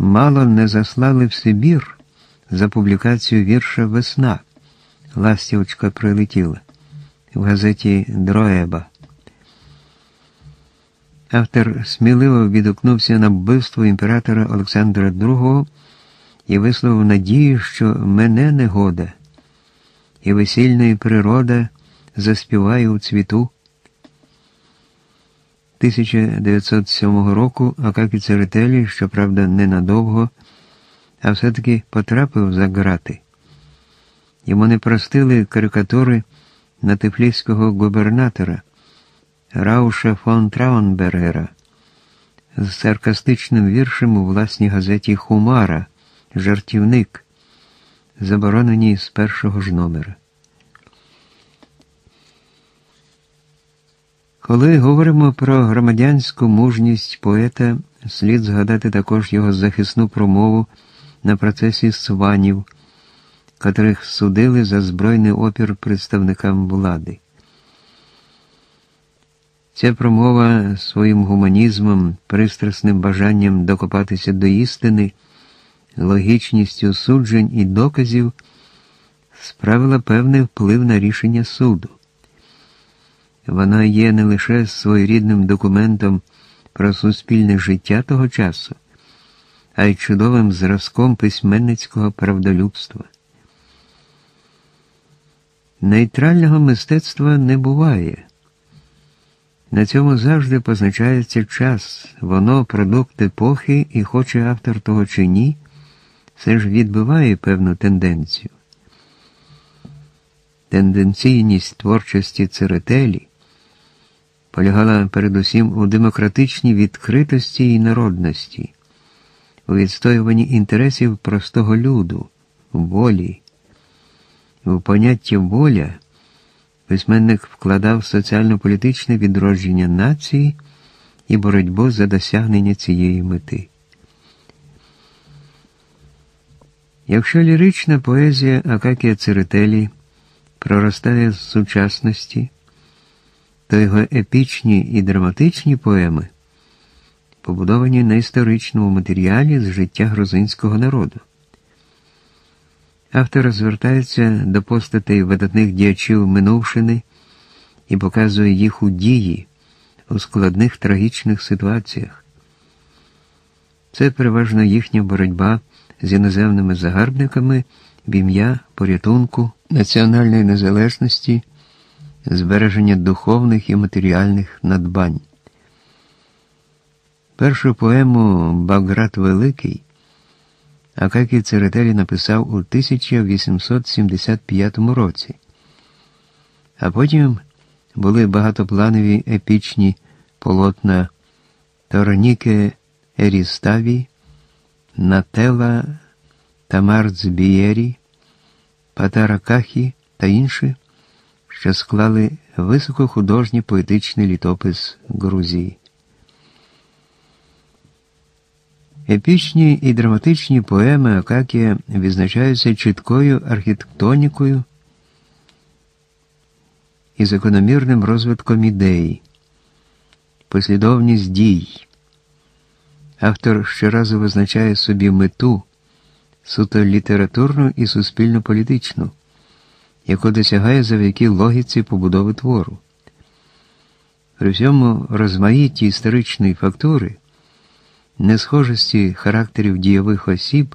мало не заслали в Сибір за публікацію вірша Весна. Ластівочка прилетіла в газеті Дроеба. Автор сміливо відгукнувся на вбивство імператора Олександра II і висловив надію, що мене негода, і весільна природа заспіває у цвіту. 1907 року Акакі Церетелі, щоправда, ненадовго, а все-таки потрапив за грати. Йому не простили карикатури на тифліського губернатора Рауша фон Траунбергера з саркастичним віршем у власній газеті Хумара Жартівник, забороненій з першого ж номера. Коли говоримо про громадянську мужність поета, слід згадати також його захисну промову на процесі сванів, котрих судили за збройний опір представникам влади. Ця промова своїм гуманізмом, пристрасним бажанням докопатися до істини, логічністю суджень і доказів справила певний вплив на рішення суду. Вона є не лише своєрідним документом про суспільне життя того часу, а й чудовим зразком письменницького правдолюбства. Нейтрального мистецтва не буває. На цьому завжди позначається час, воно продукт епохи, і, хоче автор того чи ні, все ж відбиває певну тенденцію. Тенденційність творчості церетелі полягала передусім у демократичній відкритості і народності, у відстоюванні інтересів простого люду, волі. У поняття воля письменник вкладав соціально-політичне відродження нації і боротьбу за досягнення цієї мети. Якщо лірична поезія Акакія Церетелі проростає з сучасності, то його епічні і драматичні поеми побудовані на історичному матеріалі з життя грузинського народу. Автор звертається до постатей видатних діячів минувшини і показує їх у дії у складних трагічних ситуаціях. Це переважно їхня боротьба з іноземними загарбниками в ім'я порятунку національної незалежності, збереження духовних і матеріальних надбань. Першу поему Баграт Великий Акакій Церетелі написав у 1875 році, а потім були багатопланові епічні полотна Тороніке Еріставі, Нателла Тамарцбієрі, Патаракахі та інші, що склали високохудожній поетичний літопис Грузії. Епічні і драматичні поеми Акакія відзначаються чіткою архітектонікою і закономірним розвитком ідеї, послідовність дій. Автор щоразу визначає собі мету суто літературну і суспільно-політичну, яку досягає завдяки логіці побудови твору. При всьому розмаїтті історичної фактури несхожості характерів дійових осіб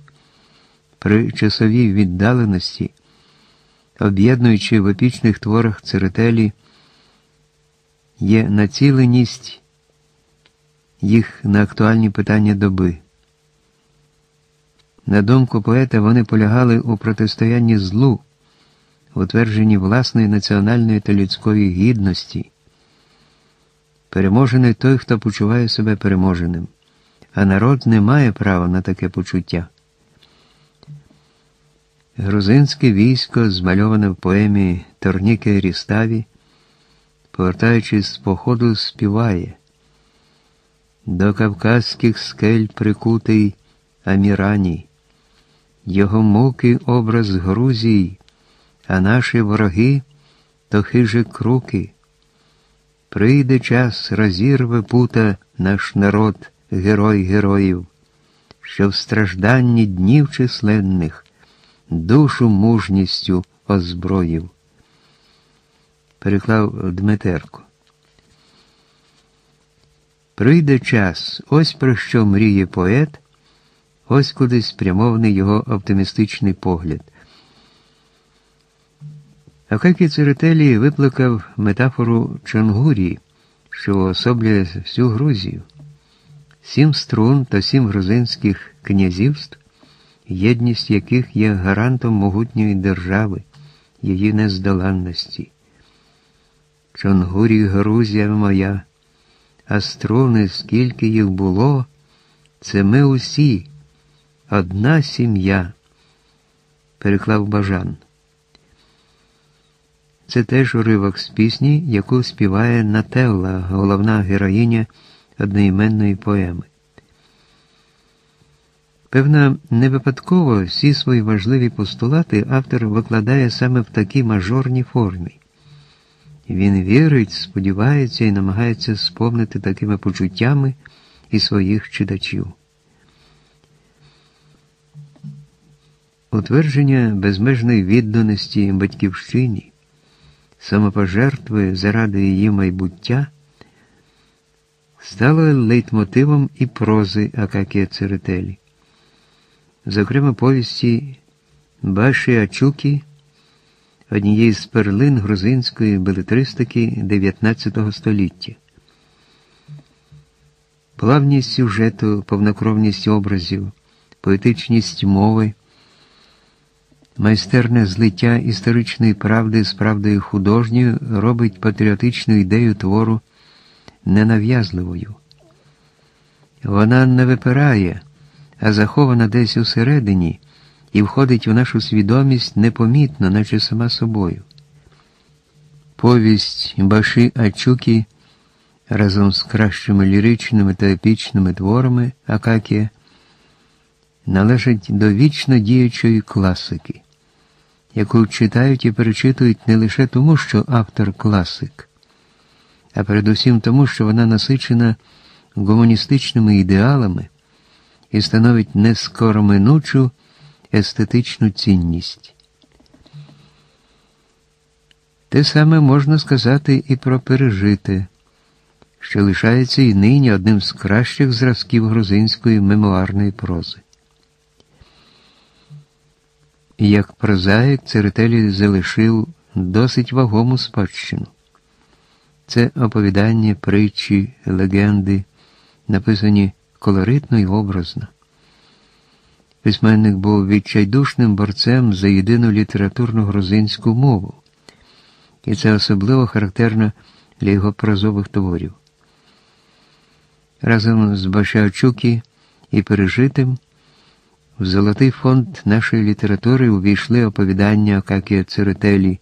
при часовій віддаленості, об'єднуючи в епічних творах церетелі, є націленість їх на актуальні питання доби. На думку поета, вони полягали у протистоянні злу, утвердженні власної національної та людської гідності. Переможений той, хто почуває себе переможеним а народ не має права на таке почуття. Грузинське військо, змальоване в поемі Торніке Ріставі, повертаючись з походу, співає до кавказьких скель прикутий Амірані, його муки образ Грузії, а наші вороги то хижі круки. Прийде час, розірве пута наш народ герой героїв, що в стражданні днів численних душу мужністю озброїв. Переклав Дмитерко. Прийде час, ось про що мріє поет, ось кудись спрямований його оптимістичний погляд. Акакій Церетелі викликав метафору Чангурії, що уособлює всю Грузію. Сім струн та сім грузинських князівств, єдність яких є гарантом могутньої держави, її нездоланності. Чонгурі Грузія моя, а струни, скільки їх було, це ми усі, одна сім'я, переклав Бажан. Це теж уривок з пісні, яку співає Нателла, головна героїня одноіменної поеми. Певно, не випадково всі свої важливі постулати автор викладає саме в такій мажорній формі. Він вірить, сподівається і намагається сповнити такими почуттями і своїх читачів. Утвердження безмежної відданості батьківщині, самопожертви заради її майбуття стало лейтмотивом і прози Акакія Церетелі. Зокрема, повісті Баші Ачукі, однієї з перлин грузинської белетристики 19 століття. Плавність сюжету, повнокровність образів, поетичність мови, майстерне злиття історичної правди з правдою художньою робить патріотичну ідею твору ненав'язливою. Вона не випирає, а захована десь усередині і входить в нашу свідомість непомітно, наче сама собою. Повість Баши Ачукі разом з кращими ліричними та епічними творами Акакія належить до вічно діючої класики, яку читають і перечитують не лише тому, що автор класик а передусім тому, що вона насичена гуманістичними ідеалами і становить нескороминучу естетичну цінність. Те саме можна сказати і про пережите, що лишається і нині одним з кращих зразків грузинської мемуарної прози. Як прозаїк Церетелі залишив досить вагому спадщину. Це оповідання, притчі, легенди, написані колоритно і образно. Письменник був відчайдушним борцем за єдину літературну грузинську мову, і це особливо характерно для його прозових творів. Разом з Башавчукі і пережитим в золотий фонд нашої літератури увійшли оповідання Акакія Церетелі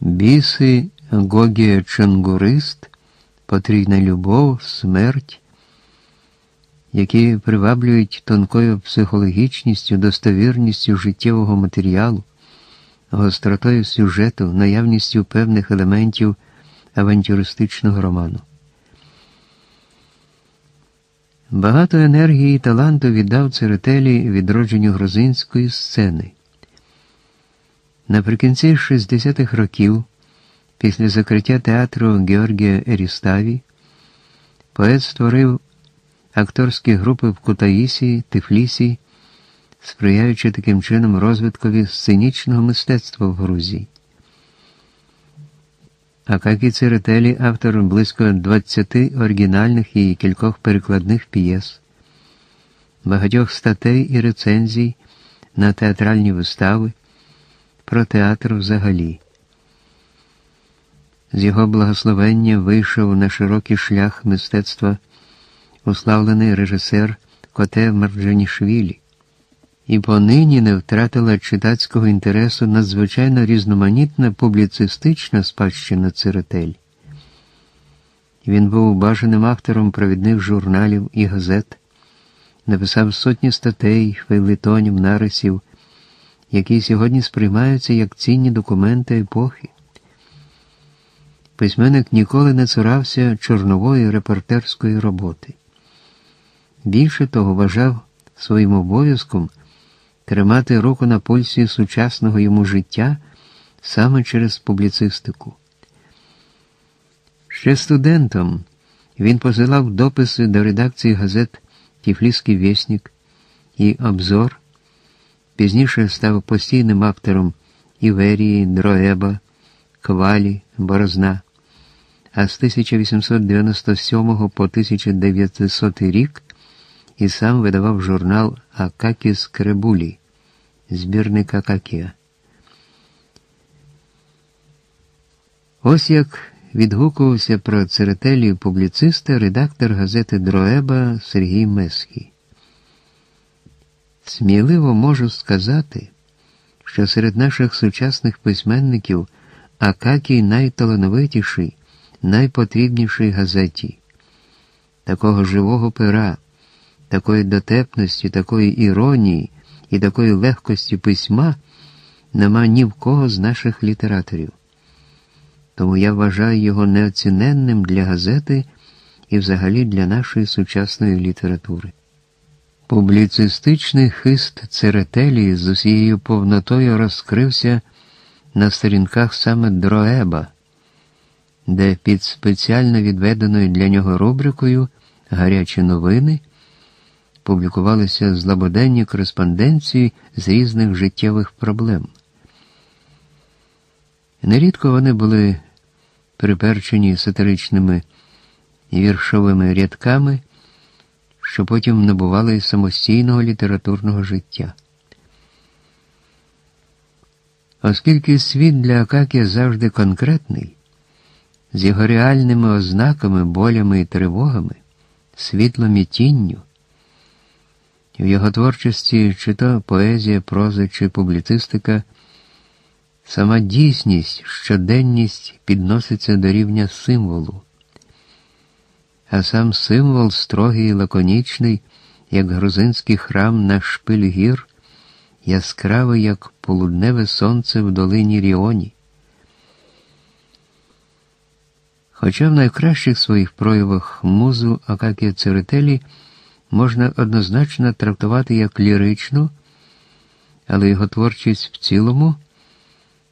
Біси Гогія Чонгурист, потрійна любов, смерть, які приваблюють тонкою психологічністю, достовірністю життєвого матеріалу, гостротою сюжету, наявністю певних елементів авантюристичного роману. Багато енергії і таланту віддав Церетелі відродженню грузинської сцени. Наприкінці 60-х років. Після закриття театру Георгія Еріставі поет створив акторські групи в Кутаїсі, Тифлісі, сприяючи таким чином розвиткові сценічного мистецтва в Грузії. Акакі Церетелі автор близько 20 оригінальних і кількох перекладних п'єс, багатьох статей і рецензій на театральні вистави, про театр взагалі. З його благословення вийшов на широкий шлях мистецтва уславлений режисер Коте Марджанішвілі, і понині не втратила читацького інтересу надзвичайно різноманітна публіцистична спадщина Церетель. Він був бажаним автором провідних журналів і газет, написав сотні статей, фейлетонів, нарисів, які сьогодні сприймаються як цінні документи епохи. Письменник ніколи не цурався чорнової репортерської роботи. Більше того, вважав своїм обов'язком тримати руку на пульсі сучасного йому життя саме через публіцистику. Ще студентом він посилав дописи до редакції газет Тіфліський вєснік і Обзор, пізніше став постійним автором Іверії, Дроеба, Квалі, Борозна. А з 1897 по 1900 рік і сам видавав журнал Акакіс Кребулі, збірник Акакія. Ось як відгукувався про церетелі публіциста редактор газети Дроеба Сергій Месхій. Сміливо можу сказати, що серед наших сучасних письменників Акакій найталановитіший, найпотрібніший газеті. Такого живого пера, такої дотепності, такої іронії і такої легкості письма нема ні в кого з наших літераторів тому я вважаю його неоціненним для газети і взагалі для нашої сучасної літератури. Публіцистичний хист Церетелії з усією повнотою розкрився на сторінках саме Дроеба, де під спеціально відведеною для нього рубрикою Гарячі новини публікувалися злободенні кореспонденції з різних життєвих проблем. Нерідко вони були приперчені сатиричними віршовими рядками, що потім набували самостійного літературного життя. Оскільки світ для Акакія завжди конкретний, з його реальними ознаками, болями і тривогами, світлом і тінню, в його творчості чи то поезія, проза чи публіцистика – Сама дійсність, щоденність підноситься до рівня символу, а сам символ строгий і лаконічний, як грузинський храм на шпиль гір, яскравий, як полудневе сонце в долині Ріоні. Хоча в найкращих своїх проявах музу Акакія Церетелі можна однозначно трактувати як ліричну, але його творчість в цілому.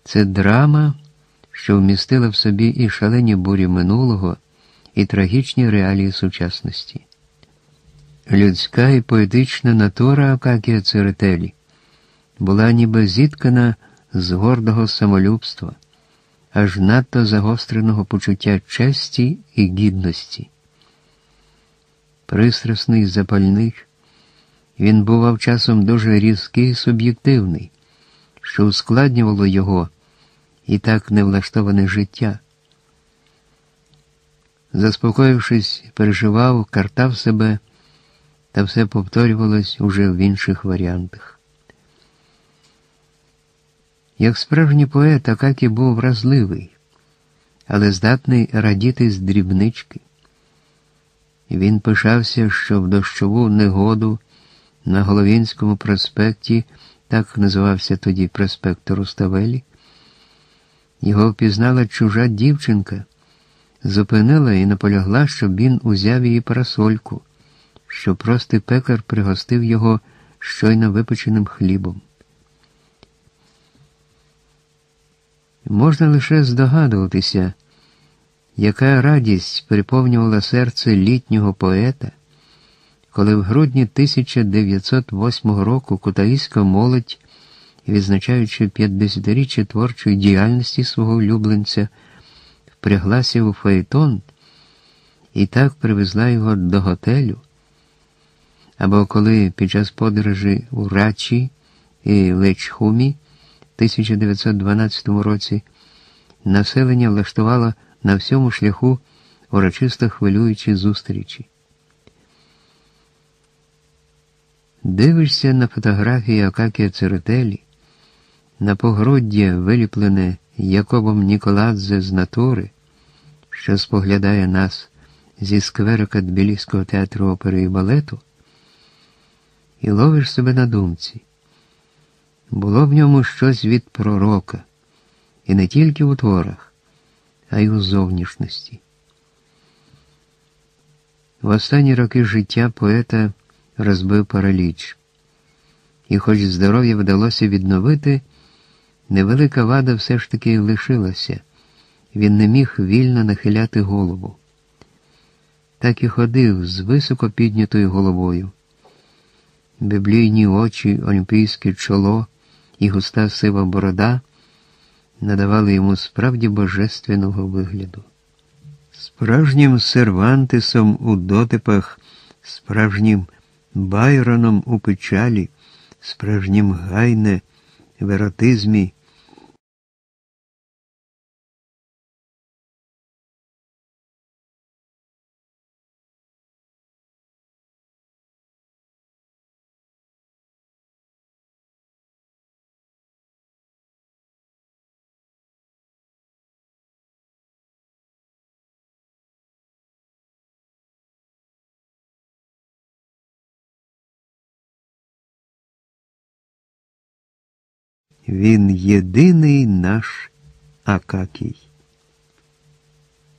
Це драма, що вмістила в собі і шалені бурі минулого, і трагічні реалії сучасності. Людська і поетична натура Акакія Церетелі була ніби зіткана з гордого самолюбства, аж надто загостреного почуття честі і гідності. Пристрасний запальний, він бував часом дуже різкий і суб'єктивний, що ускладнювало його і так невлаштоване життя. Заспокоївшись, переживав, картав себе, та все повторювалось уже в інших варіантах. Як справжній поет, Акакі був вразливий, але здатний радіти з дрібнички. Він пишався, що в дощову негоду на Головінському проспекті, так називався тоді проспект Руставелі, його впізнала чужа дівчинка, зупинила і наполягла, щоб він узяв її парасольку, що простий пекар пригостив його щойно випеченим хлібом. Можна лише здогадуватися, яка радість переповнювала серце літнього поета, коли в грудні 1908 року кутаїська молодь відзначаючи 50-річчя творчої діяльності свого улюбленця, впряглася у фаетон і так привезла його до готелю. Або коли під час подорожі у Рачі і Лечхумі в 1912 році населення влаштувало на всьому шляху урочисто хвилюючі зустрічі. Дивишся на фотографії Акакія Церетелі, на погруддя, виліплене Якобом Ніколадзе з натури, що споглядає нас зі скверика Тбіліського театру опери і балету, і ловиш себе на думці. Було в ньому щось від пророка, і не тільки у творах, а й у зовнішності. В останні роки життя поета розбив параліч. І, хоч здоров'я вдалося відновити, невелика вада все ж таки лишилася. Він не міг вільно нахиляти голову. Так і ходив з високо піднятою головою. Біблійні очі, олімпійське чоло і густа сива борода надавали йому справді божественного вигляду. Справжнім сервантисом у дотипах, справжнім байроном у печалі, справжнім гайне в еротизмі. Він єдиний наш Акакій.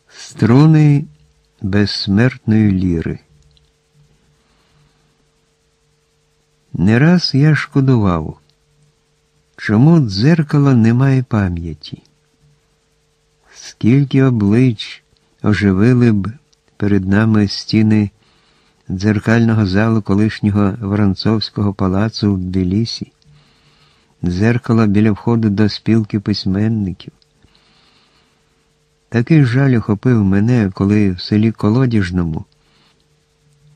Струни безсмертної ліри. Не раз я шкодував, чому дзеркала немає пам'яті, скільки облич оживили б перед нами стіни дзеркального залу колишнього Воронцовського палацу в Тбілісі дзеркала біля входу до спілки письменників. Такий жаль охопив мене, коли в селі Колодіжному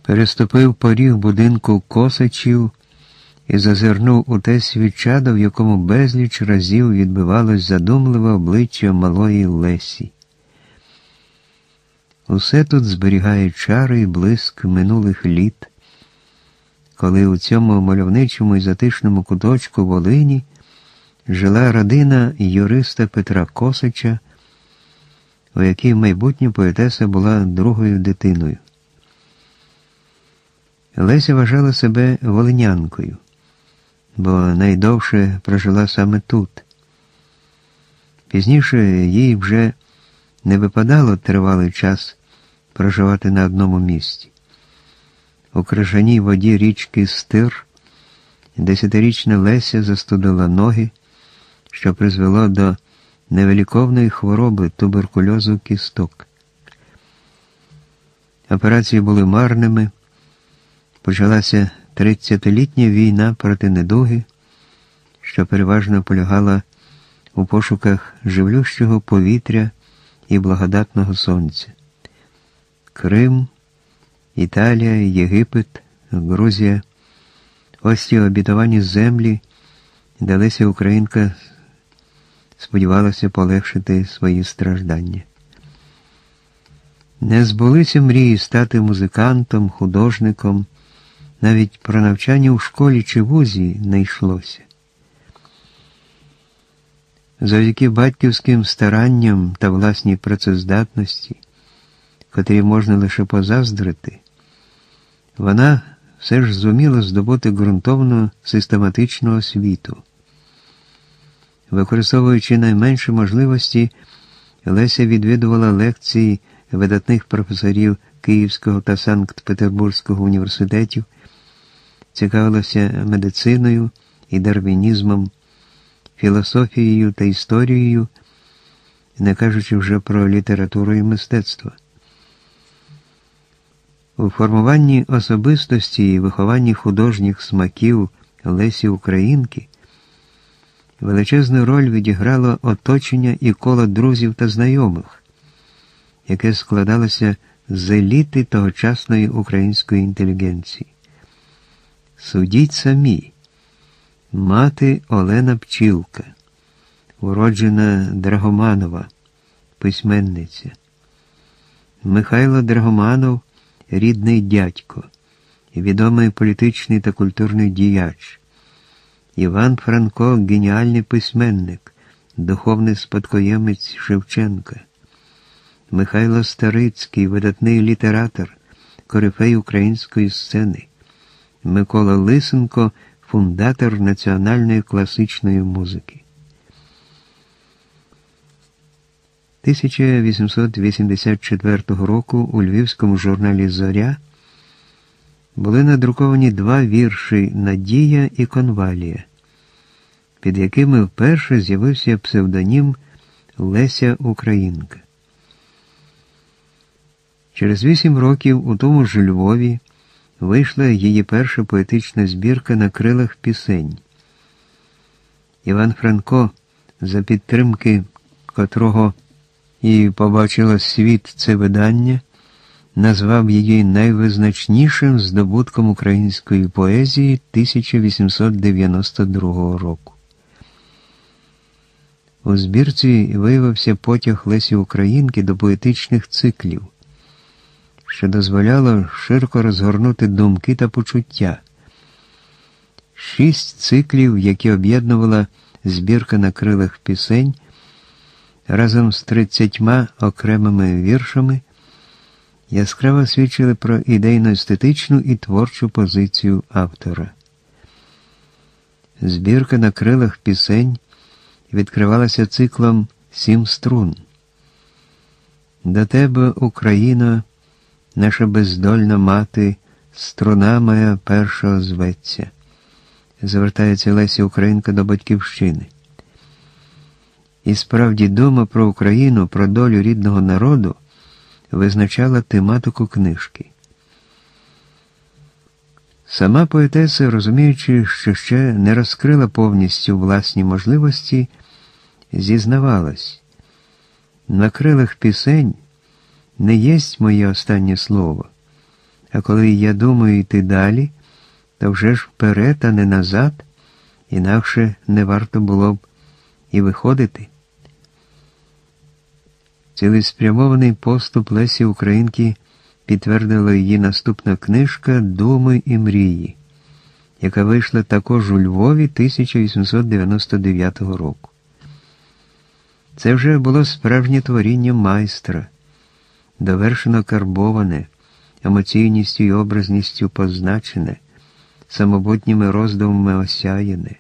переступив поріг будинку косачів і зазирнув у те свічадо, в якому безліч разів відбивалось задумливе обличчя малої Лесі. Усе тут зберігає чари і блиск минулих літ коли у цьому мальовничому і затишному куточку Волині жила родина юриста Петра Косича, у якій майбутня поетеса була другою дитиною. Леся вважала себе волинянкою, бо найдовше прожила саме тут. Пізніше їй вже не випадало тривалий час проживати на одному місці. У крижаній воді річки Стир десятирічна Леся застудила ноги, що призвело до невеликовної хвороби туберкульозу кісток. Операції були марними. Почалася 30-літня війна проти недуги, що переважно полягала у пошуках живлющого повітря і благодатного сонця. Крим. Італія, Єгипет, Грузія. Ось ці обітовані землі, де Леся Українка сподівалася полегшити свої страждання. Не збулися мрії стати музикантом, художником, навіть про навчання у школі чи вузі не йшлося. Завдяки батьківським старанням та власній працездатності, котрі можна лише позаздрити, вона все ж зуміла здобути ґрунтовну систематичну освіту. Використовуючи найменші можливості, Леся відвідувала лекції видатних професорів Київського та Санкт-Петербурзького університетів, цікавилася медициною і дарвінізмом, філософією та історією, не кажучи вже про літературу і мистецтво. У формуванні особистості і вихованні художніх смаків Лесі Українки. Величезну роль відіграло оточення і коло друзів та знайомих, яке складалося з еліти тогочасної української інтелігенції. Судіть самі, мати Олена Пчілка, уроджена Драгоманова, письменниця, Михайло Драгоманов рідний дядько, відомий політичний та культурний діяч, Іван Франко геніальний письменник, духовний спадкоємець Шевченка, Михайло Старицький, видатний літератор, корифей української сцени, Микола Лисенко, фундатор національної класичної музики. 1884 року у львівському журналі Зоря були надруковані два вірші Надія і Конвалія, під якими вперше з'явився псевдонім Леся Українка. Через вісім років у тому ж Львові вийшла її перша поетична збірка на крилах пісень. Іван Франко, за підтримки котрого і побачила світ це видання, назвав її найвизначнішим здобутком української поезії 1892 року. У збірці виявився потяг Лесі Українки до поетичних циклів, що дозволяло широко розгорнути думки та почуття. Шість циклів, які об'єднувала збірка на крилах пісень разом з тридцятьма окремими віршами, яскраво свідчили про ідейно-естетичну і творчу позицію автора. Збірка на крилах пісень відкривалася циклом Сім струн. До тебе, Україна, наша бездольна мати, струна моя перша озветься, звертається Леся Українка до батьківщини. І справді дума про Україну, про долю рідного народу визначала тематику книжки. Сама поетеса, розуміючи, що ще не розкрила повністю власні можливості, зізнавалась, на крилах пісень не єсть моє останнє слово, а коли я думаю йти далі, то вже ж вперед, а не назад, інакше не варто було б і виходити. Цілеспрямований поступ Лесі Українки підтвердила її наступна книжка Думи і мрії, яка вийшла також у Львові 1899 року. Це вже було справжнє творіння майстра, довершено карбоване, емоційністю і образністю позначене, самобутніми роздумами осяяне.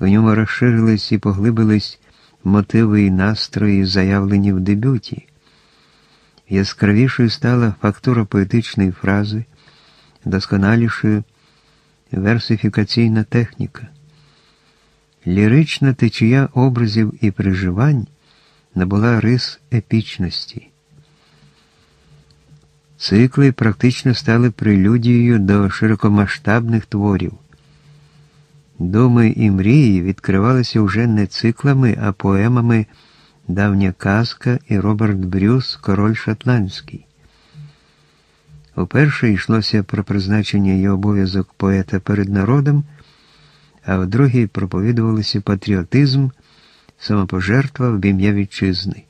У ньому розширились і поглибились мотиви і настрої, заявлені в дебюті. Яскравішою стала фактура поетичної фрази, досконалішою версифікаційна техніка. Лірична течія образів і переживань набула рис епічності. Цикли практично стали прелюдією до широкомасштабних творів. Думи і мрії відкривалися вже не циклами, а поемами Давня казка і Роберт Брюс Король Шотландський. Уперше йшлося про призначення і обов'язок поета перед народом, а в другій проповідувалися патріотизм, самопожертва в ім'я вітчизни.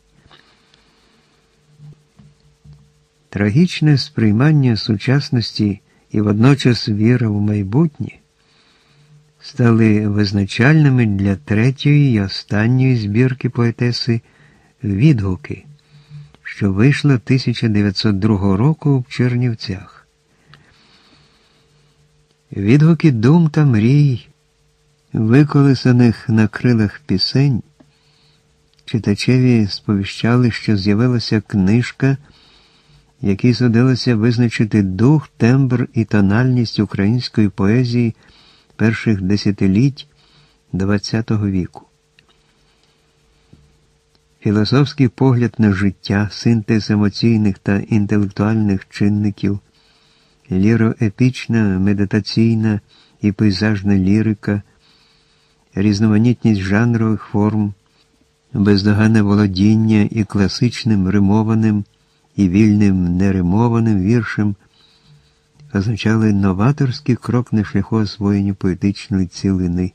Трагічне сприймання сучасності і водночас віра в майбутнє стали визначальними для третьої і останньої збірки поетеси Відгуки, що вийшла 1902 року в Чернівцях. Відгуки дум та мрій, виколисаних на крилах пісень, читачеві сповіщали, що з'явилася книжка, якій судилося визначити дух, тембр і тональність української поезії перших десятиліть ХХ віку. Філософський погляд на життя, синтез емоційних та інтелектуальних чинників, ліроепічна, медитаційна і пейзажна лірика, різноманітність жанрових форм, бездоганне володіння і класичним римованим і вільним неримованим віршем означали новаторський крок на шляху освоєння поетичної цілини.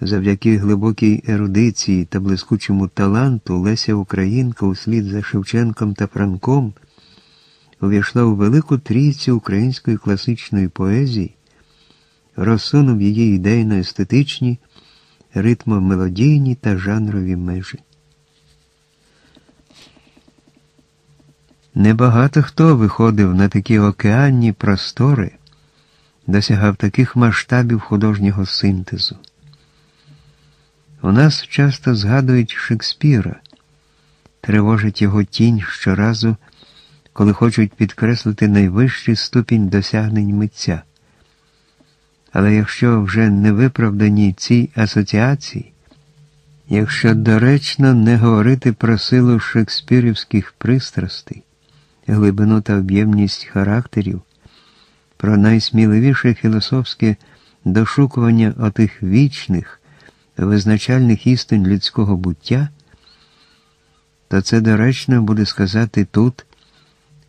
Завдяки глибокій ерудиції та блискучому таланту Леся Українка услід за Шевченком та Франком увійшла у велику трійцю української класичної поезії, розсунув її ідейно-естетичні, ритмо-мелодійні та жанрові межі. Небагато хто виходив на такі океанні простори, досягав таких масштабів художнього синтезу. У нас часто згадують Шекспіра, тривожить його тінь щоразу, коли хочуть підкреслити найвищий ступінь досягнень митця. Але якщо вже не виправдані ці асоціації, якщо доречно не говорити про силу шекспірівських пристрастей, глибину та об'ємність характерів, про найсміливіше філософське дошукування отих вічних, визначальних істин людського буття, то це доречно буде сказати тут,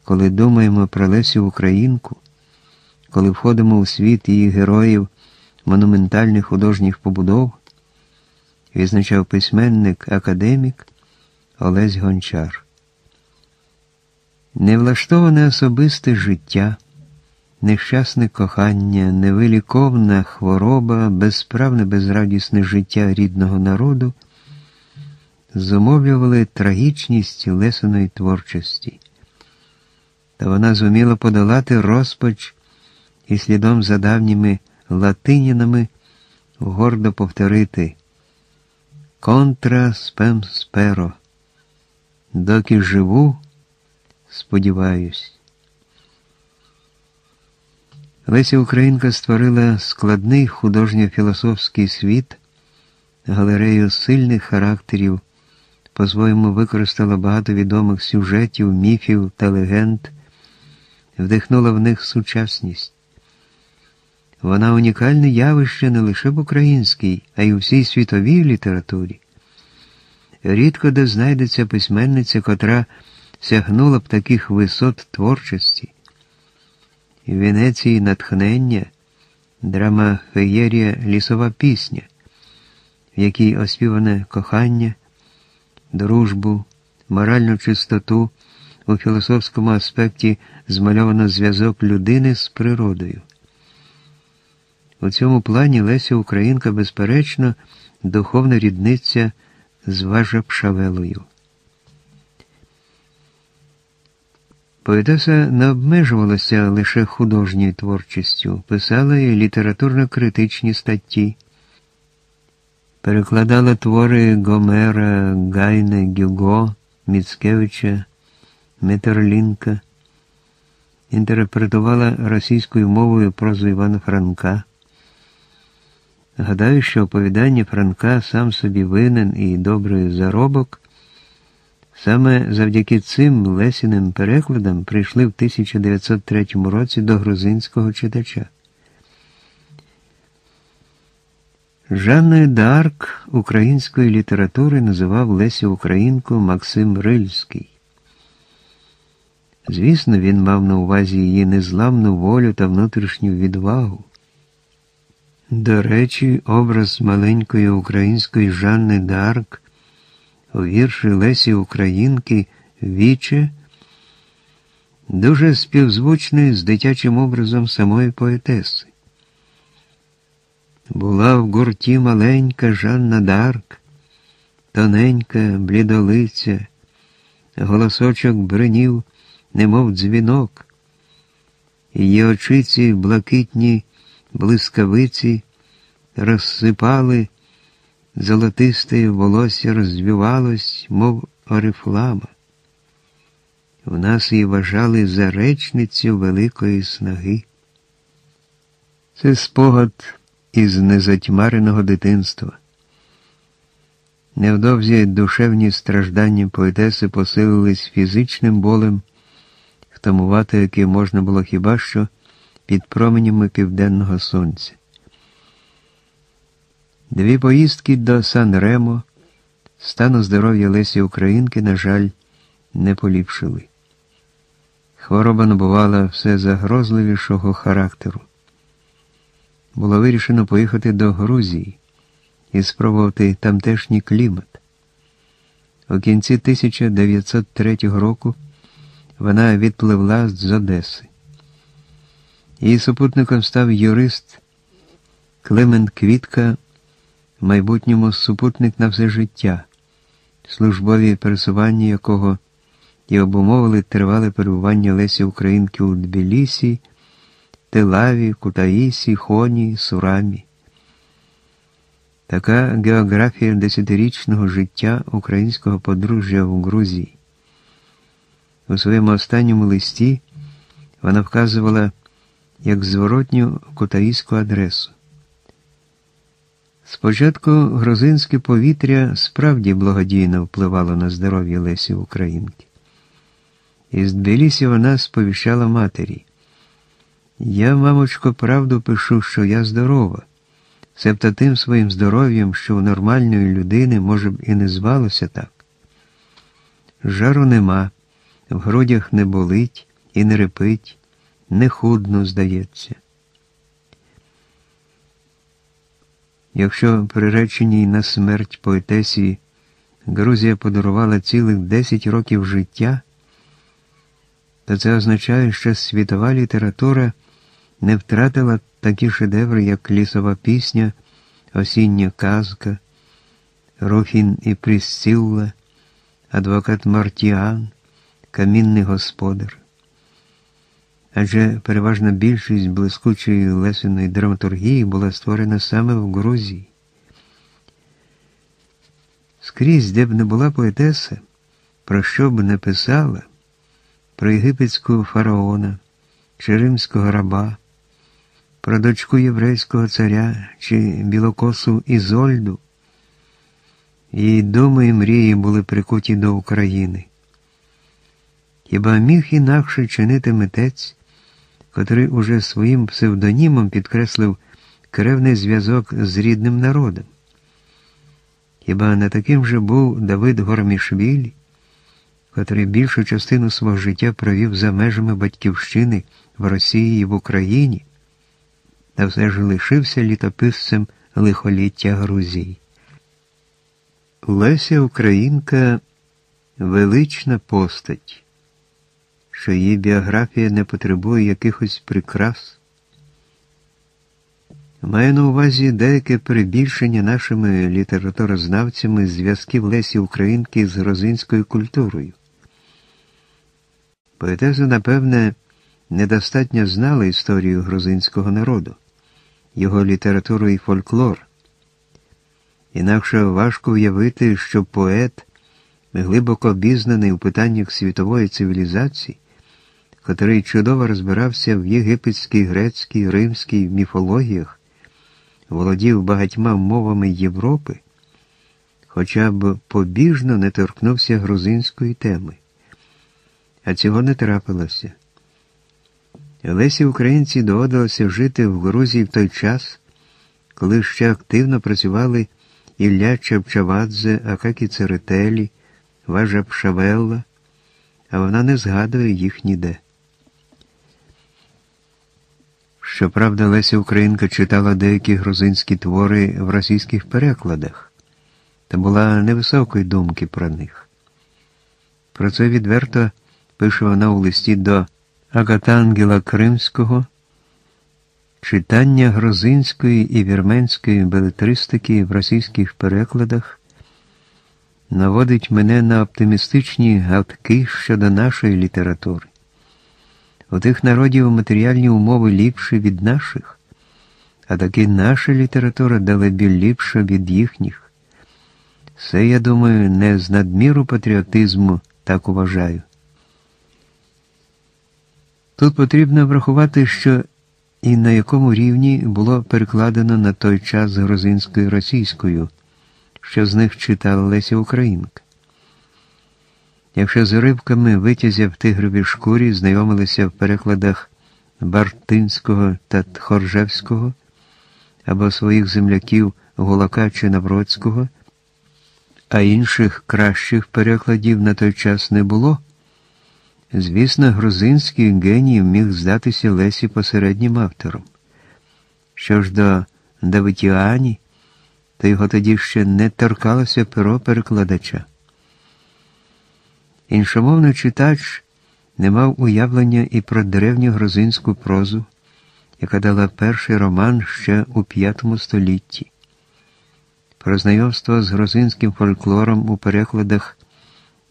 коли думаємо про Лесю Українку, коли входимо у світ її героїв монументальних художніх побудов, відзначав письменник, академік Олесь Гончар. Невлаштоване особисте життя, нещасне кохання, невиліковна хвороба, безсправне безрадісне життя рідного народу зумовлювали трагічність лесаної творчості, та вона зуміла подолати розпач і слідом за давніми латинінами гордо повторити контра спем сперо, доки живу сподіваюсь. Леся Українка створила складний художньо-філософський світ, галерею сильних характерів, по-своєму використала багато відомих сюжетів, міфів та легенд, вдихнула в них сучасність. Вона унікальне явище не лише в українській, а й у всій світовій літературі. Рідко де знайдеться письменниця, котра сягнула б таких висот творчості. В Венеції натхнення, драма феєрія лісова пісня, в якій оспіване кохання, дружбу, моральну чистоту у філософському аспекті змальовано зв'язок людини з природою. У цьому плані Леся Українка, безперечно, духовна рідниця з Важа Пшавелою. Поетеса не обмежувалася лише художньою творчістю, писала і літературно-критичні статті, перекладала твори Гомера, Гайне, Гюго, Міцкевича, Метерлінка, інтерпретувала російською мовою прозу Івана Франка. Гадаю, що оповідання Франка сам собі винен і добрий заробок. Саме завдяки цим Лесіним перекладам прийшли в 1903 році до грузинського читача. Жанною Д'Арк української літератури називав Лесю Українку Максим Рильський. Звісно, він мав на увазі її незламну волю та внутрішню відвагу. До речі, образ маленької української Жанни д'Арк у вірші Лесі Українки Віче дуже співзвучний з дитячим образом самої поетеси. Була в гурті маленька Жанна д'Арк, тоненька, блідолиця, голосочок бринів, немов дзвінок, її очиці блакитні блискавиці розсипали золотисте волосся розвивалось, мов орифлама. В нас її вважали за речницю великої снаги. Це спогад із незатьмареного дитинства. Невдовзі душевні страждання поетеси посилились фізичним болем, втамувати яке можна було хіба що під променями південного сонця. Дві поїздки до Сан-Ремо, стану здоров'я Лесі Українки, на жаль, не поліпшили. Хвороба набувала все загрозливішого характеру. Було вирішено поїхати до Грузії і спробувати тамтешній клімат. У кінці 1903 року вона відпливла з Одеси. Її супутником став юрист Клемент Квітка майбутньому супутник на все життя, службові пересування якого і обумовили тривале перебування Лесі Українки у Тбілісі, Телаві, Кутаїсі, Хоні, Сурамі. Така географія десятирічного життя українського подружжя в Грузії. У своєму останньому листі вона вказувала як зворотню кутаїську адресу. Спочатку грузинське повітря справді благодійно впливало на здоров'я Лесі Українки. Із Тбілісі вона сповіщала матері. Я, мамочко, правду пишу, що я здорова, себто тим своїм здоров'ям, що у нормальної людини, може б, і не звалося так. Жару нема, в грудях не болить і не репить, не худно, здається. Якщо приреченій на смерть поетесі Грузія подарувала цілих 10 років життя, то це означає, що світова література не втратила такі шедеври, як лісова пісня, осіння казка, Руфін і Присцилла, адвокат Мартіан, Камінний господар. Адже переважна більшість блискучої лесеної драматургії була створена саме в Грузії. Скрізь, де б не була поетеса, про що б не писала, про єгипетського фараона чи римського раба, про дочку єврейського царя чи білокосу Ізольду, її думи і мрії були прикуті до України. Хіба міг інакше чинити митець, котрий уже своїм псевдонімом підкреслив кревний зв'язок з рідним народом? Хіба не таким же був Давид Гормішвілі, котрий більшу частину свого життя провів за межами батьківщини в Росії і в Україні, та все ж лишився літописцем лихоліття Грузії? Леся Українка велична постать що її біографія не потребує якихось прикрас. Маю на увазі деяке перебільшення нашими літературознавцями зв'язків Лесі Українки з грузинською культурою. Поетеза, напевне, недостатньо знала історію грузинського народу, його літературу і фольклор. Інакше важко уявити, що поет, глибоко обізнаний у питаннях світової цивілізації, котрий чудово розбирався в єгипетській, грецькій, римській міфологіях, володів багатьма мовами Європи, хоча б побіжно не торкнувся грузинської теми. А цього не трапилося. Лесі українці доводилося жити в Грузії в той час, коли ще активно працювали Ілля Чепчавадзе, Акакі Церетелі, Важа Пшавелла, а вона не згадує їх ніде. Щоправда, Леся Українка читала деякі грузинські твори в російських перекладах та була невисокої думки про них. Про це відверто пише вона у листі до Агатангела Кримського. Читання грузинської і вірменської белетристики в російських перекладах наводить мене на оптимістичні гавтки щодо нашої літератури. У тих народів матеріальні умови ліпші від наших, а таки наша література далебі ліпша від їхніх. Це, я думаю, не з надміру патріотизму так вважаю. Тут потрібно врахувати, що і на якому рівні було перекладено на той час грузинською російською, що з них читала Леся Українка. Якщо з уривками витязя в тигровій шкурі знайомилися в перекладах Бартинського та Тхоржевського або своїх земляків Гулака чи Навроцького, а інших кращих перекладів на той час не було, звісно, грузинський геній міг здатися Лесі посереднім автором. Що ж до Давитіані, то його тоді ще не торкалося перо перекладача. Іншомовний читач не мав уявлення і про древню грузинську прозу, яка дала перший роман ще у V столітті. Про знайомство з грузинським фольклором у перекладах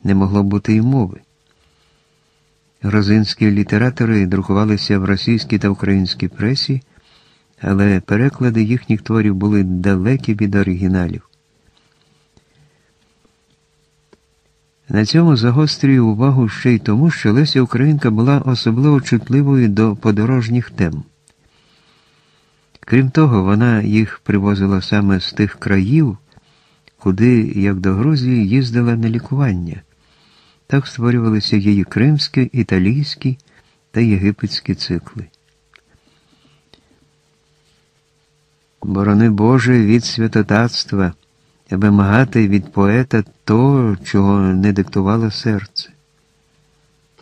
не могло бути й мови. Грузинські літератори друкувалися в російській та українській пресі, але переклади їхніх творів були далекі від оригіналів. На цьому загострюю увагу ще й тому, що Леся Українка була особливо чутливою до подорожніх тем. Крім того, вона їх привозила саме з тих країв, куди, як до Грузії, їздила на лікування. Так створювалися її кримські, італійські та єгипетські цикли. Борони Боже від святотатства, вимагати від поета того, чого не диктувало серце.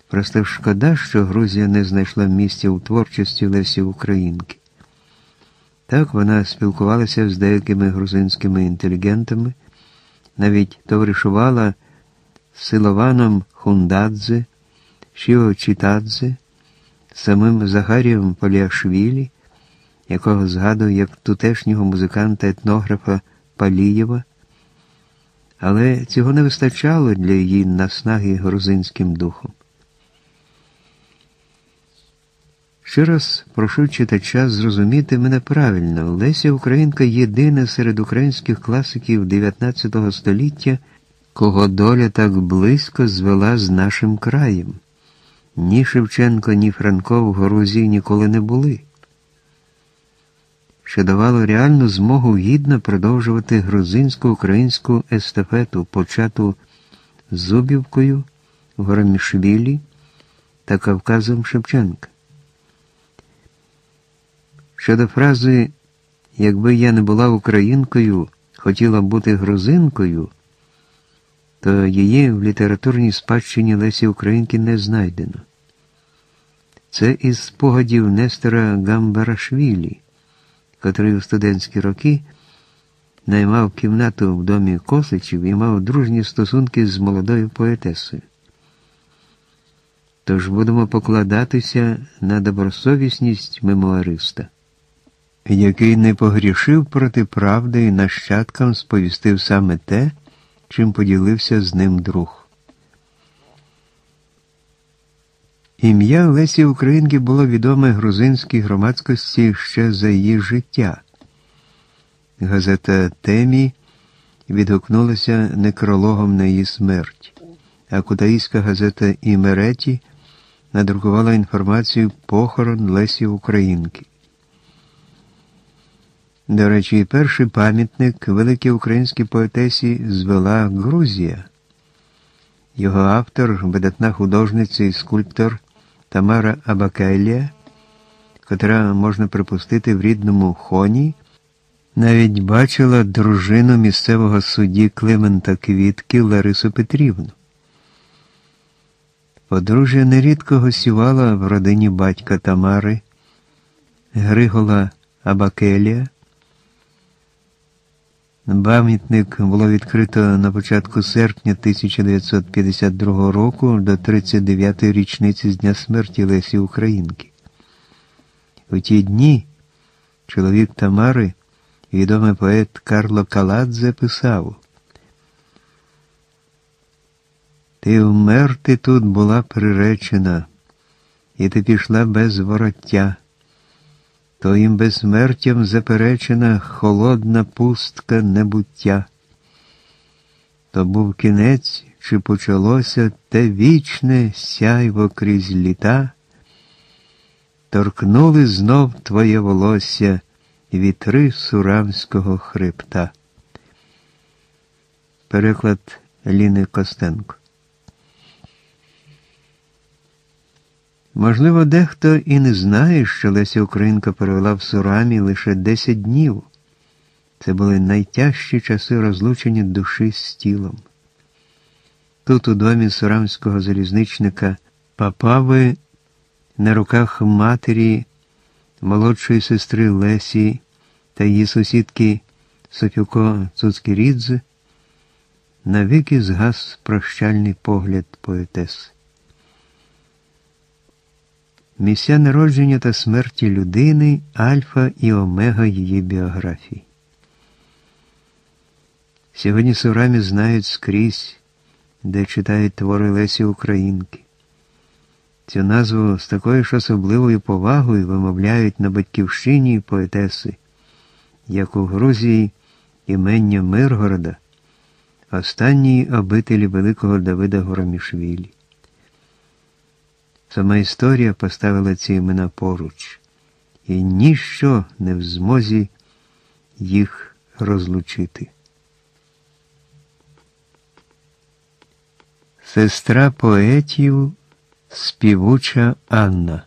Просто шкода, що Грузія не знайшла місця у творчості Лесі Українки. Так вона спілкувалася з деякими грузинськими інтелігентами, навіть товаришувала Силованом Хундадзе, Шіо Чітадзе, самим Захарієм Поліашвілі, якого згадує як тутешнього музиканта етнографа Палієва, але цього не вистачало для її наснаги грузинським духом. Ще раз прошу читача зрозуміти мене правильно. Леся Українка єдина серед українських класиків 19 століття, кого доля так близько звела з нашим краєм. Ні Шевченко, ні Франко в Грузії ніколи не були, що давало реальну змогу гідно продовжувати грузинсько-українську естафету, почату Зубівкою, Горомішвілі та Кавказом Шевченка. Щодо фрази Якби я не була українкою, хотіла бути грузинкою, то її в літературній спадщині Лесі Українки не знайдено. Це із спогадів Нестора Гамбарашвілі, котрий у студентські роки наймав кімнату в домі Косичів і мав дружні стосунки з молодою поетесою. Тож будемо покладатися на добросовісність мемуариста який не погрішив проти правди і нащадкам сповістив саме те, чим поділився з ним друг. Ім'я Лесі Українки було відоме грузинській громадськості ще за її життя. Газета Темі відгукнулася некрологом на її смерть, а кутаїська газета Імереті надрукувала інформацію похорон Лесі Українки. До речі, перший пам'ятник великій українській поетесі звела Грузія. Його автор, видатна художниця і скульптор Тамара Абакелія, котра, можна припустити, в рідному хоні, навіть бачила дружину місцевого судді Климента Квітки Ларису Петрівну. Подружжя нерідко гостювала в родині батька Тамари, Григола Абакелія. Пам'ятник було відкрито на початку серпня 1952 року до 39-ї річниці з дня смерті Лесі Українки. У ті дні чоловік Тамари, відомий поет Карло Каладзе, писав Ти вмерти тут була приречена, і ти пішла без вороття твоїм безсмертям заперечена холодна пустка небуття. То був кінець, чи почалося те вічне сяйво крізь літа, торкнули знов твоє волосся вітри сурамського хребта. Переклад Ліни Костенко Можливо, дехто і не знає, що Леся Українка провела в Сурамі лише 10 днів. Це були найтяжчі часи розлучення душі з тілом. Тут, у домі сурамського залізничника Папави, на руках матері, молодшої сестри Лесі та її сусідки Софюко Цуцкірідзе, навіки згас прощальний погляд поетеси. Місця народження та смерті людини альфа і омега її біографії. Сьогодні сурамі знають скрізь, де читають твори Лесі Українки. Цю назву з такою ж особливою повагою вимовляють на батьківщині поетеси, як у Грузії імення Миргорода, останньої обителі великого Давида Горомішвілі. Сама історія поставила ці імена поруч, і ніщо не в змозі їх розлучити. Сестра поетів співуча Анна.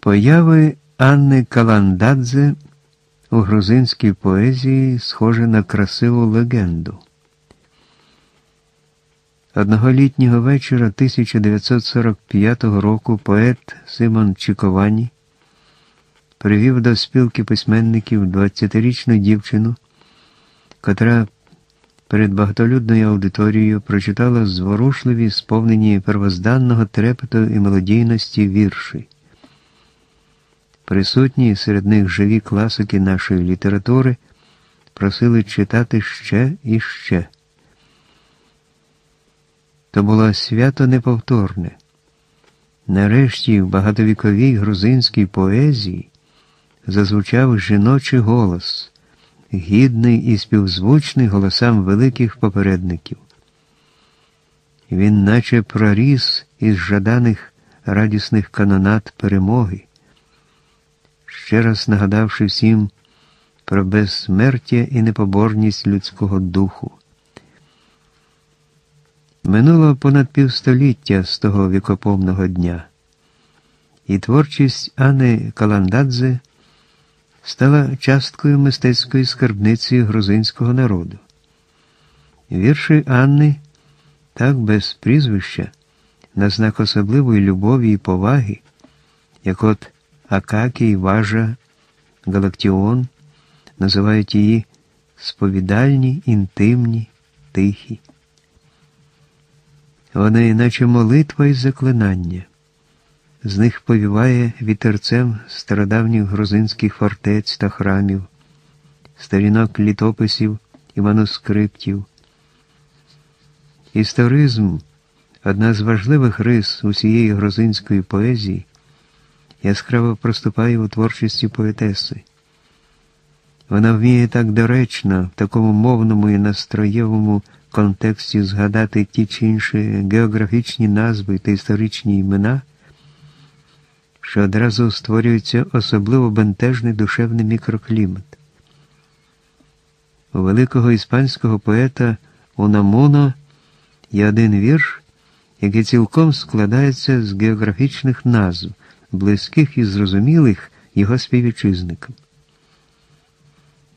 Появи Анни Каландадзе у грузинській поезії схоже на красиву легенду. Одного літнього вечора 1945 року поет Симон Чіковані привів до спілки письменників 20-річну дівчину, котра перед багатолюдною аудиторією прочитала зворушливі, сповнені первозданного трепету і мелодійності вірші. Присутні серед них живі класики нашої літератури просили читати ще і ще. То було свято неповторне. Нарешті в багатовіковій грузинській поезії зазвучав жіночий голос, гідний і співзвучний голосам великих попередників. Він наче проріс із жаданих радісних канонат перемоги ще раз нагадавши всім про безсмертя і непоборність людського духу. Минуло понад півстоліття з того вікоповного дня, і творчість Анни Каландадзе стала часткою мистецької скарбниці грузинського народу. Вірші Анни, так без прізвища, на знак особливої любові і поваги, як от Акакій, Важа, Галактіон називають її сповідальні, інтимні, тихі. Вони, наче молитва і заклинання. З них повіває вітерцем стародавніх грузинських фортець та храмів, сторінок літописів і манускриптів. Історизм одна з важливих рис усієї грузинської поезії яскраво проступає у творчості поетеси. Вона вміє так доречно, в такому мовному і настроєвому контексті згадати ті чи інші географічні назви та історичні імена, що одразу створюється особливо бентежний душевний мікроклімат. У великого іспанського поета Унамуно є один вірш, який цілком складається з географічних назв близьких і зрозумілих його співвітчизникам.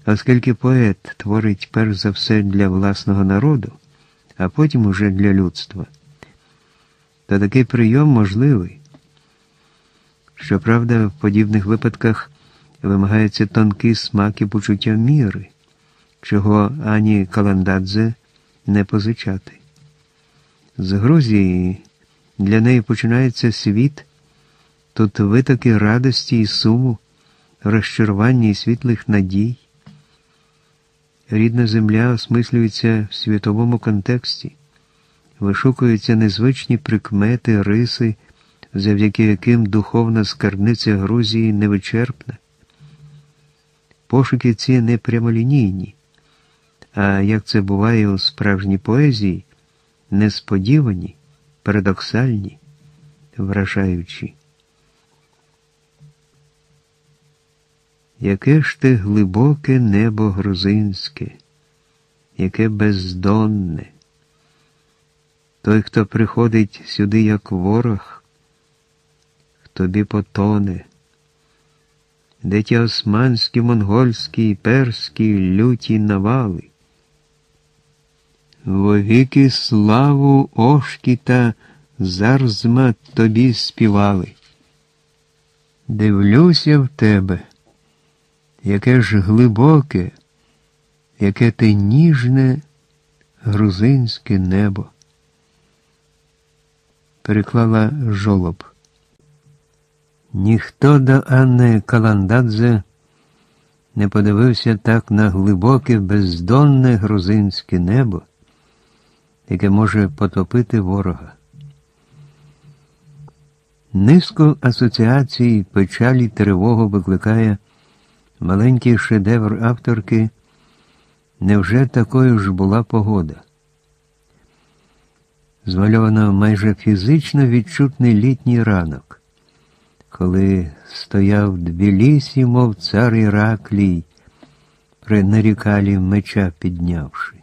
Оскільки поет творить перш за все для власного народу, а потім уже для людства, то такий прийом можливий. Щоправда, в подібних випадках вимагається тонкий смак і почуття міри, чого ані Каландадзе не позичати. З Грузії для неї починається світ. Тут витоки радості і суму, розчарування і світлих надій. Рідна земля осмислюється в світовому контексті, вишукуються незвичні прикмети, риси, завдяки яким духовна скарбниця Грузії невичерпна. Пошуки ці не прямолінійні, а як це буває у справжній поезії, несподівані, парадоксальні, вражаючі. Яке ж те глибоке небо грузинське, яке бездонне. Той, хто приходить сюди, як ворог, в тобі потоне, де ті османські, монгольські, перські люті навали. Вовіки славу ошкі та зарзма тобі співали. Дивлюся в тебе яке ж глибоке, яке те ніжне грузинське небо. Переклала жолоб. Ніхто до Анни Каландадзе не подивився так на глибоке, бездонне грузинське небо, яке може потопити ворога. Низку асоціацій печалі тривогу викликає маленький шедевр авторки Невже такою ж була погода? Змальовано майже фізично відчутний літній ранок, коли стояв Тбілісі, мов цар Іраклій, при нарікалі меча піднявши.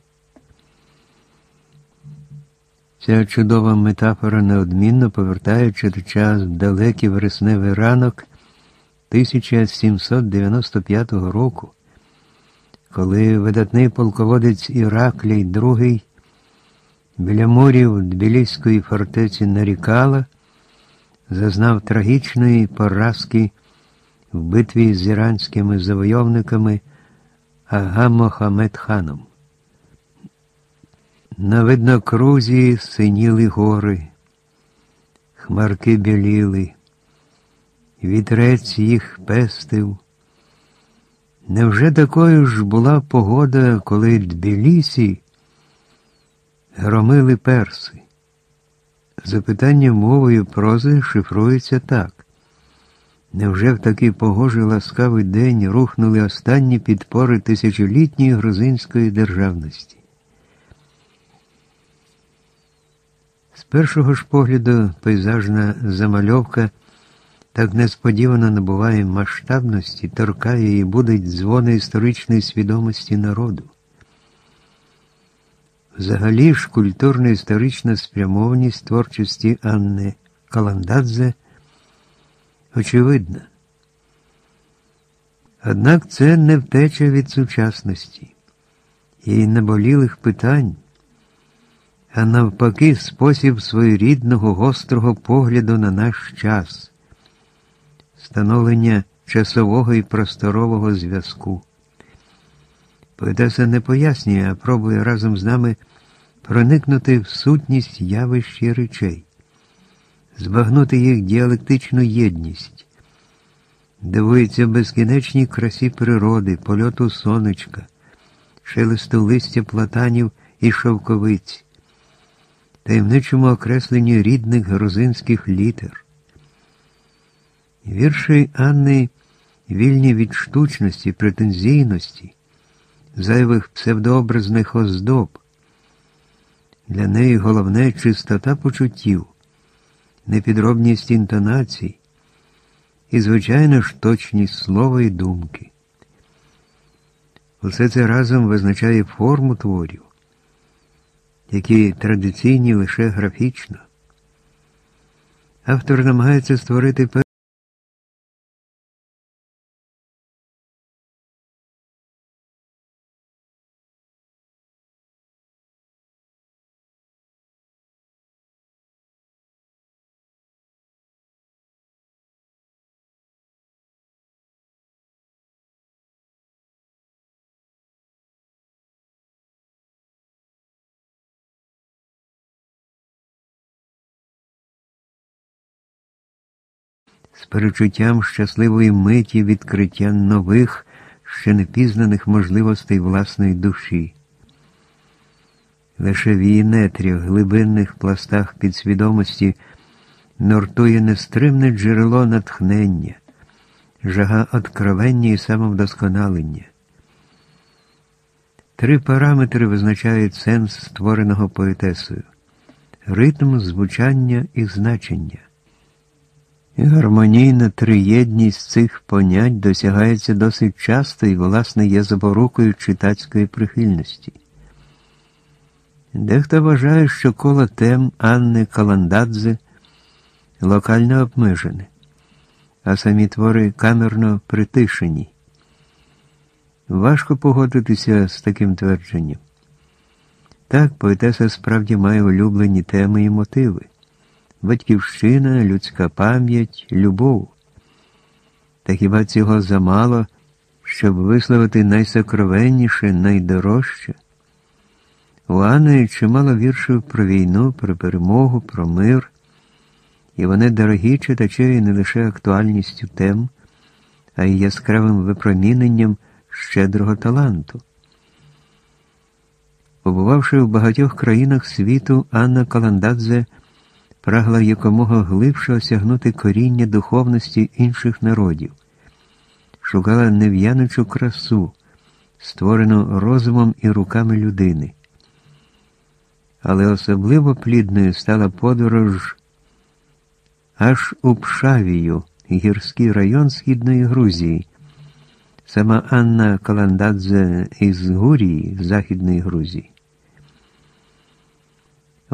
Ця чудова метафора неодмінно повертає читача в далекий вересневий ранок 1795 року, коли видатний полководець Іраклій II біля морів Тбіліської фортеці Нарікала зазнав трагічної поразки в битві з іранськими завойовниками Ага Мохамед-ханом. На виднокрузі синіли гори, хмарки біліли, вітрець їх пестив. Невже такою ж була погода, коли Тбілісі громили перси? Запитання мовою прози шифрується так. Невже в такий погожий ласкавий день рухнули останні підпори тисячолітньої грузинської державності? З першого ж погляду пейзажна замальовка так несподівано набуває масштабності, торкає і будуть дзвони історичної свідомості народу. Взагалі ж культурно історична спрямованість творчості Анни Каландадзе очевидна. Однак це не втеча від сучасності, і наболілих питань а навпаки, спосіб своєрідного гострого погляду на наш час, становлення часового і просторового зв'язку. Поетеса не пояснює, а пробує разом з нами проникнути в сутність явищ і речей, збагнути їх діалектичну єдність, дивується безкінечній красі природи, польоту сонечка, шелесту листя платанів і шовковиць таємничому окресленні рідних грузинських літер. Вірші Анни вільні від штучності, претензійності, зайвих псевдообразних оздоб. Для неї головне чистота почуттів, непідробність інтонацій і, звичайно ж, точність слова і думки. Усе це разом визначає форму творів які традиційні лише графічно. Автор намагається створити з перечуттям щасливої миті відкриття нових, ще непізнаних можливостей власної душі. Лише в її нетрях, глибинних пластах підсвідомості нортує нестримне джерело натхнення, жага откровення і самовдосконалення. Три параметри визначають сенс створеного поетесою ритм, звучання і значення. Гармонійна триєдність цих понять досягається досить часто і, власне, є запорукою читацької прихильності. Дехто вважає, що коло тем Анни Каландадзе локально обмежене, а самі твори камерно притишені. Важко погодитися з таким твердженням. Так, поетеса справді має улюблені теми і мотиви батьківщина, людська пам'ять, любов. Та хіба цього замало, щоб висловити найсокровенніше, найдорожче? У Анни чимало віршів про війну, про перемогу, про мир, і вони дорогі читачеві не лише актуальністю тем, а й яскравим випроміненням щедрого таланту. Побувавши в багатьох країнах світу, Анна Каландадзе – прагла якомога глибше осягнути коріння духовності інших народів, шукала нев'янучу красу, створену розумом і руками людини. Але особливо плідною стала подорож аж у Пшавію, гірський район Східної Грузії. Сама Анна Каландадзе із Гурії, Західної Грузії.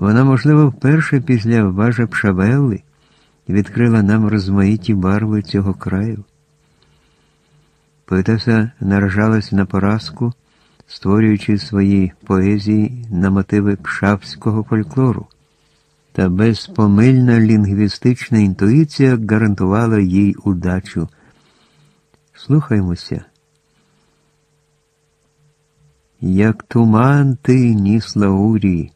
Вона, можливо, вперше після Важа Пшавелли відкрила нам розмаїті барви цього краю. Поетеса наражалась на поразку, створюючи свої поезії на мотиви пшавського фольклору, та безпомильна лінгвістична інтуїція гарантувала їй удачу. Слухаймося. Як туман ти, ніс Лаурі,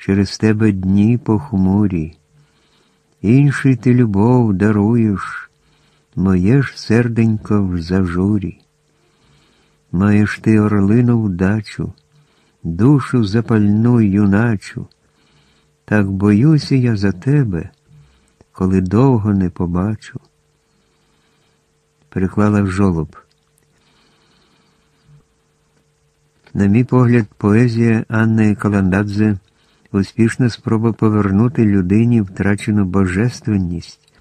через тебе дні похмурі, інший ти любов даруєш, моє ж серденько в зажурі. Маєш ти орлину вдачу, душу запальну юначу, так боюся я за тебе, коли довго не побачу. Переклала жолоб. На мій погляд, поезія Анни Каландадзе успішна спроба повернути людині втрачену божественність,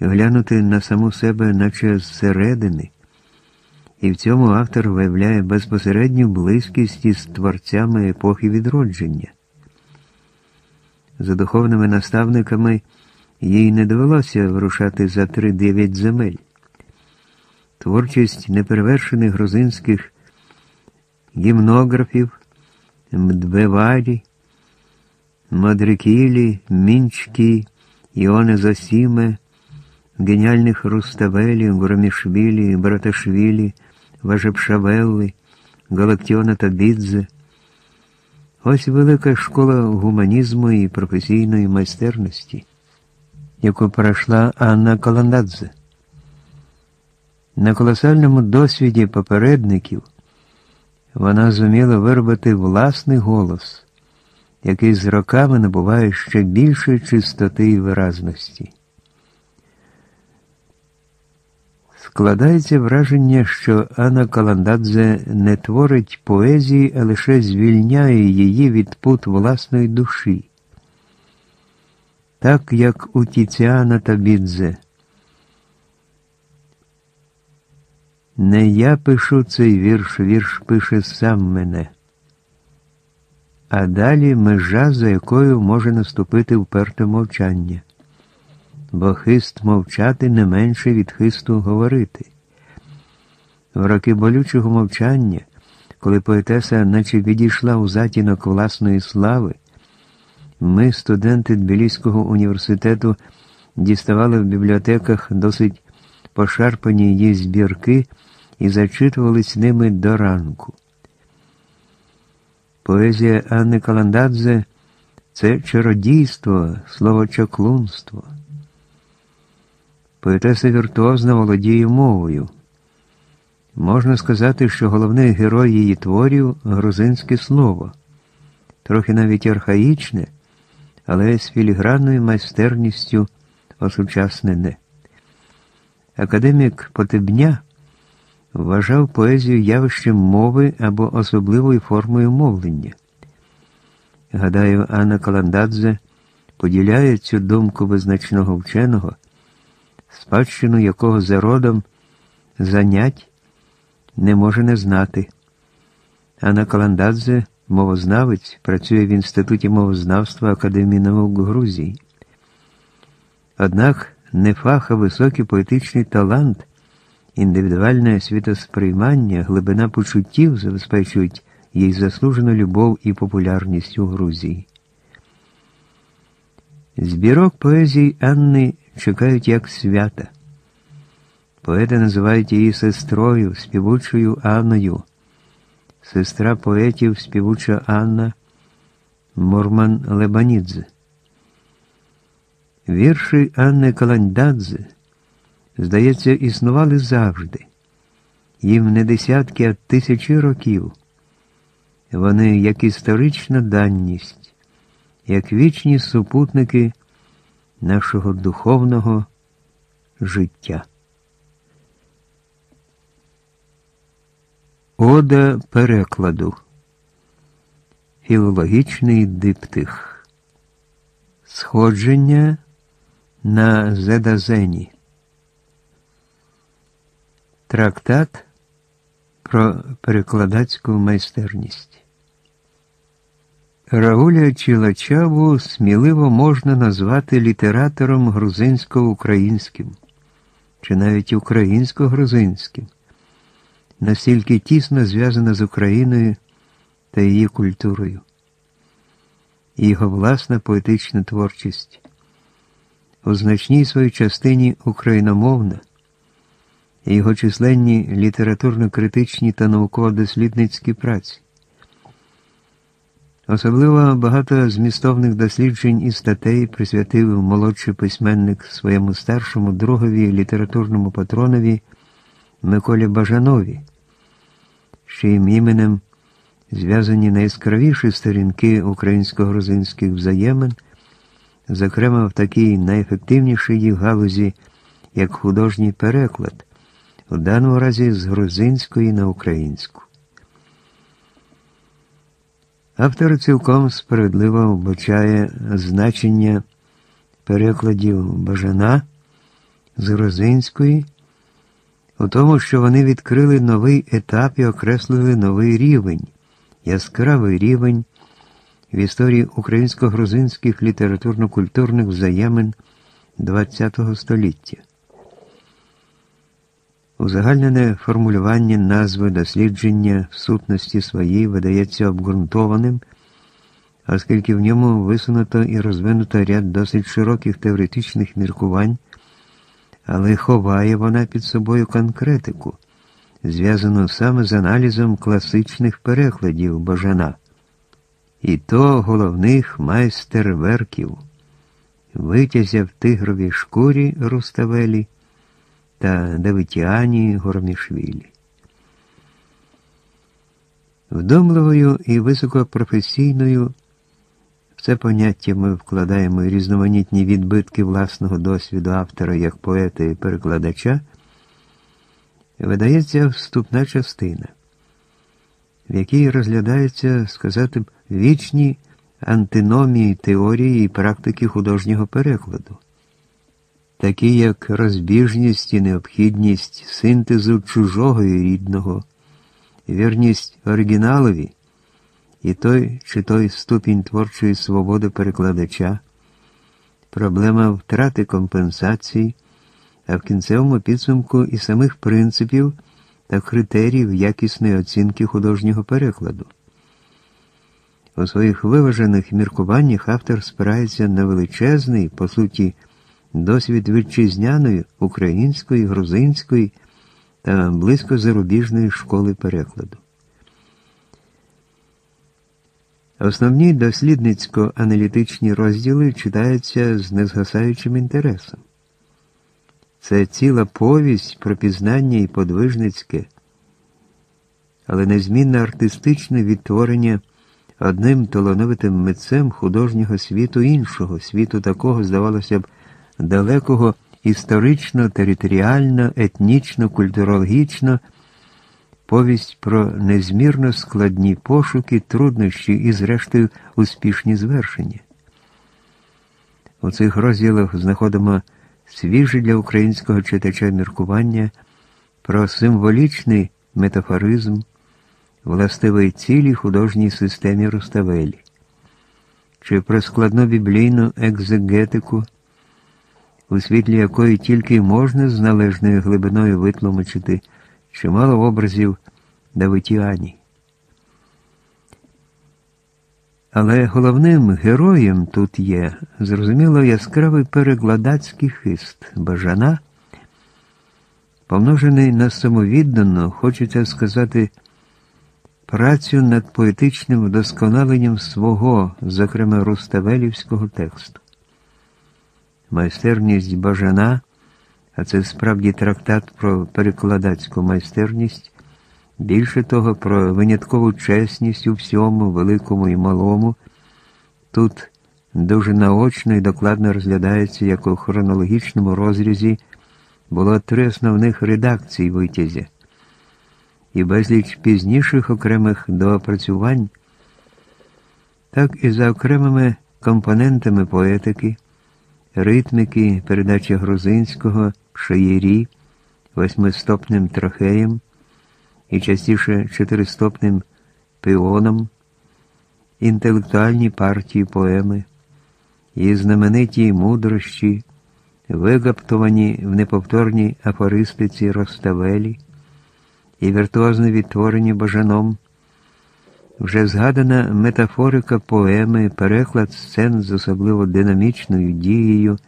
глянути на саму себе, наче зсередини. І в цьому автор виявляє безпосередню близькість із творцями епохи відродження. За духовними наставниками їй не довелося вирушати за три-дев'ять земель. Творчість неперевершених грузинських гімнографів, Мдбеварі, Мадрикілі, Мінчкі, Іоне Зосіме, геніальних Руставелі, Гурамішвілі, Браташвілі, Важепшавелли, Галактіона та Бідзе. Ось велика школа гуманізму і професійної майстерності, яку пройшла Анна Каландадзе. На колосальному досвіді попередників вона зуміла виробити власний голос, який з роками набуває ще більшої чистоти і виразності. Складається враження, що Анна Каландадзе не творить поезії, а лише звільняє її від пут власної душі. Так як у Тіціана та Бідзе. Не я пишу цей вірш, вірш пише сам мене. А далі межа, за якою може наступити вперте мовчання бо хист мовчати не менше від хисту говорити. В роки болючого мовчання, коли поетеса наче відійшла у затінок власної слави, ми, студенти Тбіліського університету, діставали в бібліотеках досить пошарпані її збірки і зачитувались ними до ранку. Поезія Анни Каландадзе це чародійство, словочаклунство. Поетеса віртуозно володіє мовою. Можна сказати, що головний герой її творів грузинське слово, трохи навіть архаїчне, але з філігранною майстерністю осучаснене. Академік Потебня вважав поезію явищем мови або особливою формою мовлення. Гадаю, Анна Каландадзе поділяє цю думку визначного вченого спадщину якого за родом занять не може не знати. Анна Каландадзе, мовознавець, працює в Інституті мовознавства Академії наук Грузії. Однак не фах, а високий поетичний талант, індивідуальне світосприймання, глибина почуттів забезпечують їй заслужену любов і популярність у Грузії. Збірок поезії Анни чекають як свята. Поети називають її сестрою, співучою Анною. Сестра поетів співуча Анна Мурман Лебанідзе. Вірші Анни Каландадзе, здається, існували завжди. Їм не десятки, а тисячі років. Вони як історична данність, як вічні супутники нашого духовного життя. Ода перекладу. Філологічний диптих. Сходження на Зедазені. Трактат про перекладацьку майстерність. Рауля Чілачаву сміливо можна назвати літератором грузинсько-українським, чи навіть українсько-грузинським, настільки тісно зв'язана з Україною та її культурою. Його власна поетична творчість у значній своїй частині україномовна, його численні літературно-критичні та науково-дослідницькі праці. Особливо багато змістовних досліджень і статей присвятив молодший письменник своєму старшому другові літературному патронові Миколі Бажанові, чиїм іменем зв'язані найяскравіші сторінки українсько-грузинських взаємин, зокрема в такій найефективнішій їх галузі, як художній переклад, у даному разі з грузинської на українську. Автор цілком справедливо вбачає значення перекладів Бажана з грузинської у тому, що вони відкрили новий етап і окреслили новий рівень, яскравий рівень в історії українсько-грузинських літературно-культурних взаємин ХХ століття. Узагальнене формулювання назви дослідження в сутності своїй видається обґрунтованим, оскільки в ньому висунуто і розвинуто ряд досить широких теоретичних міркувань, але ховає вона під собою конкретику, зв'язану саме з аналізом класичних перекладів Бажана, і то головних майстерверків, витязя в тигровій шкурі Руставелі та Давитіані Гормішвілі. Вдумливою і високопрофесійною в це поняття ми вкладаємо різноманітні відбитки власного досвіду автора як поета і перекладача, видається вступна частина, в якій розглядаються, сказати б, вічні антиномії теорії і практики художнього перекладу такі як розбіжність і необхідність синтезу чужого і рідного, вірність оригіналові і той чи той ступінь творчої свободи перекладача, проблема втрати компенсацій, а в кінцевому підсумку і самих принципів та критеріїв якісної оцінки художнього перекладу. У своїх виважених міркуваннях автор спирається на величезний, по суті, досвід вітчизняної, української, грузинської та близько зарубіжної школи перекладу. Основні дослідницько-аналітичні розділи читаються з незгасаючим інтересом. Це ціла повість про пізнання і подвижницьке, але незмінне артистичне відтворення одним талановитим митцем художнього світу іншого, світу такого, здавалося б, далекого історично, територіально, етнічно, культурологічно, повість про незмірно складні пошуки, труднощі і, зрештою, успішні звершення. У цих розділах знаходимо свіже для українського читача міркування про символічний метафоризм, властивий цілій художній системі Руставелі, чи про складну біблійну екзегетику у світлі якої тільки можна з належною глибиною витлумачити чимало образів Давитіані. Але головним героєм тут є, зрозуміло, яскравий перекладацький хист бажана, помножений на самовіддану, хочеться сказати, працю над поетичним вдосконаленням свого, зокрема руставелівського тексту майстерність бажана, а це справді трактат про перекладацьку майстерність, більше того, про виняткову чесність у всьому, великому і малому. Тут дуже наочно і докладно розглядається, як у хронологічному розрізі було три основних редакції витязя. і безліч пізніших окремих доопрацювань, так і за окремими компонентами поетики, ритмики, передачі грузинського, шаєрі, восьмистопним трахеєм і частіше чотиристопним піоном, інтелектуальні партії поеми, і знамениті мудрощі, вигаптовані в неповторній афористиці Роставелі і віртуозно відтворені бажаном, вже згадана метафорика поеми, переклад сцен з особливо динамічною дією,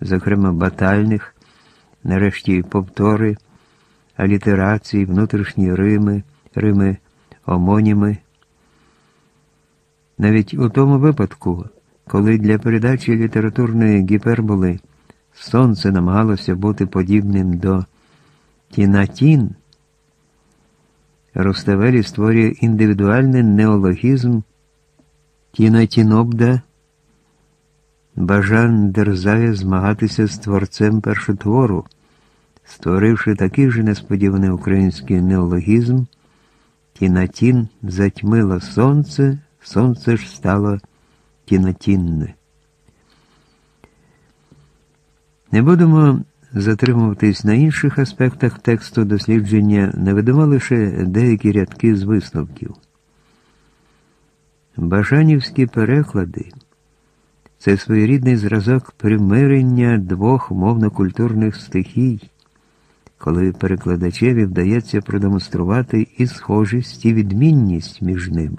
зокрема батальних, нарешті повтори, алітерації, внутрішні Рими, Рими омоніми. Навіть у тому випадку, коли для передачі літературної гіперболи сонце намагалося бути подібним до Тінатін, Роставелі створює індивідуальний неологізм Тінатінобда, Бажан дерзає змагатися з творцем першотвору, створивши такий же несподіваний український неологізм, Тінатін затьмило сонце, сонце ж стало тінатінне. Не будемо затримуватись на інших аспектах тексту дослідження, наведемо лише деякі рядки з висновків. Бажанівські переклади це своєрідний зразок примирення двох мовно-культурних стихій, коли перекладачеві вдається продемонструвати і схожість, і відмінність між ними.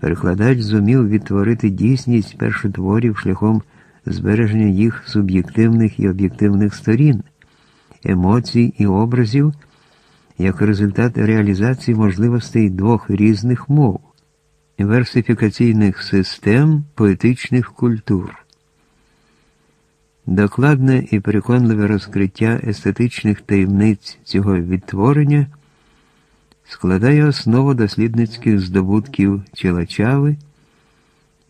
Перекладач зумів відтворити дійсність першотворів шляхом збереження їх суб'єктивних і об'єктивних сторін, емоцій і образів як результат реалізації можливостей двох різних мов, версифікаційних систем поетичних культур. Докладне і переконливе розкриття естетичних таємниць цього відтворення складає основу дослідницьких здобутків Челачави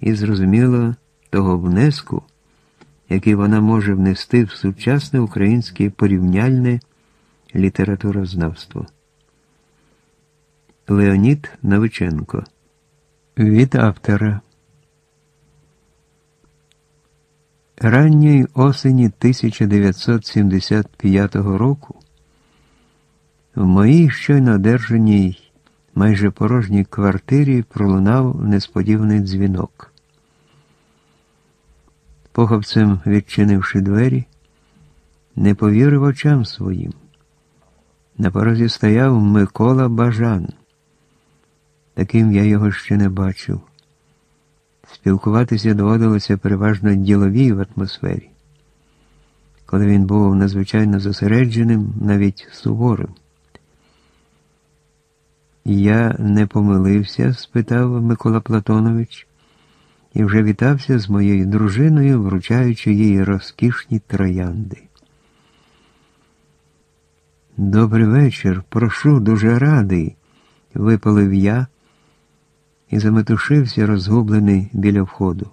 і, зрозуміло, того внеску який вона може внести в сучасне українське порівняльне літературознавство. Леонід Новиченко Від автора Ранньої осені 1975 року в моїй щойно одержаній майже порожній квартирі пролунав несподіваний дзвінок. Поховцем відчинивши двері, не повірив очам своїм. На порозі стояв Микола Бажан. Таким я його ще не бачив. Спілкуватися доводилося переважно діловій в атмосфері, коли він був надзвичайно зосередженим, навіть суворим. Я не помилився? спитав Микола Платонович і вже вітався з моєю дружиною, вручаючи їй розкішні троянди. Добрий вечір, прошу, дуже радий, випалив я і заметушився, розгублений біля входу.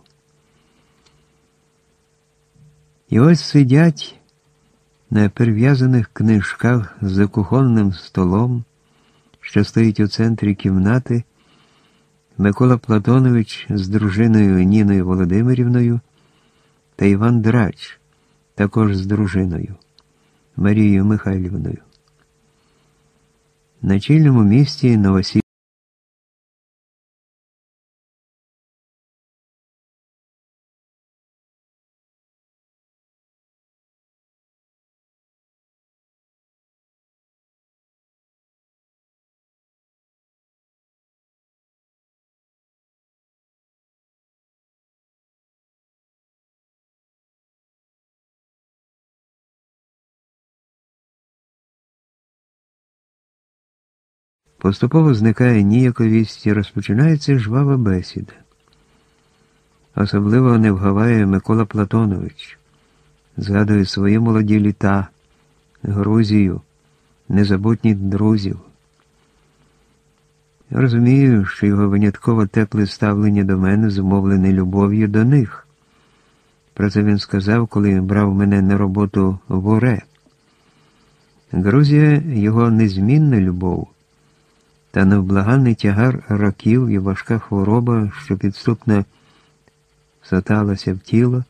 І ось сидять на перев'язаних книжках за кухонним столом, що стоїть у центрі кімнати. Микола Платонович з дружиною Ніною Володимирівною та Іван Драч, також з дружиною Марією Михайлівною. На чільному місці Новосіль. Поступово зникає ніяковість і розпочинається жвава бесіда. Особливо не вгаває Микола Платонович, згадує свої молоді літа, Грузію, незабутніх друзів. Розумію, що його винятково тепле ставлення до мене зумовлене любов'ю до них. Про це він сказав, коли брав мене на роботу в УРЕ. Грузія його незмінна любов, та невблаганний тягар років і важка хвороба, що підступно соталася в тіло,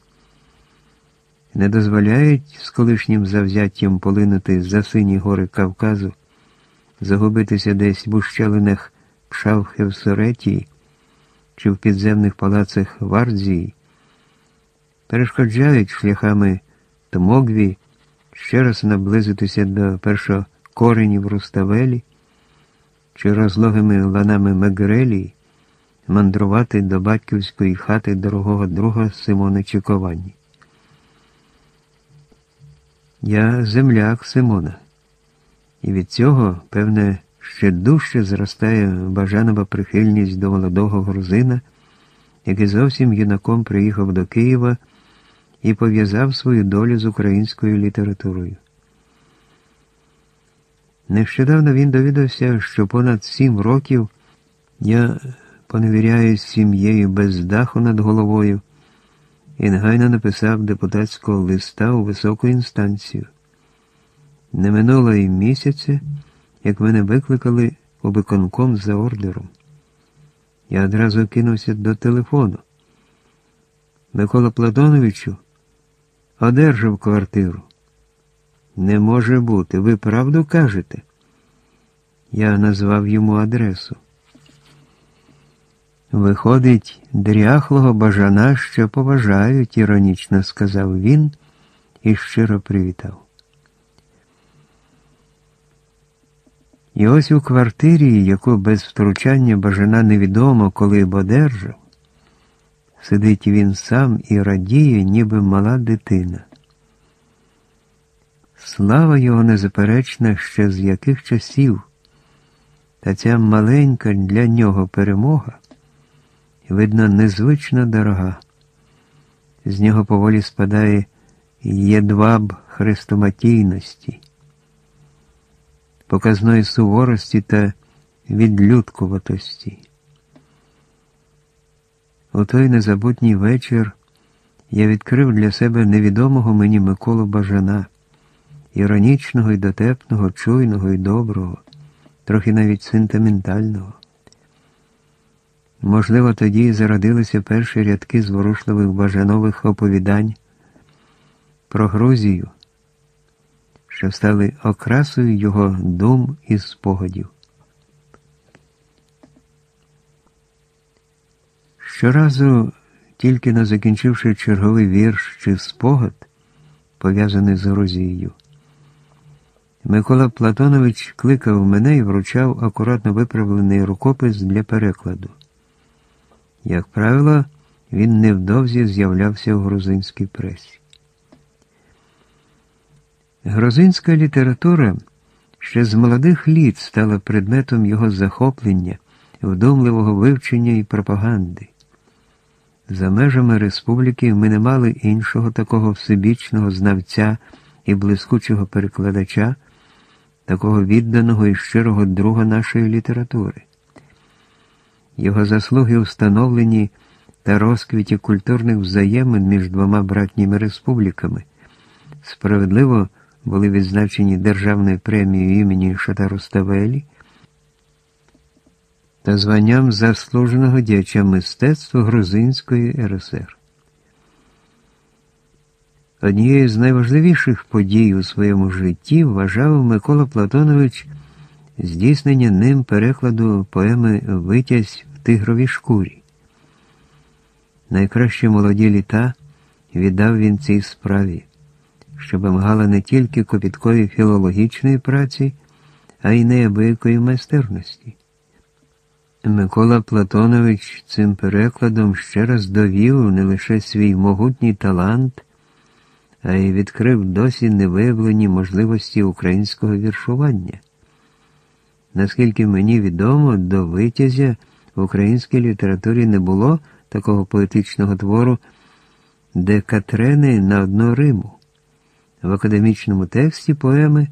не дозволяють з колишнім завзяттям полинути за сині гори Кавказу, загубитися десь в ущелинах Пшавхи в Соретії чи в підземних палацах Вардзії, перешкоджають шляхами Томогві ще раз наблизитися до першокоренів Руставелі чи розлогими ланами Мегрелії мандрувати до батьківської хати дорогого друга Симона Чіковані. Я земляк Симона, і від цього, певне, ще дужче зростає бажанова прихильність до молодого грузина, який зовсім юнаком приїхав до Києва і пов'язав свою долю з українською літературою. Нещодавно він довідався, що понад сім років я поневіряюсь сім'єю без даху над головою і негайно написав депутатського листа у високу інстанцію. Не минуло і місяця, як мене викликали у виконком за ордером. Я одразу кинувся до телефону. Микола Платоновичу одержав квартиру. Не може бути, ви правду кажете? Я назвав йому адресу. Виходить, дряхлого бажана що поважають, іронічно сказав він і щиро привітав. І ось у квартирі, яку без втручання бажана невідомо коли б одержав, сидить він сам і радіє, ніби мала дитина. Слава його незаперечна ще з яких часів, та ця маленька для нього перемога, видно, незвично дорога. З нього поволі спадає єдваб хрестоматійності, показної суворості та відлюдкуватості. У той незабутній вечір я відкрив для себе невідомого мені Миколу Бажана, іронічного і дотепного, чуйного і доброго, трохи навіть сентиментального. Можливо, тоді зародилися перші рядки зворушливих бажанових оповідань про Грузію, що стали окрасою його дум і спогадів. Щоразу, тільки не закінчивши черговий вірш чи спогад, пов'язаний з Грузією, Микола Платонович кликав мене і вручав акуратно виправлений рукопис для перекладу. Як правило, він невдовзі з'являвся в грузинській пресі. Грузинська література ще з молодих літ стала предметом його захоплення, вдумливого вивчення і пропаганди. За межами республіки ми не мали іншого такого всебічного знавця і блискучого перекладача, такого відданого і щирого друга нашої літератури. Його заслуги встановлені та розквіті культурних взаємин між двома братніми республіками. Справедливо були відзначені Державною премією імені Шатару Ставелі та званням заслуженого діяча мистецтва Грузинської РСР. Однією з найважливіших подій у своєму житті вважав Микола Платонович здійснення ним перекладу поеми Витязь в тигровій шкурі. Найкращі молоді літа віддав він цій справі, що вимагала не тільки копіткові філологічної праці, а й неабиякої майстерності. Микола Платонович цим перекладом ще раз довів не лише свій могутній талант, а й відкрив досі невиявлені можливості українського віршування. Наскільки мені відомо, до витязя в українській літературі не було такого поетичного твору, де Катрени на одну риму. В академічному тексті поеми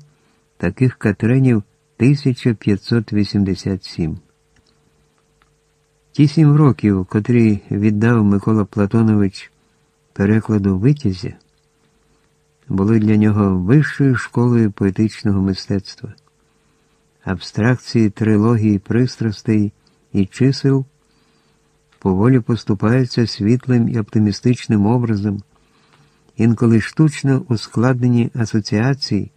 таких Катренів 1587. Ті сім років, котрі віддав Микола Платонович перекладу витязя, були для нього вищою школою поетичного мистецтва. Абстракції трилогії пристрастей і чисел поволі поступаються світлим і оптимістичним образом, інколи штучно ускладнені асоціації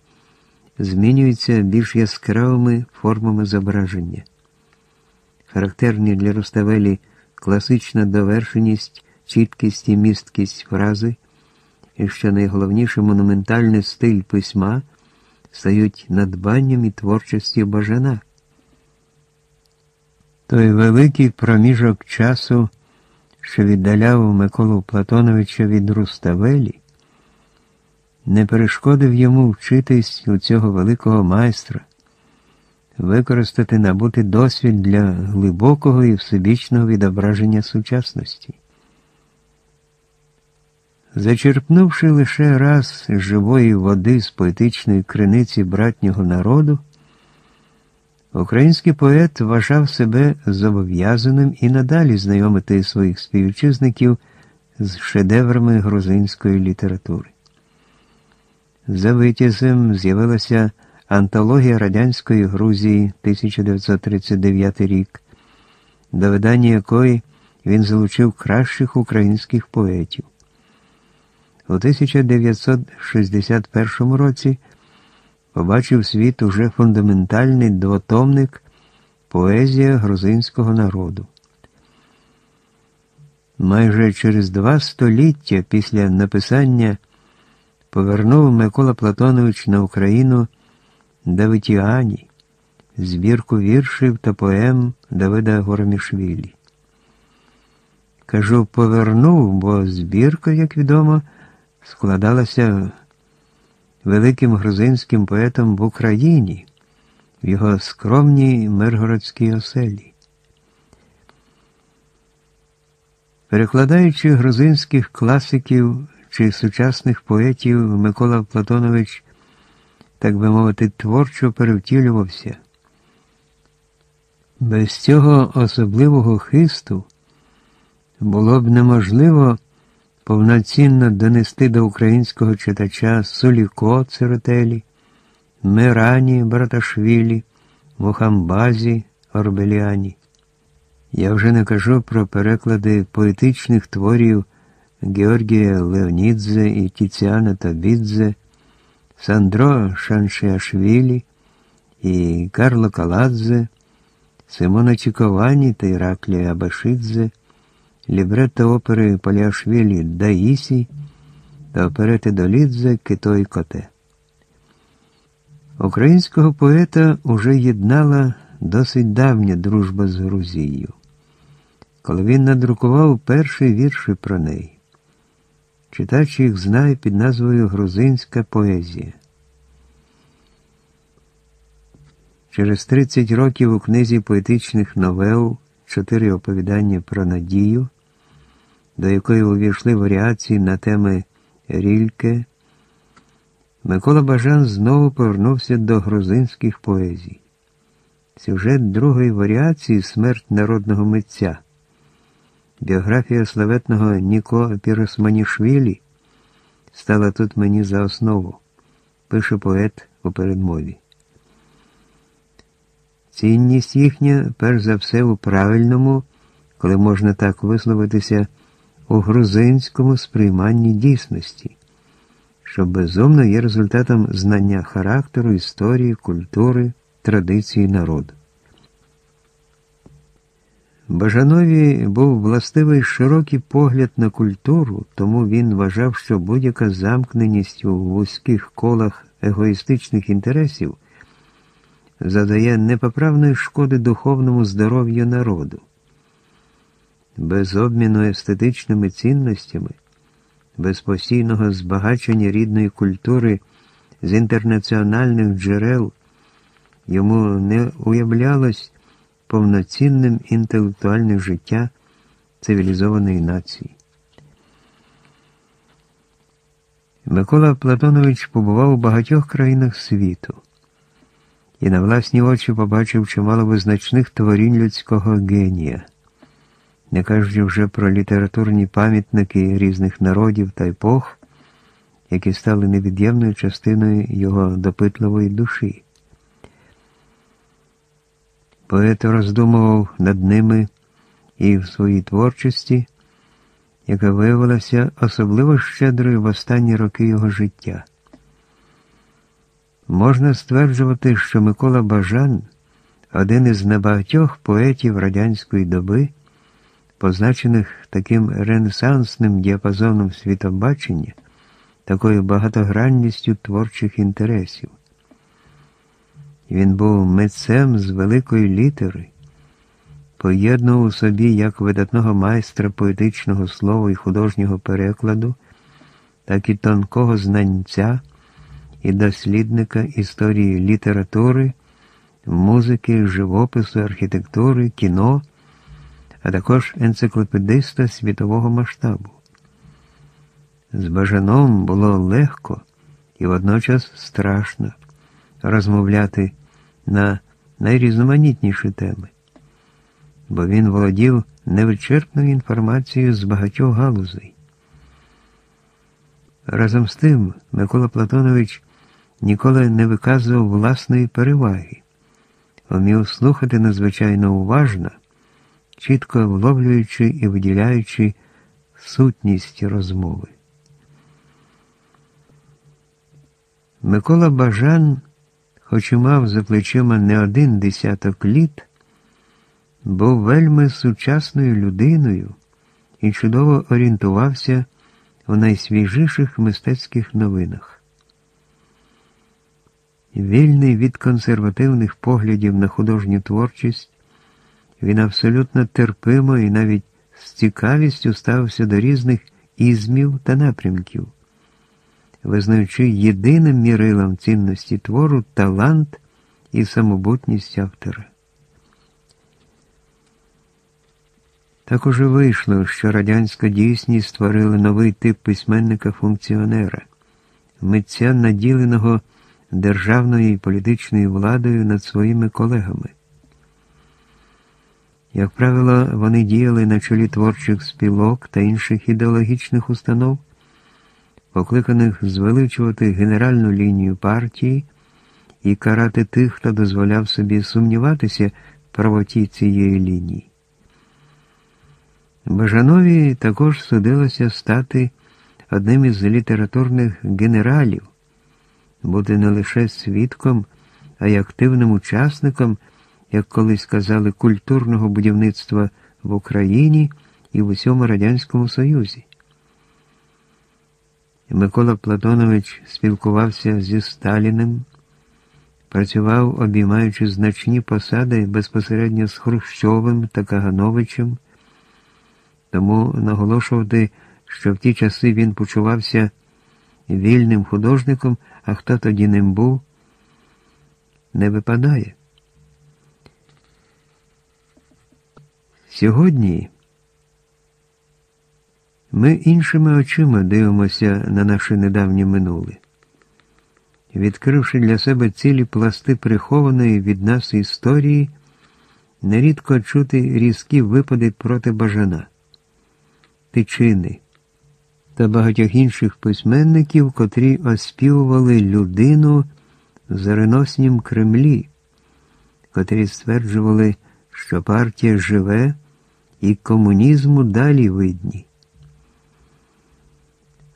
змінюються більш яскравими формами зображення. Характерні для Руставелі класична довершеність, чіткість і місткість фрази, і що найголовніше монументальний стиль письма стають надбанням і творчістю бажана. Той великий проміжок часу, що віддаляв Миколу Платоновича від Руставелі, не перешкодив йому вчитись у цього великого майстра, використати набутий досвід для глибокого і всебічного відображення сучасності. Зачерпнувши лише раз живої води з поетичної криниці братнього народу, Український поет вважав себе зобов'язаним і надалі знайомити своїх співвітчизників з шедеврами грузинської літератури. За витязем з'явилася антологія радянської Грузії 1939 рік, до видання якої він залучив кращих українських поетів. У 1961 році побачив світ уже фундаментальний двотомник Поезія грузинського народу. Майже через два століття після написання повернув Микола Платонович на Україну Давитіані, збірку віршів та поем Давида Горомішвілі. Кажу, повернув, бо збірка, як відомо, складалася великим грузинським поетом в Україні, в його скромній миргородській оселі. Перекладаючи грузинських класиків чи сучасних поетів, Микола Платонович, так би мовити, творчо перевтілювався. Без цього особливого хисту було б неможливо повноцінно донести до українського читача Суліко Церетелі, Мирані Браташвілі, Мухамбазі Орбеліані. Я вже не кажу про переклади поетичних творів Георгія Леонідзе і Тіціана Табідзе, Сандро Шаншиашвілі і Карло Каладзе, Симона Чіковані та Іраклія Абашидзе лібретто опери Паляшвілі Даїсі та оперети Долідзе Кито Коте. Українського поета уже єднала досить давня дружба з Грузією, коли він надрукував перші вірші про неї. Читач їх знає під назвою Грузинська поезія. Через 30 років у книзі поетичних новел чотири оповідання про надію до якої увійшли варіації на теми Рільке, Микола Бажан знову повернувся до грузинських поезій. Сюжет другої варіації Смерть народного митця. Біографія славетного Ніко Піросманішвілі стала тут мені за основу, пише поет у передмові. Цінність їхня, перш за все, у правильному, коли можна так висловитися у грузинському сприйманні дійсності, що безумно є результатом знання характеру, історії, культури, традиції народу. Бажанові був властивий широкий погляд на культуру, тому він вважав, що будь-яка замкненість у вузьких колах егоїстичних інтересів задає непоправної шкоди духовному здоров'ю народу без обміну естетичними цінностями, без постійного збагачення рідної культури з інтернаціональних джерел, йому не уявлялось повноцінним інтелектуальне життя цивілізованої нації. Микола Платонович побував у багатьох країнах світу і на власні очі побачив чимало визначних творінь людського генія не кажучи вже про літературні пам'ятники різних народів та епох, які стали невід'ємною частиною його допитливої душі. Поет роздумував над ними і в своїй творчості, яка виявилася особливо щедрою в останні роки його життя. Можна стверджувати, що Микола Бажан один із небагатьох поетів радянської доби, позначених таким ренесансним діапазоном світобачення, такою багатогранністю творчих інтересів. Він був митцем з великої літери, поєднував у собі як видатного майстра поетичного слова і художнього перекладу, так і тонкого знанця і дослідника історії літератури, музики, живопису, архітектури, кіно, а також енциклопедиста світового масштабу. З Бажаном було легко і водночас страшно розмовляти на найрізноманітніші теми, бо він володів невичерпною інформацією з багатьох галузей. Разом з тим, Микола Платонович ніколи не виказував власної переваги, вмів слухати надзвичайно уважно, чітко вловлюючи і виділяючи сутність розмови. Микола Бажан хоч і мав за плечима не один десяток літ, був вельми сучасною людиною і чудово орієнтувався у найсвіжіших мистецьких новинах. Вільний від консервативних поглядів на художню творчість, він абсолютно терпимо і навіть з цікавістю ставився до різних ізмів та напрямків визнаючи єдиним мірилом цінності твору талант і самобутність автора. Так уже вийшло, що радянська дійсність створила новий тип письменника-функціонера, митця наділеного державною і політичною владою над своїми колегами. Як правило, вони діяли на чолі творчих спілок та інших ідеологічних установ покликаних звеличувати генеральну лінію партії і карати тих, хто дозволяв собі сумніватися в правоті цієї лінії. Бажанові також судилося стати одним із літературних генералів, бути не лише свідком, а й активним учасником, як колись казали, культурного будівництва в Україні і в усьому Радянському Союзі. Микола Платонович спілкувався зі Сталіним, працював, обіймаючи значні посади безпосередньо з Хрущовим та Кагановичем, тому наголошувати, що в ті часи він почувався вільним художником, а хто тоді ним був, не випадає. Сьогодні ми іншими очима дивимося на наше недавнє минуле, відкривши для себе цілі пласти прихованої від нас історії, нерідко чути різкі випади проти бажана, тичини та багатьох інших письменників, котрі оспівували людину в зареноснім Кремлі, котрі стверджували, що партія живе і комунізму далі видні.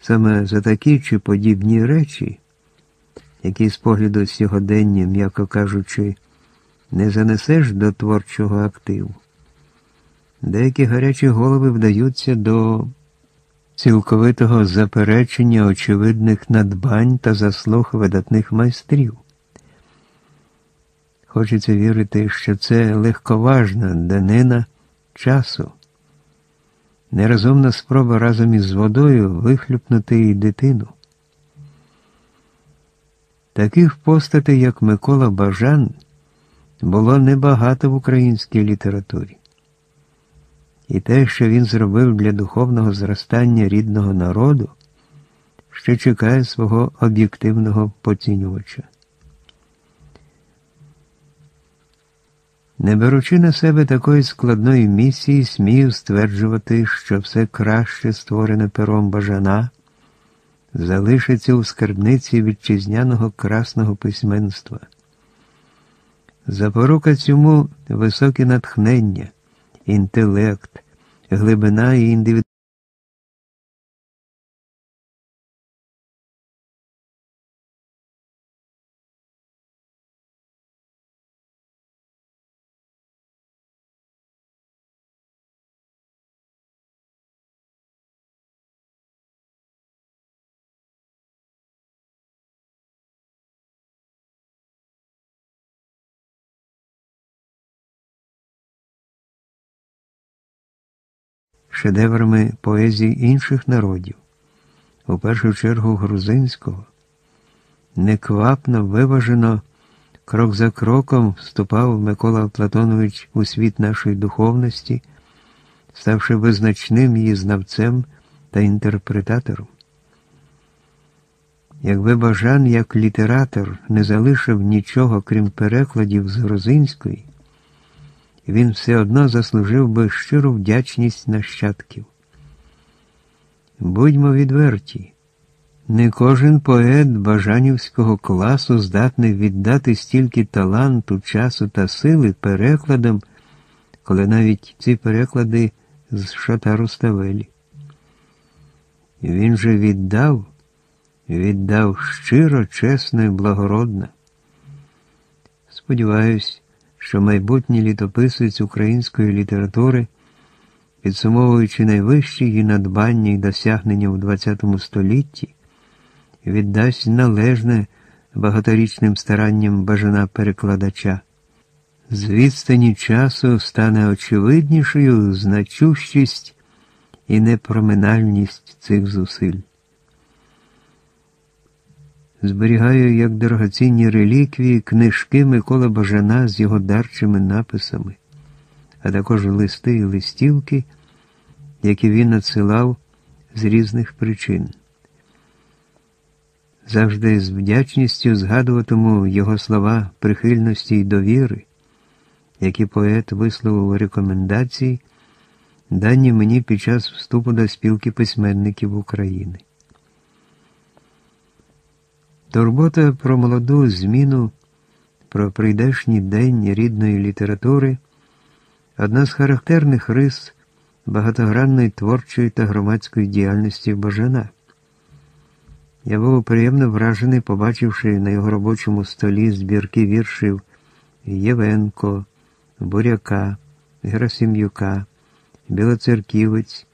Саме за такі чи подібні речі, які з погляду сьогодення, м'яко кажучи, не занесеш до творчого активу, деякі гарячі голови вдаються до цілковитого заперечення очевидних надбань та заслуг видатних майстрів. Хочеться вірити, що це легковажна данина часу. Нерозумна спроба разом із водою вихлюпнути її дитину. Таких постатей, як Микола Бажан, було небагато в українській літературі. І те, що він зробив для духовного зростання рідного народу, ще чекає свого об'єктивного поцінювача. Не беручи на себе такої складної місії, смію стверджувати, що все краще створене пером бажана залишиться у скарбниці вітчизняного красного письменства. Запорука цьому високе натхнення, інтелект, глибина і індивідуальність. Шедеврами поезії інших народів, у першу чергу грузинського, неквапно, виважено, крок за кроком вступав Микола Платонович у світ нашої духовності, ставши визначним її знавцем та інтерпретатором. Якби Бажан як літератор не залишив нічого крім перекладів з грузинської, він все одно заслужив би щиру вдячність нащадків. Будьмо відверті, не кожен поет бажанівського класу здатний віддати стільки таланту, часу та сили перекладам, коли навіть ці переклади з Шатару Ставелі. Він же віддав, віддав щиро, чесно і благородно. Сподіваюсь, що майбутній літописець української літератури, підсумовуючи найвищі її надбання і досягнення у ХХ столітті, віддасть належне багаторічним старанням бажана перекладача. З відстані часу стане очевиднішою значущість і непроминальність цих зусиль зберігаю як дорогоцінні реліквії книжки Микола Бажана з його дарчими написами, а також листи і листівки, які він надсилав з різних причин. Завжди з вдячністю згадуватиму його слова прихильності й довіри, які поет висловив у рекомендації, дані мені під час вступу до спілки письменників України. Турбота про молоду зміну, про прийдешній день рідної літератури одна з характерних рис багатогранної творчої та громадської діяльності Бажана. Я був приємно вражений, побачивши на його робочому столі збірки віршів Євенко, Буряка, Герасим'юка, Білоцерківець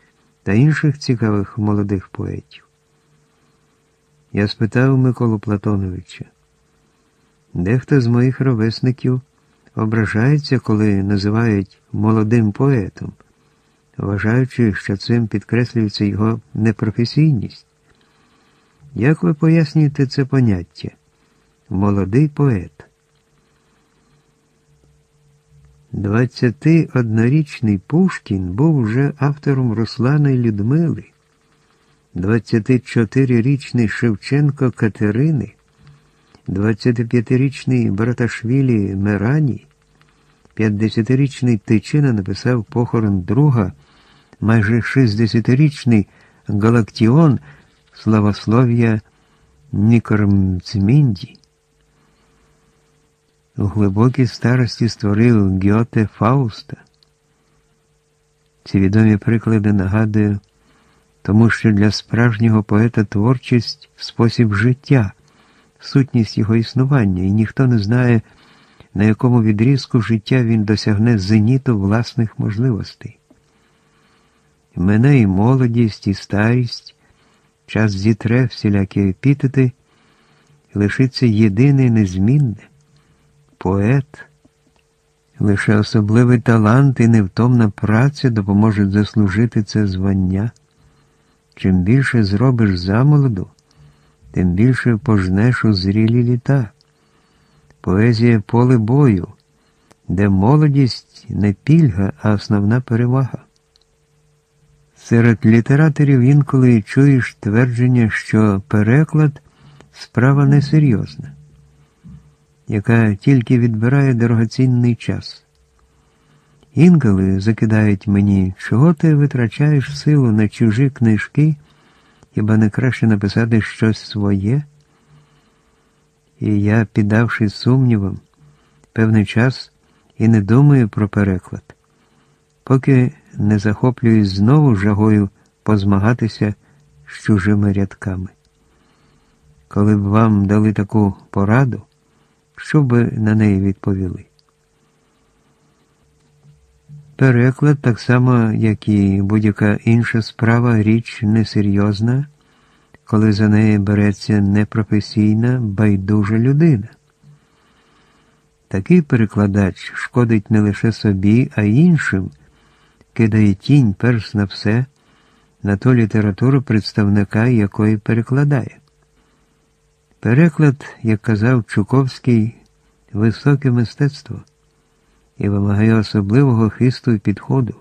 та інших цікавих молодих поетів. Я спитав Миколу Платоновича, дехто з моїх ровесників ображається, коли називають молодим поетом, вважаючи, що цим підкреслюється його непрофесійність. Як ви пояснюєте це поняття? Молодий поет? 21-річний Пушкін був вже автором Руслана і Людмили. 24-річний Шевченко Катерини, 25-річний Браташвілі Мерані, 50-річний Тичина написав похорон друга, майже 60-річний Галактіон славослов'я Нікормцмінді. У глибокій старості створив Гьоте Фауста. Ці відомі приклади нагадую тому що для справжнього поета творчість спосіб життя, сутність його існування, і ніхто не знає, на якому відрізку життя він досягне зеніту власних можливостей. Мене і молодість, і старість, час зітре всілякі епітети, лишиться єдине незмінне поет. Лише особливий талант і невтомна праця допоможуть заслужити це звання. Чим більше зробиш замолоду, тим більше пожнеш у зрілі літа. Поезія поле бою, де молодість не пільга, а основна перевага. Серед літераторів інколи чуєш твердження, що переклад справа несерйозна, яка тільки відбирає дорогоцінний час. Інколи закидають мені, чого ти витрачаєш силу на чужі книжки Хіба не краще написати щось своє? І я, піддавши сумнівам, певний час і не думаю про переклад, поки не захоплююсь знову жагою позмагатися з чужими рядками. Коли б вам дали таку пораду, що би на неї відповіли? Переклад, так само, як і будь-яка інша справа, річ несерйозна, коли за неї береться непрофесійна, байдужа людина. Такий перекладач шкодить не лише собі, а й іншим, кидає тінь перш на все на ту літературу представника, якої перекладає. Переклад, як казав Чуковський, високе мистецтво і вимагає особливого хисту і підходу.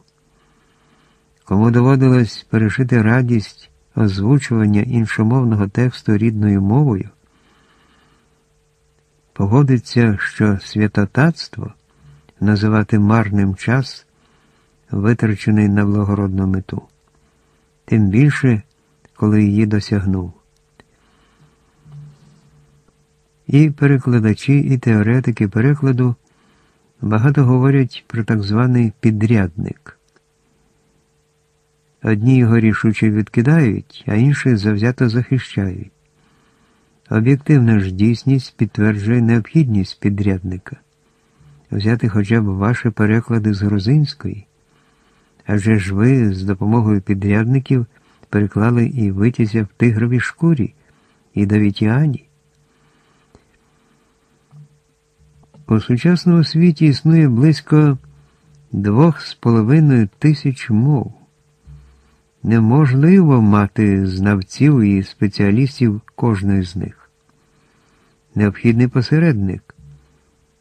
Кому доводилось пережити радість озвучування іншомовного тексту рідною мовою, погодиться, що святотатство називати марним час, витрачений на благородну мету, тим більше, коли її досягнув. І перекладачі, і теоретики перекладу багато говорять про так званий підрядник. Одні його рішуче відкидають, а інші завзято захищають. Об'єктивна ж дійсність підтверджує необхідність підрядника взяти хоча б ваші переклади з грузинської, адже ж ви з допомогою підрядників переклали і витязя в тигровій шкурі, і Давітіані. У сучасному світі існує близько двох з половиною тисяч мов. Неможливо мати знавців і спеціалістів кожної з них. Необхідний посередник,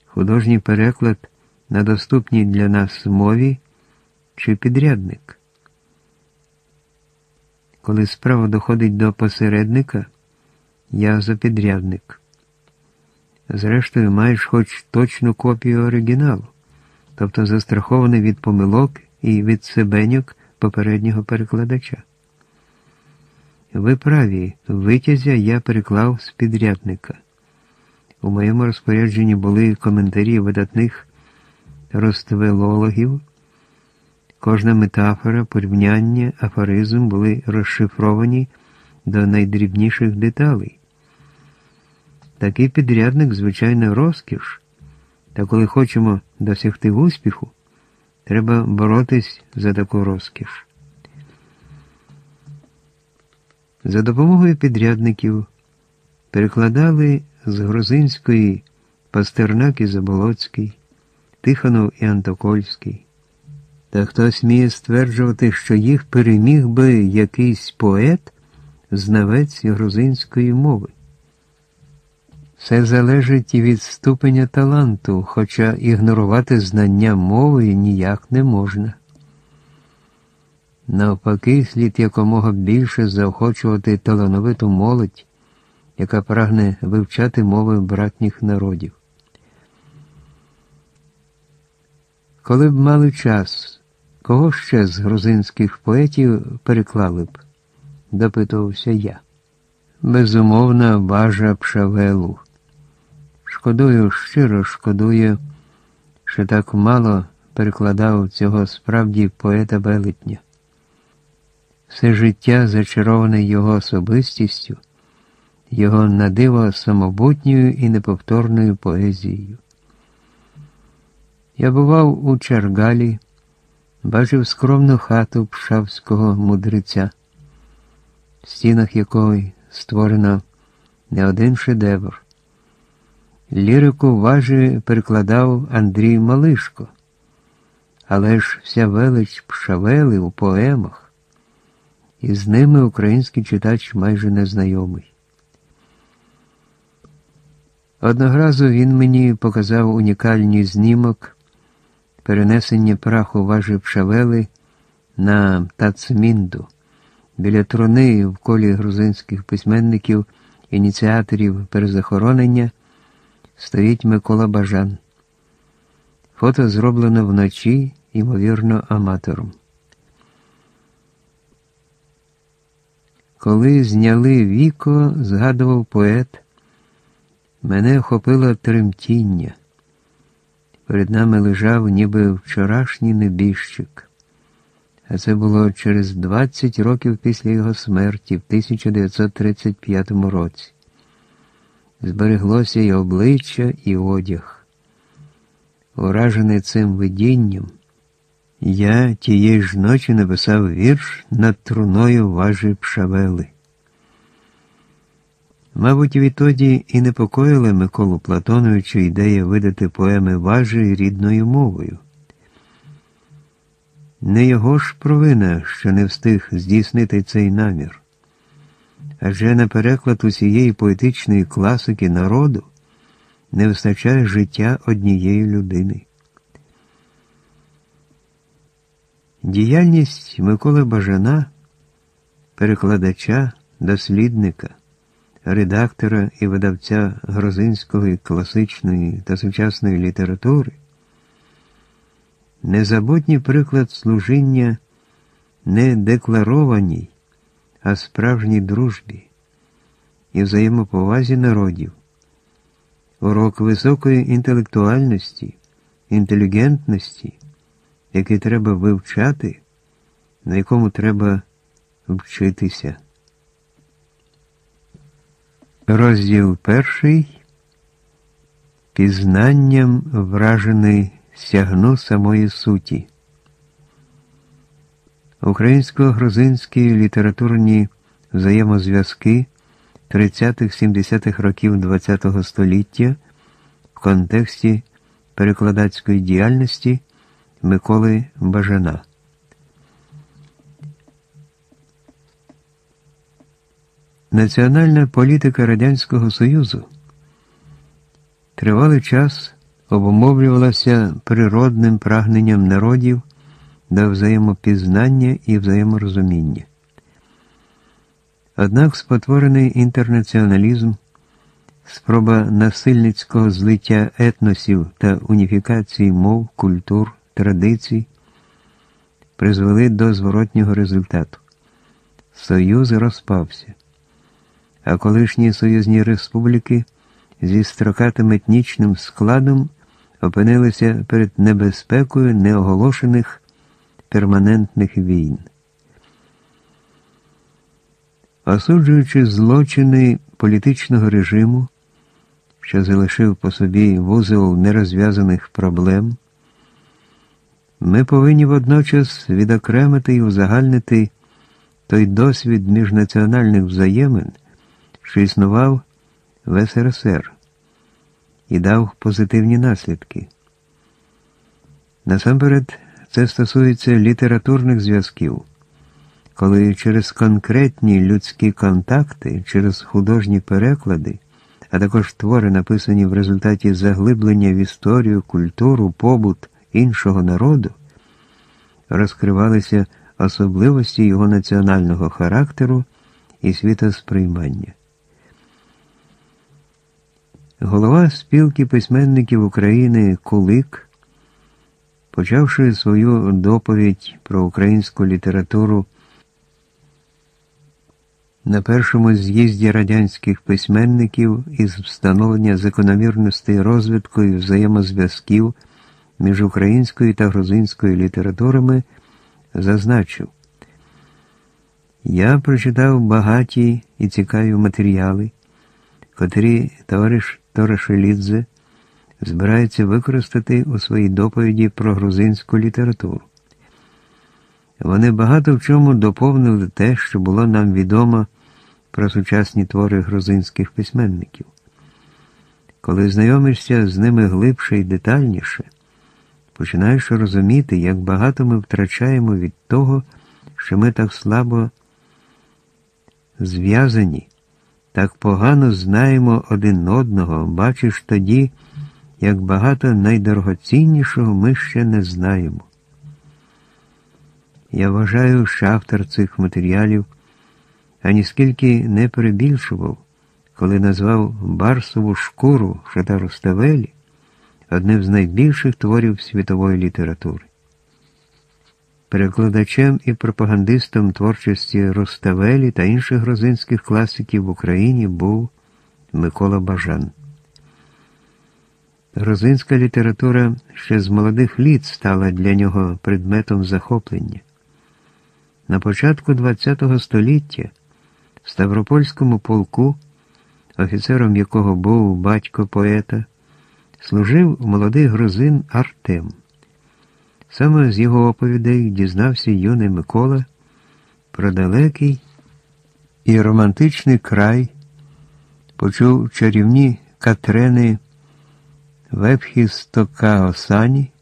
художній переклад на доступній для нас мові чи підрядник. Коли справа доходить до посередника, я за підрядник. Зрештою, маєш хоч точну копію оригіналу, тобто застрахований від помилок і від себеньок попереднього перекладача. Ви праві, витязя я переклав з підрядника. У моєму розпорядженні були коментарі видатних роствелологів. Кожна метафора, порівняння, афоризм були розшифровані до найдрібніших деталей. Такий підрядник, звичайно, розкіш, та коли хочемо досягти успіху, треба боротись за таку розкіш. За допомогою підрядників перекладали з грузинської Пастернак і Заболоцький, Тихонов і Антокольський. Та хто сміє стверджувати, що їх переміг би якийсь поет, знавець грузинської мови. Все залежить і від ступеня таланту, хоча ігнорувати знання мови ніяк не можна. Навпаки, слід якомога більше заохочувати талановиту молодь, яка прагне вивчати мови братніх народів. Коли б мали час, кого ще з грузинських поетів переклали б? допитувався я. Безумовно, бажа Пшавелу. Шкодую, щиро шкодую, що так мало перекладав цього справді поета велетня. Все життя зачароване його особистістю, його надиво самобутньою і неповторною поезією. Я бував у Чаргалі, бачив скромну хату пшавського мудреця, в стінах якої створено не один шедевр. Лірику важі перекладав Андрій Малишко, але ж вся велич пшавели у поемах, і з ними український читач майже незнайомий. Одного він мені показав унікальний знімок перенесення праху важі пшавели на Тацмінду біля труни в колі грузинських письменників, ініціаторів перезахоронення стоїть Микола Бажан. Фото зроблено вночі, ймовірно, аматором. Коли зняли віко, згадував поет, мене охопило тремтіння. Перед нами лежав ніби вчорашній небіжчик. А це було через 20 років після його смерті в 1935 році. Збереглося і обличчя, і одяг. Уражений цим видінням, я тієї ж ночі написав вірш над труною важі пшавели. Мабуть, відтоді і непокоїла Миколу Платоновича ідея видати поеми важі рідною мовою. Не його ж провина, що не встиг здійснити цей намір. Адже на переклад усієї поетичної класики народу не вистачає життя однієї людини. Діяльність Миколи Бажана, перекладача, дослідника, редактора і видавця грузинської класичної та сучасної літератури, незабутній приклад служіння не декларованій, а справжній дружбі і взаємоповазі народів, урок високої інтелектуальності, інтелігентності який треба вивчати, на якому треба вчитися. Розділ перший Пізнанням вражений сягну самої суті. Українсько-грузинські літературні взаємозв'язки 30-70-х років ХХ століття в контексті перекладацької діяльності. Миколи Бажана. Національна політика Радянського Союзу тривалий час обумовлювалася природним прагненням народів до взаємопізнання і взаєморозуміння. Однак спотворений інтернаціоналізм, спроба насильницького злиття етносів та уніфікації мов, культур традицій призвели до зворотнього результату. Союз розпався, а колишні союзні республіки зі строкатим етнічним складом опинилися перед небезпекою неоголошених перманентних війн. Осуджуючи злочини політичного режиму, що залишив по собі вузол нерозв'язаних проблем. Ми повинні водночас відокремити і узагальнити той досвід міжнаціональних взаємин, що існував в СРСР і дав позитивні наслідки. Насамперед, це стосується літературних зв'язків, коли через конкретні людські контакти, через художні переклади, а також твори, написані в результаті заглиблення в історію, культуру, побут іншого народу розкривалися особливості його національного характеру і світосприймання. Голова спілки письменників України Кулик, почавши свою доповідь про українську літературу на першому з'їзді радянських письменників із встановлення закономірностей розвитку і взаємозв'язків між українською та грузинською літературами зазначив, я прочитав багаті і цікаві матеріали, котрі товариш Торошелідзе збирається використати у своїй доповіді про грузинську літературу. Вони багато в чому доповнили те, що було нам відомо про сучасні твори грузинських письменників. Коли знайомишся з ними глибше і детальніше, починаєш розуміти, як багато ми втрачаємо від того, що ми так слабо зв'язані, так погано знаємо один одного, бачиш тоді, як багато найдорогоціннішого ми ще не знаємо. Я вважаю, що автор цих матеріалів аніскільки не перебільшував, коли назвав Барсову шкуру Шатару Ставелі одним з найбільших творів світової літератури. перекладачем і пропагандистом творчості Руставелі та інших грузинських класиків в Україні був Микола Бажан. Грузинська література ще з молодих літ стала для нього предметом захоплення. На початку ХХ століття в Ставропольському полку, офіцером якого був батько поета, служив молодий грузин Артем. Саме з його оповідей дізнався юний Микола про далекий і романтичний край, почув чарівні катрени вепхістока Осані,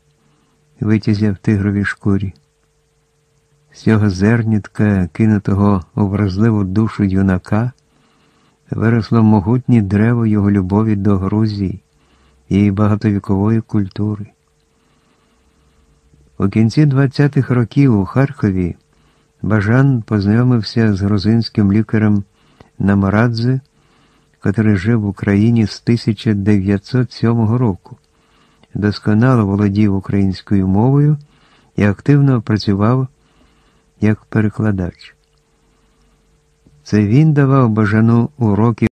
витязя в тигровій шкурі. З цього зернітка, кинутого у вразливу душу юнака, виросло могутнє древо його любові до Грузії і багатовікової культури. У кінці 20-х років у Харкові Бажан познайомився з грузинським лікарем Намарадзе, котрий жив в Україні з 1907 року, досконало володів українською мовою і активно працював як перекладач. Це він давав Бажану уроки.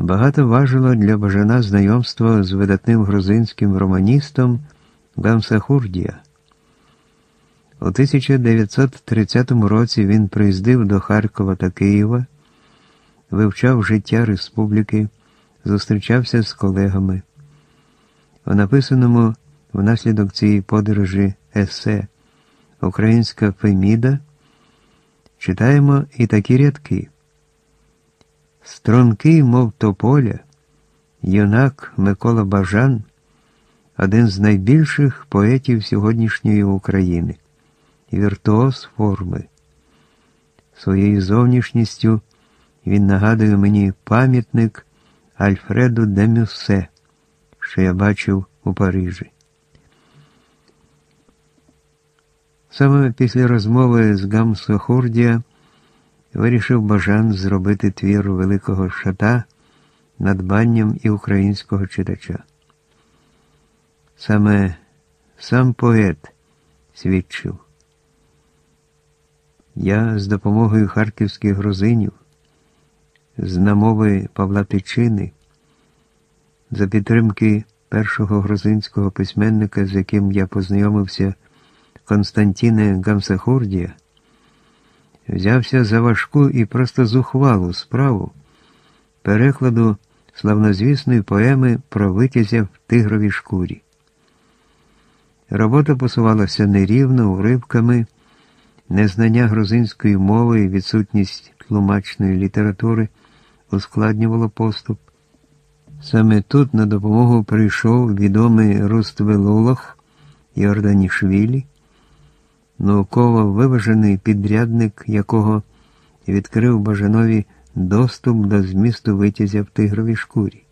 Багато важило для Бажана знайомство з видатним грузинським романістом Гамсахурдія. У 1930 році він приїздив до Харкова та Києва, вивчав життя республіки, зустрічався з колегами. У написаному внаслідок цієї подорожі есе Українська Феміда читаємо і такі рядки. Стрункий, мов тополя, юнак Микола Бажан один з найбільших поетів сьогоднішньої України, віртуоз форми. Своєю зовнішністю він нагадує мені пам'ятник Альфреду де Мюссе, що я бачив у Парижі. Саме після розмови з Гамсо Хурдія вирішив Бажан зробити твір великого шата надбанням і українського читача. Саме сам поет свідчив. Я з допомогою харківських грузинів, з намови Павла Тичини, за підтримки першого грузинського письменника, з яким я познайомився, Константіне Гамсахурдія, взявся за важку і просто зухвалу справу перекладу славнозвісної поеми про витязя в тигровій шкурі. Робота посувалася нерівно, уривками, незнання грузинської мови і відсутність тлумачної літератури ускладнювало поступ. Саме тут на допомогу прийшов відомий Руствелолох Йорданішвілі, науково виважений підрядник якого відкрив Бажанові доступ до змісту витязя в тигровій шкурі.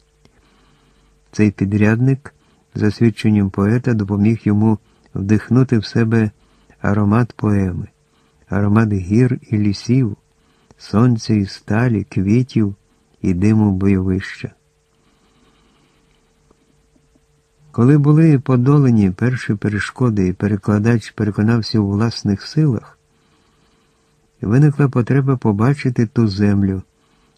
Цей підрядник, за свідченням поета, допоміг йому вдихнути в себе аромат поеми, аромат гір і лісів, сонця і сталі, квітів і диму бойовища. Коли були подолані перші перешкоди і перекладач переконався у власних силах, виникла потреба побачити ту землю,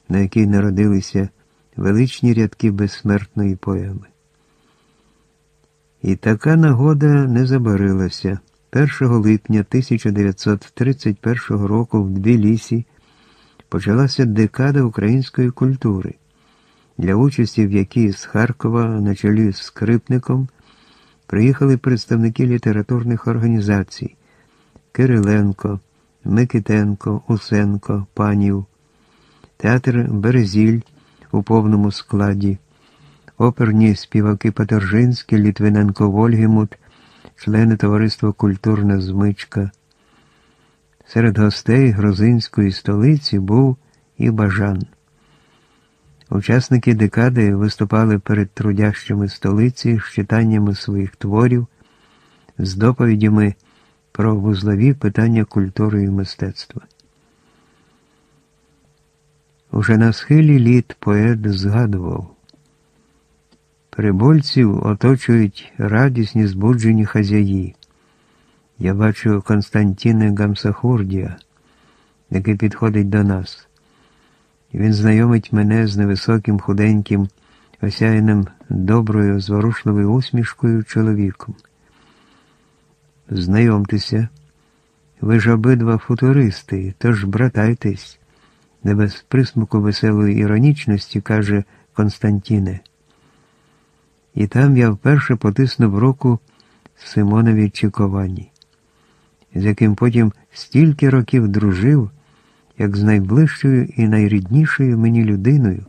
на якій народилися величні рядки безсмертної поеми. І така нагода не забарилася. 1 липня 1931 року в Тбілісі почалася декада української культури для участі в якій з Харкова на чолі з скрипником приїхали представники літературних організацій. Кириленко, Микитенко, Усенко, Панів, театр Березіль у повному складі, оперні співаки Патержинський, Літвиненко Вольгемут, члени Товариства Культурна Змичка, Серед гостей грузинської столиці був і Бажан. Учасники декади виступали перед трудящими столиці з читаннями своїх творів, з доповідями про вузлові питання культури і мистецтва. Уже на схилі літ поет згадував. Прибульців оточують радісні збуджені хазяї. Я бачу Константіна Гамсахурдія, який підходить до нас. Він знайомить мене з невисоким, худеньким, осяяним доброю, зворушливою усмішкою чоловіком. Знайомтеся, ви ж обидва футуристи, тож братайтесь, не без присмуку веселої іронічності, каже Константіне. І там я вперше потиснув руку Симонові Чіковані, з яким потім стільки років дружив, як з найближчою і найріднішою мені людиною,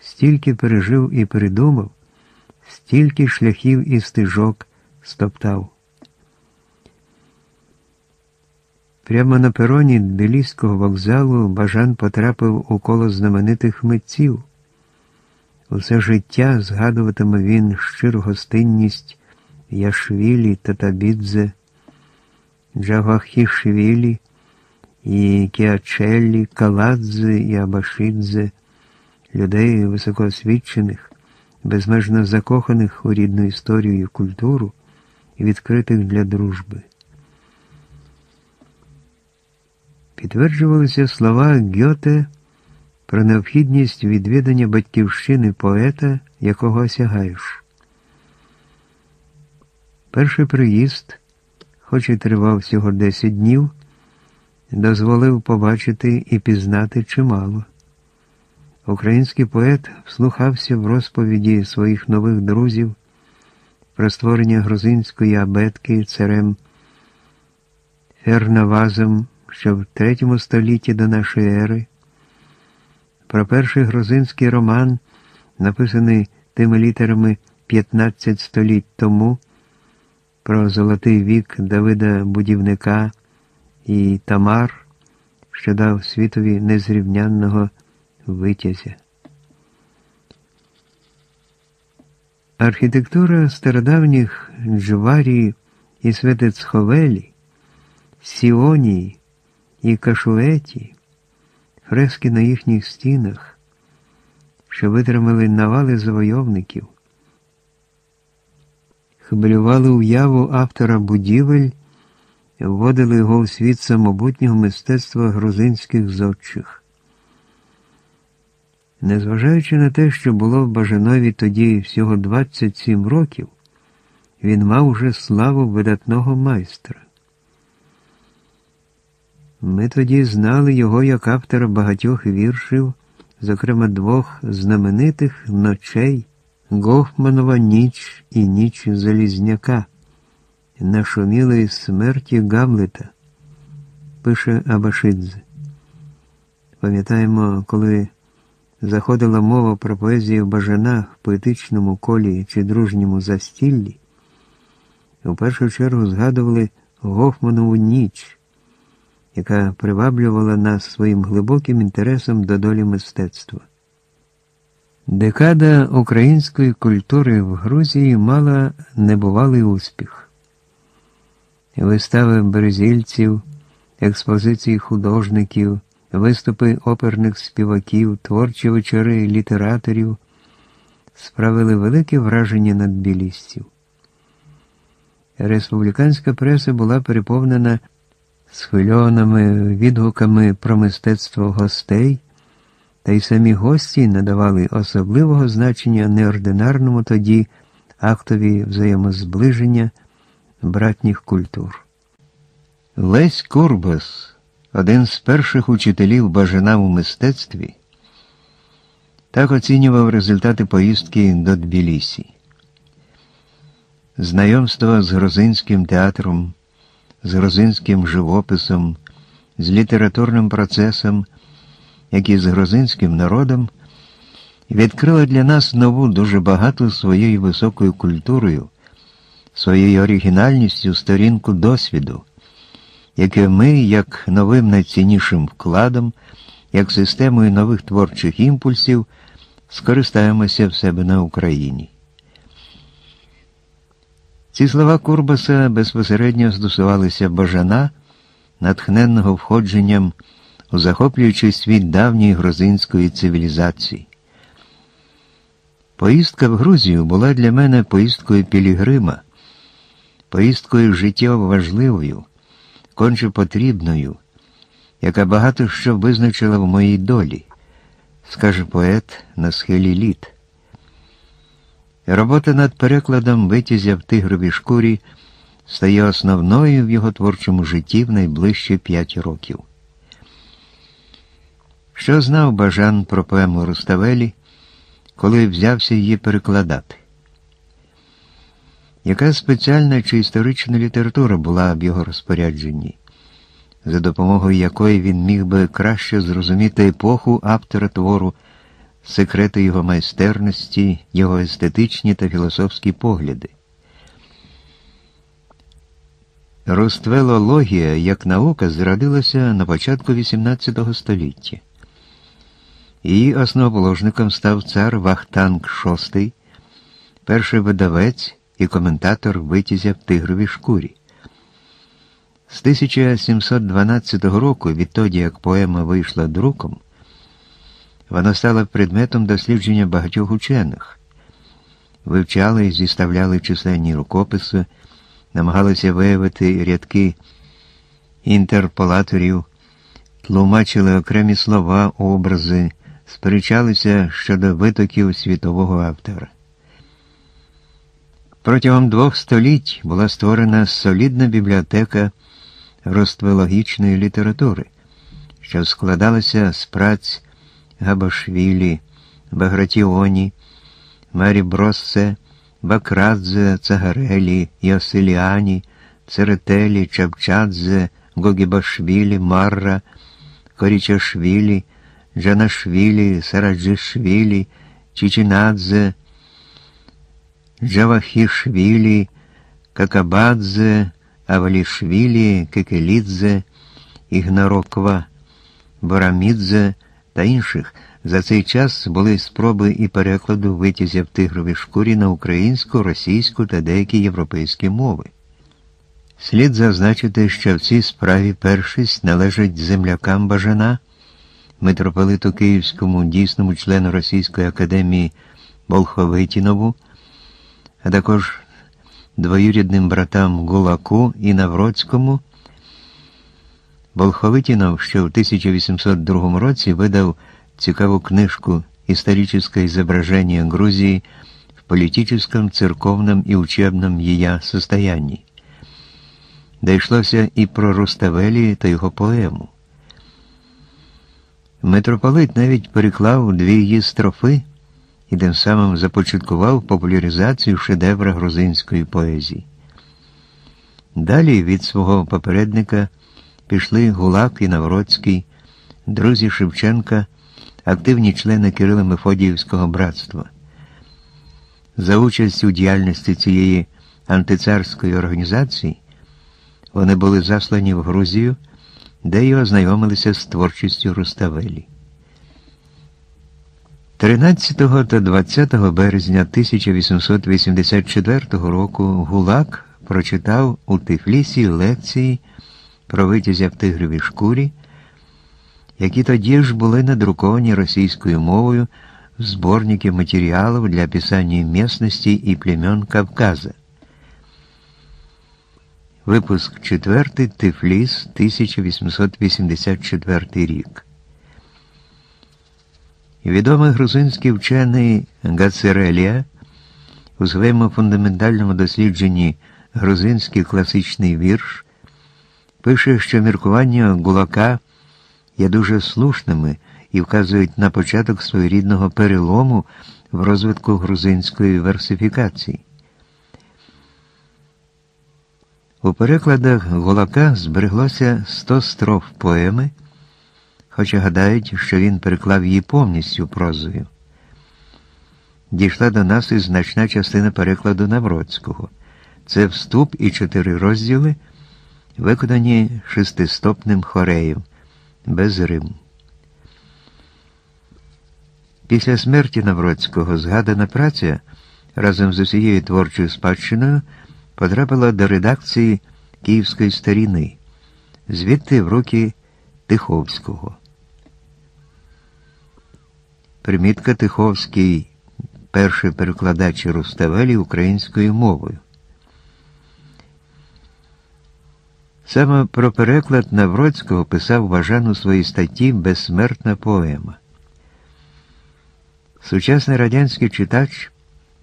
стільки пережив і передумав, стільки шляхів і стежок стоптав. Прямо на пероні Тбіліського вокзалу Бажан потрапив у коло знаменитих митців. Усе життя згадуватиме він щиру гостинність Яшвілі, Татабідзе, Джавахішвілі, і Кіачеллі, Каладзе і Абашидзе, людей високоосвічених, безмежно закоханих у рідну історію і культуру і відкритих для дружби. Підтверджувалися слова Гьоте про необхідність відвідання батьківщини поета, якого осягаєш. Перший приїзд, хоч і тривав всього 10 днів, дозволив побачити і пізнати чимало. Український поет вслухався в розповіді своїх нових друзів про створення грузинської абетки царем Фернавазом ще в третьому столітті до нашої ери, про перший грузинський роман, написаний тими літерами 15 століть тому, про золотий вік Давида Будівника і Тамар, що дав світові незрівнянного витязя. Архітектура стародавніх Джуварії і Светецховелі, Сіонії і Кашуеті, фрески на їхніх стінах, що витримали навали завойовників, хвилювали уяву автора будівель вводили його у світ самобутнього мистецтва грузинських зодчих. Незважаючи на те, що було в Бажанові тоді всього 27 років, він мав уже славу видатного майстра. Ми тоді знали його як автора багатьох віршів, зокрема двох знаменитих ночей Гофманова ніч і ніч Залізняка нашумілої смерті Гамлета, пише Абашидзе. Пам'ятаємо, коли заходила мова про поезію Бажана в поетичному колі чи дружньому застіллі, у першу чергу згадували Гофманову ніч, яка приваблювала нас своїм глибоким інтересом до долі мистецтва. Декада української культури в Грузії мала небувалий успіх вистави березільців, експозиції художників, виступи оперних співаків, творчі вечори літераторів справили велике враження на тбілісців. Республіканська преса була переповнена схвильованими відгуками про мистецтво гостей, та й самі гості надавали особливого значення неординарному тоді актові взаємозближення братніх культур. Лесь Курбас, один з перших учителів бажана у мистецтві, так оцінював результати поїздки до Тбілісі. Знайомство з грузинським театром, з грузинським живописом, з літературним процесом, як і з грузинським народом, відкрило для нас нову дуже багату своєю високою культурою своєю оригінальністю сторінку досвіду яке ми, як новим найціннішим вкладом, як системою нових творчих імпульсів, скористаємося в себе на Україні. Ці слова Курбаса безпосередньо стосувалися бажана, натхненного входженням у захоплюючий світ давньої грузинської цивілізації. Поїздка в Грузію була для мене поїздкою Пілігрима, поїздкою життєво важливою, конче потрібною, яка багато що визначила в моїй долі, скаже поет на схилі літ. Робота над перекладом витязя в тигровій шкурі стає основною в його творчому житті в найближчі п'ять років. Що знав Бажан про поему Руставелі, коли взявся її перекладати? Яка спеціальна чи історична література була в його розпорядженні, за допомогою якої він міг би краще зрозуміти епоху автора твору, секрети його майстерності, його естетичні та філософські погляди? Роствелологія як наука зрадилася на початку XVIII століття. Її основоположником став цар Вахтанг VI, перший видавець і коментатор витязя в тигровій шкурі. З 1712 року, відтоді як поема вийшла друком, вона стала предметом дослідження багатьох учених, вивчали і зіставляли численні рукописи, намагалися виявити рядки інтерполаторів, тлумачили окремі слова, образи сперечалися щодо витоків світового автора. Протягом двох століть була створена солідна бібліотека роствелогічної літератури, що складалася з праць Габашвілі, Багратіоні, Марі Бросце, Бакрадзе, Цагарелі, Йосиліані, Церетелі, Чапчадзе, Гогібашвілі, Марра, Корічашвілі, Джанашвілі, Сараджишвілі, Чичинадзе, Джавахішвілі, Какабадзе, Авалішвілі, Кекелідзе, Ігнароква, Борамідзе та інших. За цей час були спроби і перекладу витязя в тигровій шкурі на українську, російську та деякі європейські мови. Слід зазначити, що в цій справі першість належить землякам Бажана митрополиту Київському дійсному члену Російської академії Болховитінову, а також двоюрідним братам Гулаку і Навроцькому. Болховитінов, що в 1802 році видав цікаву книжку «Историческое изображение Грузии в политическом, церковном и учебном ее состоянии. Де йшлося і про Руставелі та його поему. Митрополит навіть переклав дві її строфи і тим самим започаткував популяризацію шедевра грузинської поезії. Далі від свого попередника пішли Гулак і Навроцький, друзі Шевченка, активні члени Кирила Мефодіївського братства. За участь у діяльності цієї антицарської організації вони були заслані в Грузію де й ознайомилися з творчістю Руставелі. 13 та 20 березня 1884 року Гулак прочитав у Тифлісі лекції про витязя в тигровій шкурі, які тоді ж були надруковані російською мовою в зборники матеріалів для описання місності і племен Кавказа. Випуск 4. Тифліс 1884 рік. Відомий грузинський вчений Гацерелія у своєму фундаментальному дослідженні грузинський класичний вірш пише, що міркування Гулака є дуже слушними і вказують на початок своєрідного перелому в розвитку грузинської версифікації. У перекладах Гулака збереглося 100 строф поеми, хоча гадають, що він переклав її повністю прозою. Дійшла до нас і значна частина перекладу Навроцького. Це вступ і чотири розділи, виконані шестистопним хореєм без Риму. Після смерті Навроцького згадана праця разом з усією творчою спадщиною потрапила до редакції Київської старіни, звідти в руки Тиховського. Примітка Тиховський, перший перекладач Руставелі українською мовою. Саме про переклад Навроцького писав Важан у своїй статті Безсмертна поема. Сучасний радянський читач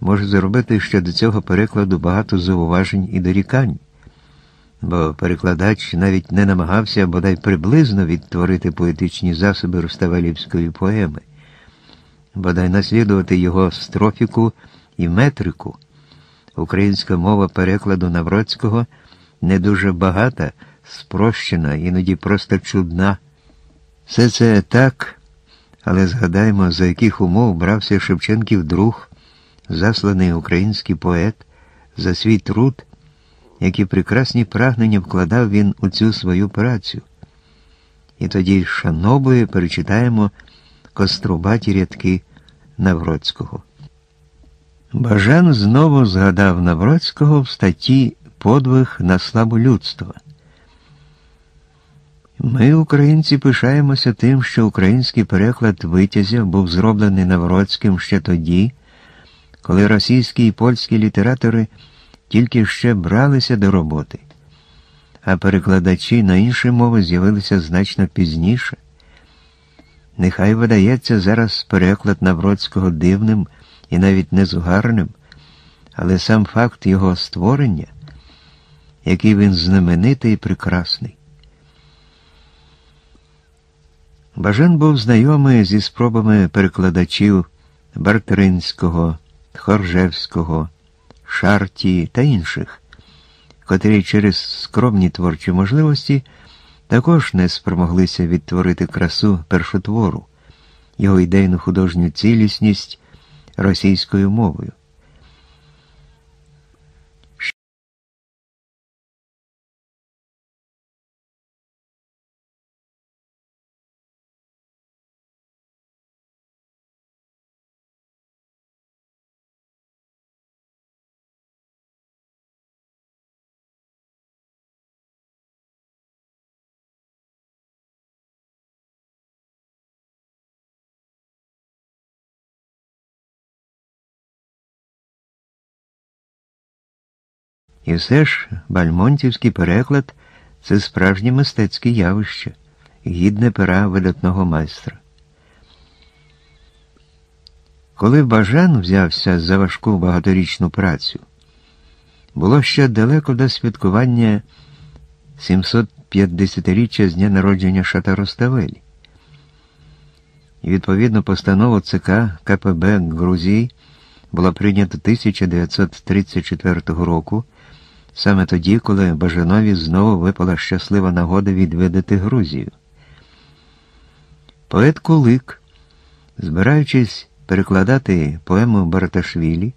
може зробити щодо цього перекладу багато зауважень і дорікань, бо перекладач навіть не намагався бодай приблизно відтворити поетичні засоби Руставелівської поеми, бодай наслідувати його строфіку і метрику. Українська мова перекладу Навроцького не дуже багата, спрощена, іноді просто чудна. Все це так. Але згадаємо, за яких умов брався Шевченків друг, засланий український поет, за свій труд, які прекрасні прагнення вкладав він у цю свою працю. І тоді шанобою перечитаємо кострубаті рядки Навроцького. Бажан знову згадав Навроцького в статті Подвиг на славу людства. Ми, українці, пишаємося тим, що український переклад витязя був зроблений Навроцьким ще тоді, коли російські і польські літератори тільки ще бралися до роботи, а перекладачі на інші мови з'явилися значно пізніше. Нехай видається зараз переклад Навроцького дивним і навіть незугарним, але сам факт його створення, який він знаменитий і прекрасний. Бажан був знайомий зі спробами перекладачів Бартринського, Хоржевського, Шарті та інших, котрі через скромні творчі можливості також не спромоглися відтворити красу першотвору, його ідейну художню цілісність російською мовою. І все ж бальмонтівський переклад це справжнє мистецьке явище, гідне пера видатного майстра. Коли Бажан взявся за важку багаторічну працю, було ще далеко до святкування 750-річчя з дня народження Шата Роставелі. І відповідно постанову ЦК КПБ Грузії була прийнята 1934 року саме тоді, коли Бажанові знову випала щаслива нагода відвідати Грузію. Поет Кулик, збираючись перекладати поему Барташвілі,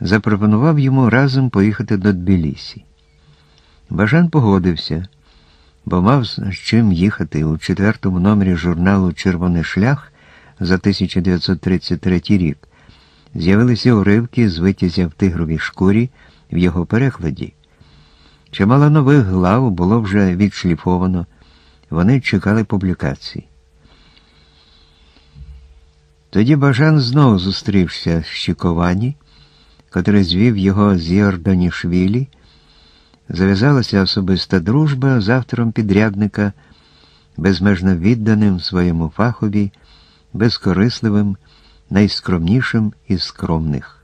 запропонував йому разом поїхати до Тбілісі. Бажан погодився, бо мав з чим їхати у четвертому номері журналу Червоний шлях за 1933 рік. З'явилися уривки з витязя в тигровій шкурі в його перекладі. Чимало нових глав було вже відшліфовано, вони чекали публікацій. Тоді Бажан знову зустрівся з Щіковані, котрий звів його з Йорданішвілі, зав'язалася особиста дружба з автором підрядника, безмежно відданим своєму фахові, безкорисливим, найскромнішим із скромних.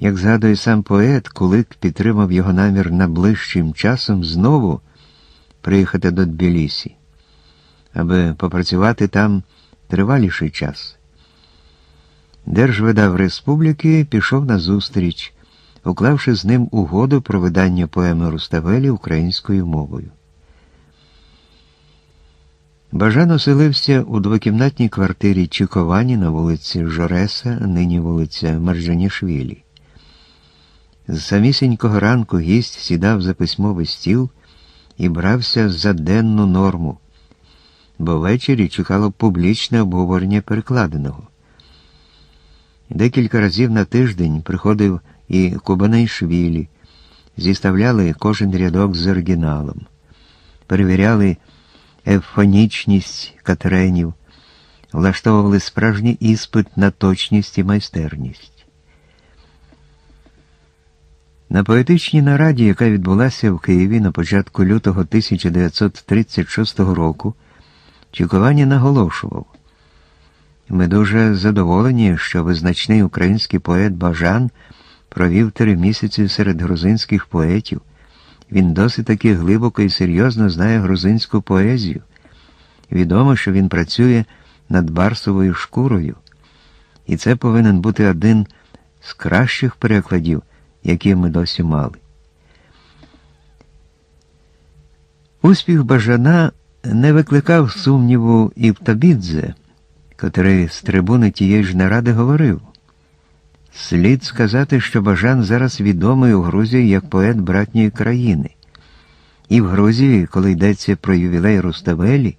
Як згадує сам поет, Кулик підтримав його намір найближчим часом знову приїхати до Тбілісі, аби попрацювати там триваліший час. Держвидав Республіки пішов на зустріч, уклавши з ним угоду про видання поеми Руставелі українською мовою. Бажан оселився у двокімнатній квартирі Чіковані на вулиці Жореса, нині вулиця Маржанішвілі. З самісінького ранку гість сідав за письмовий стіл і брався за денну норму, бо ввечері чекало публічне обговорення перекладеного. Декілька разів на тиждень приходив і Кубанайшвілі, зіставляли кожен рядок з оригіналом, перевіряли ефонічність катренів, влаштовували справжній іспит на точність і майстерність. На поетичній нараді, яка відбулася в Києві на початку лютого 1936 року, Чіковані наголошував. Ми дуже задоволені, що визначний український поет Бажан провів три місяці серед грузинських поетів. Він досить таки глибоко і серйозно знає грузинську поезію. Відомо, що він працює над барсовою шкурою, і це повинен бути один з кращих перекладів, які ми досі мали. Успіх Бажана не викликав сумніву і в Табідзе, котрий з трибуни тієї ж наради говорив. Слід сказати, що Бажан зараз відомий у Грузії як поет братньої країни. І в Грузії, коли йдеться про ювілей Руставелі,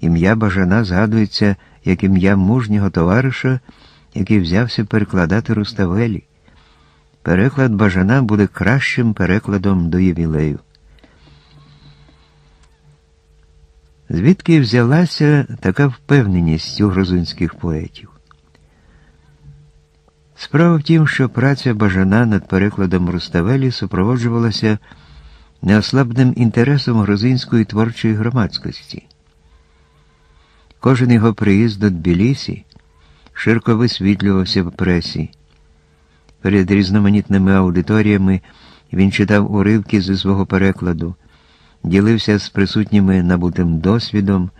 ім'я Бажана згадується як ім'я мужнього товариша, який взявся перекладати Руставелі. Переклад Бажана буде кращим перекладом до ювілею. Звідки взялася така впевненість у грузинських поетів? Справа в тім, що праця Бажана над перекладом Руставелі супроводжувалася неослабним інтересом грузинської творчої громадськості. Кожен його приїзд до Тбілісі широко висвітлювався в пресі. Перед різноманітними аудиторіями він читав уривки зі свого перекладу, ділився з присутніми набутим досвідом,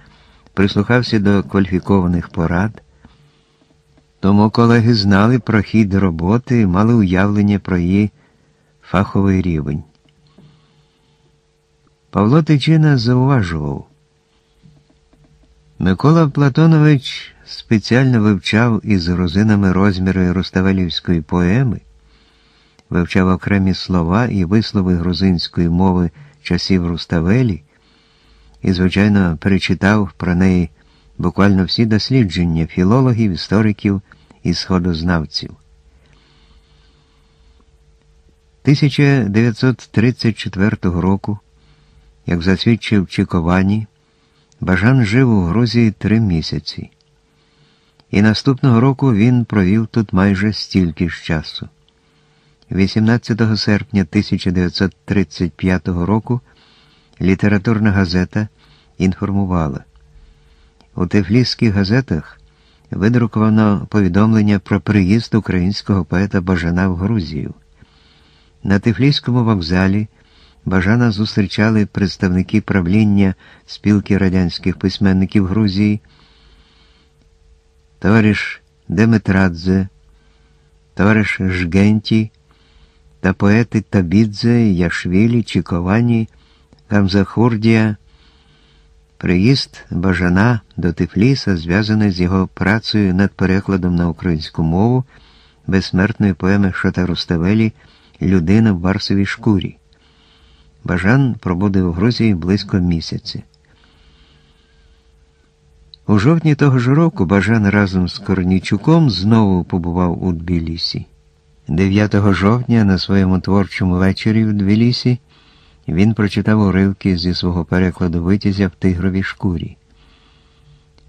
прислухався до кваліфікованих порад. Тому колеги знали про хід роботи мали уявлення про її фаховий рівень. Павло Тичина зауважував. Микола Платонович спеціально вивчав із грузинами розміри Руставелівської поеми, вивчав окремі слова і вислови грузинської мови часів Руставелі і, звичайно, перечитав про неї буквально всі дослідження філологів, істориків і сходознавців. 1934 року, як засвідчив Чіковані, Бажан жив у Грузії три місяці, і наступного року він провів тут майже стільки ж часу. 18 серпня 1935 року літературна газета інформувала. У тифлісських газетах видруковано повідомлення про приїзд українського поета Бажана в Грузію. На Тифліському вокзалі Бажана зустрічали представники правління спілки радянських письменників Грузії, товариш Деметрадзе, товариш Жгенті та поети Табідзе, Яшвілі, Чіковані, Камзахурдія. Приїзд Бажана до Тифліса зв'язаний з його працею над перекладом на українську мову безсмертної поеми Шота Руставелі Людина в барсовій шкурі. Бажан пробудив у Грузії близько місяця. У жовтні того ж року Бажан разом з Корнічуком знову побував у Тбілісі. 9 жовтня на своєму творчому вечорі в Тбілісі він прочитав уривки зі свого перекладу витязя в тигровій шкурі.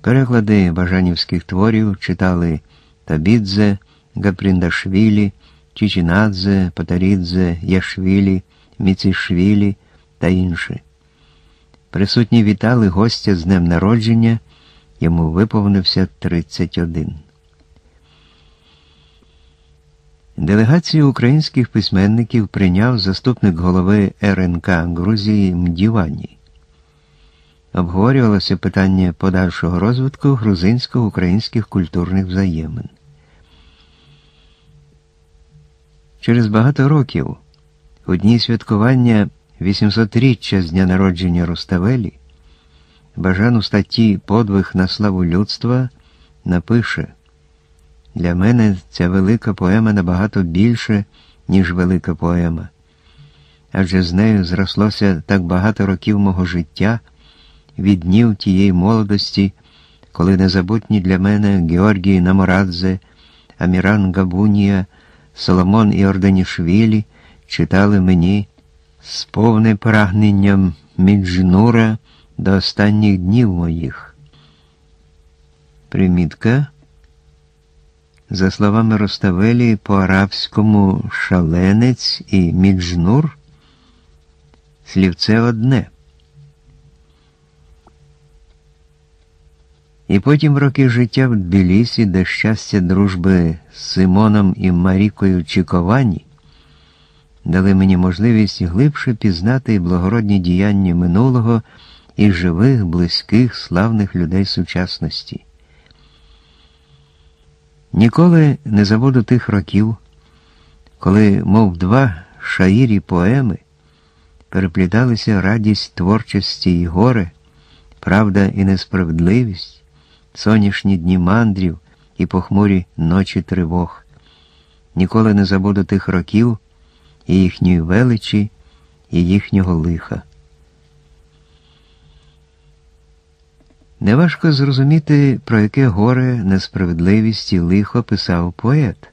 Переклади бажанівських творів читали Табідзе, Гапріндашвілі, Чічінадзе, Патарідзе, Яшвілі, Міцішвілі та інші. Присутні вітали гостя з днем народження, йому виповнився 31. Делегацію українських письменників прийняв заступник голови РНК Грузії Мдівані. Обговорювалося питання подальшого розвитку грузинсько-українських культурних взаємин. Через багато років, у дні святкування 800-річчя з дня народження Руставелі, Бажан у статті Подвиг на славу людства напише. Для мене ця велика поема набагато більше, ніж велика поема, адже з нею зрослося так багато років мого життя, від днів тієї молодості, коли незабутні для мене Георгій Наморадзе, Аміран Габунія, Соломон і Орданішвілі читали мені з повним прагненням Міджнура до останніх днів моїх. Примітка. За словами Роставелі, по арабському шаленець і міджнур слівце одне. І потім роки життя в Тбілісі, де щастя дружби з Симоном і Марікою Чіковані дали мені можливість глибше пізнати благородні діяння минулого і живих, близьких, славних людей сучасності. Ніколи не забуду тих років, коли, мов два шаїрі поеми, перепліталися радість творчості і горе, правда і несправедливість, сонячні дні мандрів і похмурі ночі тривог. Ніколи не забуду тих років і їхньої величі, і їхнього лиха. Неважко зрозуміти, про яке горе, несправедливість і лихо писав поет.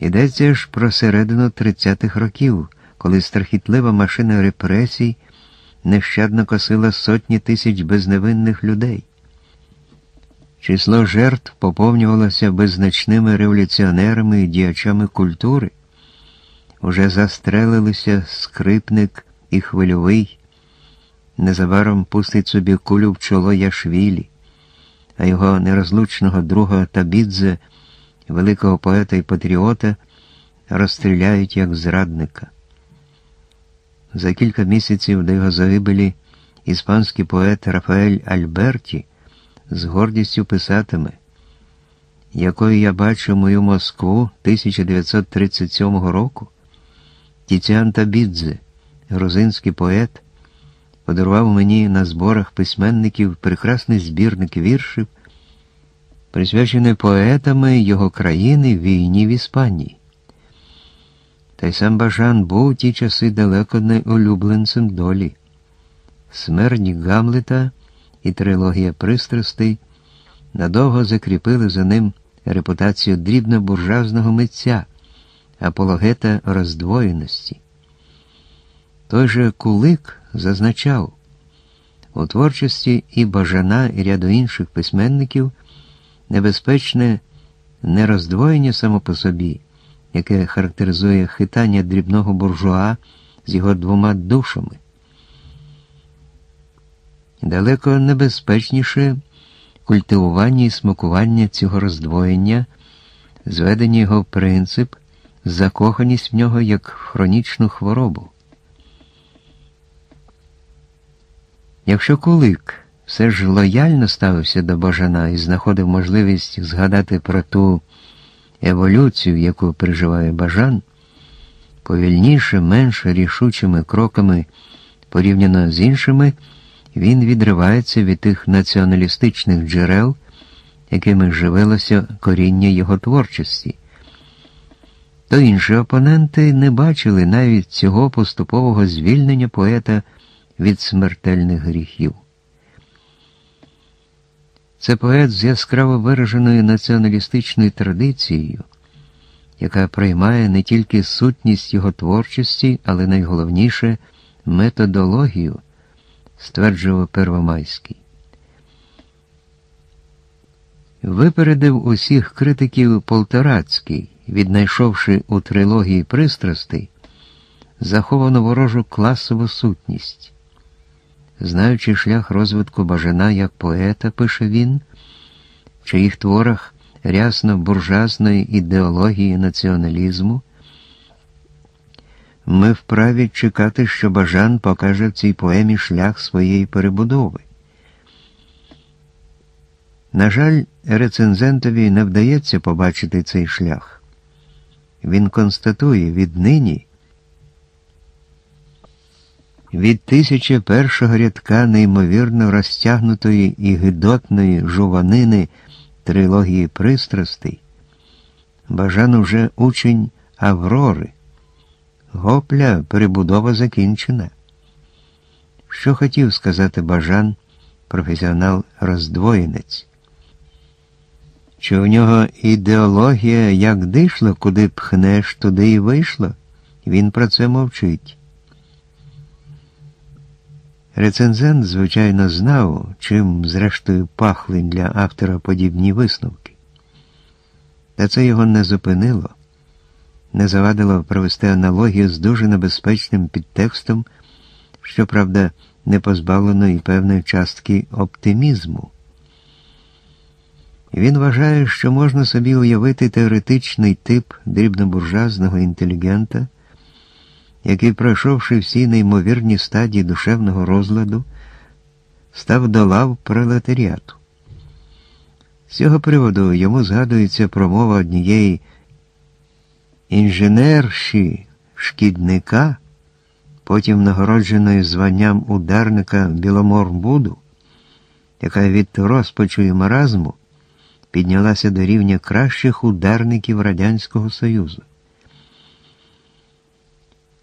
Йдеться ж про середину 30-х років, коли страхітлива машина репресій нещадно косила сотні тисяч безневинних людей. Число жертв поповнювалося беззначними революціонерами і діячами культури. Уже застрелилися скрипник і хвильовий незабаром пустить собі кулю в чоло Яшвілі, а його нерозлучного друга Табідзе, великого поета і патріота, розстріляють як зрадника. За кілька місяців до його загибелі іспанський поет Рафаель Альберті з гордістю писатиме, якою я бачу мою Москву 1937 року, Тіціан Табідзе, грузинський поет подарував мені на зборах письменників прекрасний збірник віршів, присвячений поетами його країни війні в Іспанії. Та й сам Бажан був ті часи далеко не улюбленцем долі. Смерть Гамлета і трилогія пристрастей надовго закріпили за ним репутацію дрібно-буржуазного митця, апологета роздвоєності. Той же Кулик зазначав, у творчості і Бажана, і ряду інших письменників небезпечне не роздвоєння само по собі, яке характеризує хитання дрібного буржуа з його двома душами. Далеко небезпечніше культивування і смакування цього роздвоєння, зведення його в принцип, закоханість в нього як хронічну хворобу. Якщо Кулик все ж лояльно ставився до Бажана і знаходив можливість згадати про ту еволюцію, яку переживає Бажан, повільніше, менш рішучими кроками порівняно з іншими, він відривається від тих націоналістичних джерел, якими живилося коріння його творчості. То інші опоненти не бачили навіть цього поступового звільнення поета від смертельних гріхів. Це поет з яскраво вираженою націоналістичною традицією, яка приймає не тільки сутність його творчості, але найголовніше методологію, стверджував Первомайський. Випередив усіх критиків Полторацький, віднайшовши у трилогії пристрастей заховану ворожу класову сутність. Знаючи шлях розвитку бажана як поета, пише він, в чиїх творах рясно буржуазної ідеології націоналізму, ми вправі чекати, що Бажан покаже в цій поемі шлях своєї перебудови. На жаль, рецензентові не вдається побачити цей шлях. Він констатує віднині. Від тисячі першого рядка неймовірно розтягнутої і гидотної жуванини трилогії пристрастей, Бажан уже учень Аврори. Гопля, перебудова закінчена. Що хотів сказати Бажан, професіонал-роздвоєнець? Чи у нього ідеологія як дишло, куди пхнеш, туди і вийшло? Він про це мовчить. Рецензент, звичайно, знав, чим, зрештою, пахли для автора подібні висновки. Та це його не зупинило, не завадило провести аналогію з дуже небезпечним підтекстом, щоправда, не позбавлено і певної частки оптимізму. Він вважає, що можна собі уявити теоретичний тип дрібнобуржуазного інтелігента, який, пройшовши всі неймовірні стадії душевного розладу, став до лав пролетаріату. З цього приводу йому згадується промова однієї інженерші шкідника, потім нагородженої званням ударника Біломорбуду, яка від розпачу і маразму піднялася до рівня кращих ударників Радянського Союзу.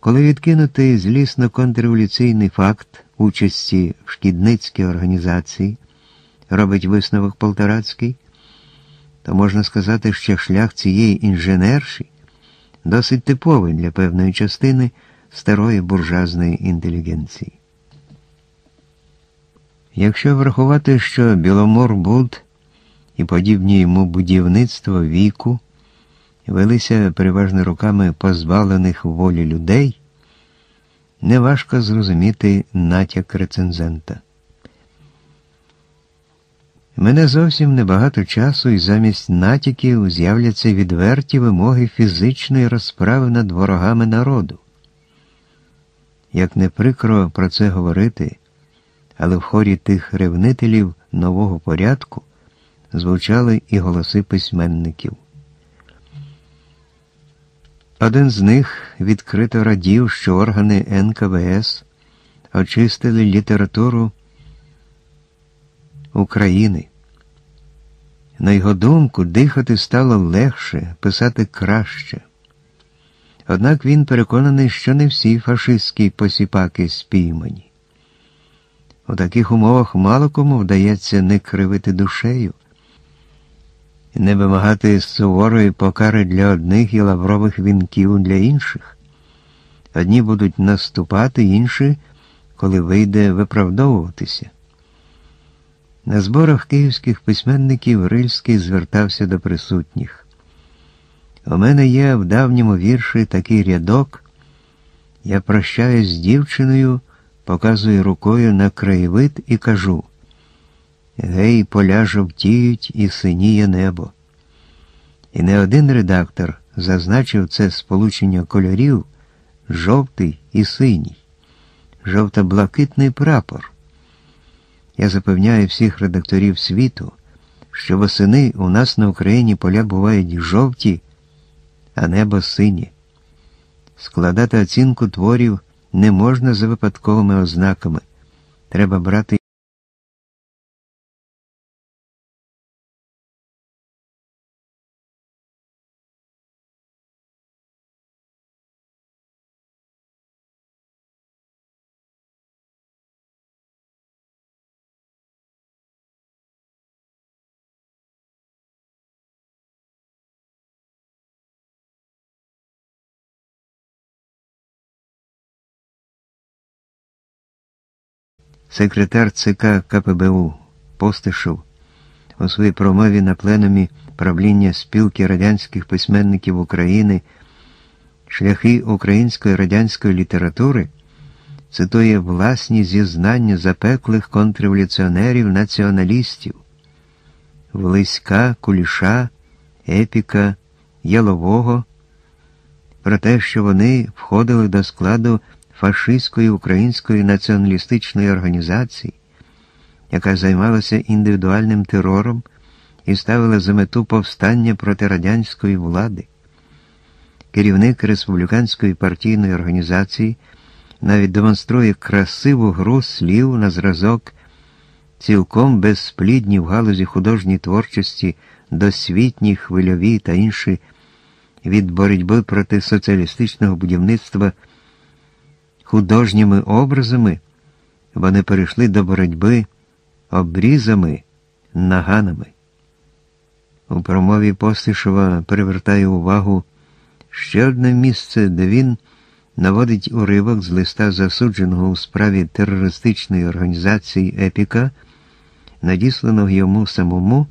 Коли відкинути злісно контрреволюційний факт участі в шкідницькій організації, робить висновок Полторацький, то можна сказати, що шлях цієї інженерші досить типовий для певної частини старої буржуазної інтелігенції. Якщо врахувати, що Біломорбуд і подібні йому будівництва віку велися переважно руками позбавлених волі людей, неважко зрозуміти натяк рецензента. Мене зовсім небагато часу і замість натяків з'являться відверті вимоги фізичної розправи над ворогами народу. Як не прикро про це говорити, але в хорі тих ревнителів нового порядку звучали і голоси письменників. Один з них відкрито радів, що органи НКВС очистили літературу України. На його думку, дихати стало легше, писати краще. Однак він переконаний, що не всі фашистські посіпаки спіймані. У таких умовах мало кому вдається не кривити душею не вимагати суворої покари для одних і лаврових вінків для інших. Одні будуть наступати, інші, коли вийде виправдовуватися. На зборах київських письменників Рильський звертався до присутніх. У мене є в давньому вірші такий рядок. Я прощаюсь з дівчиною, показую рукою на краєвид і кажу Гей, поля жовтіють і синіє небо. І не один редактор зазначив це сполучення кольорів жовтий і синій, жовто-блакитний прапор. Я запевняю всіх редакторів світу, що восени у нас на Україні поля бувають жовті, а небо синє. Складати оцінку творів не можна за випадковими ознаками. Треба брати. Секретар ЦК КПБУ Постишев у своїй промові на пленумі правління спілки радянських письменників України шляхи української радянської літератури цитує власні зізнання запеклих контрреволюціонерів націоналістів. Влиська, Куліша, Епіка, Ялового. Про те, що вони входили до складу фашистської української націоналістичної організації, яка займалася індивідуальним терором і ставила за мету повстання проти радянської влади. Керівник республіканської партійної організації навіть демонструє красиву гру слів на зразок, цілком безсплідні в галузі художньої творчості, досвітні, хвильові та інші від боротьби проти соціалістичного будівництва художніми образами, вони перейшли до боротьби обрізами, наганами. У промові Постишева привертає увагу ще одне місце, де він наводить уривок з листа засудженого у справі терористичної організації Епіка, надісланого йому самому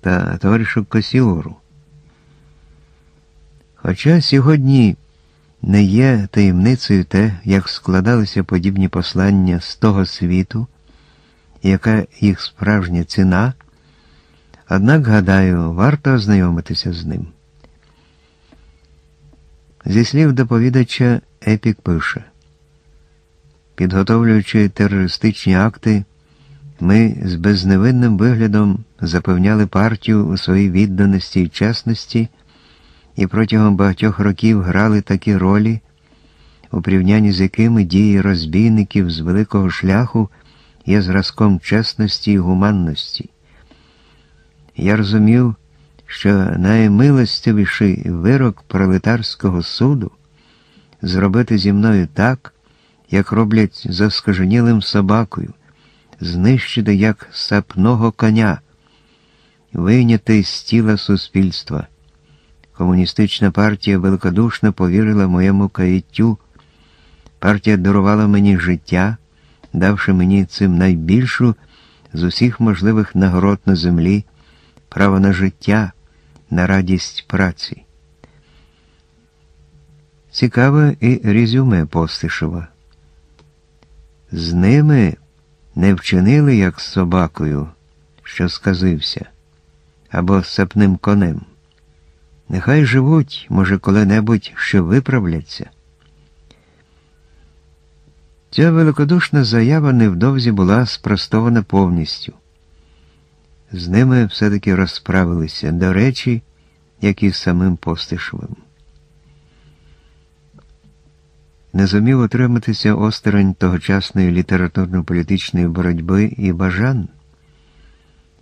та товаришу Косіору. Хоча сьогодні не є таємницею те, як складалися подібні послання з того світу, яка їх справжня ціна, однак, гадаю, варто ознайомитися з ним. Зі слів доповідача Епік пише, підготовлюючи терористичні акти, ми з безневинним виглядом запевняли партію у своїй відданості і чесності і протягом багатьох років грали такі ролі, у порівнянні з якими дії розбійників з великого шляху є зразком чесності і гуманності. Я розумів, що наймилостивіший вирок пролетарського суду зробити зі мною так, як роблять за скаженілим собакою, знищити як сапного коня, вийняти з тіла суспільства. Комуністична партія великодушно повірила моєму каяттю. Партія дарувала мені життя, давши мені цим найбільшу з усіх можливих нагород на землі, право на життя, на радість праці. Цікаве і резюме Постишева. З ними не вчинили як з собакою, що сказився, або сапним конем. Нехай живуть, може, коли-небудь що виправляться. Ця великодушна заява невдовзі була спростована повністю. З ними все-таки розправилися, до речі, як і з самим Постишевим. Не зумів отриматися осторонь тогочасної літературно-політичної боротьби і бажан.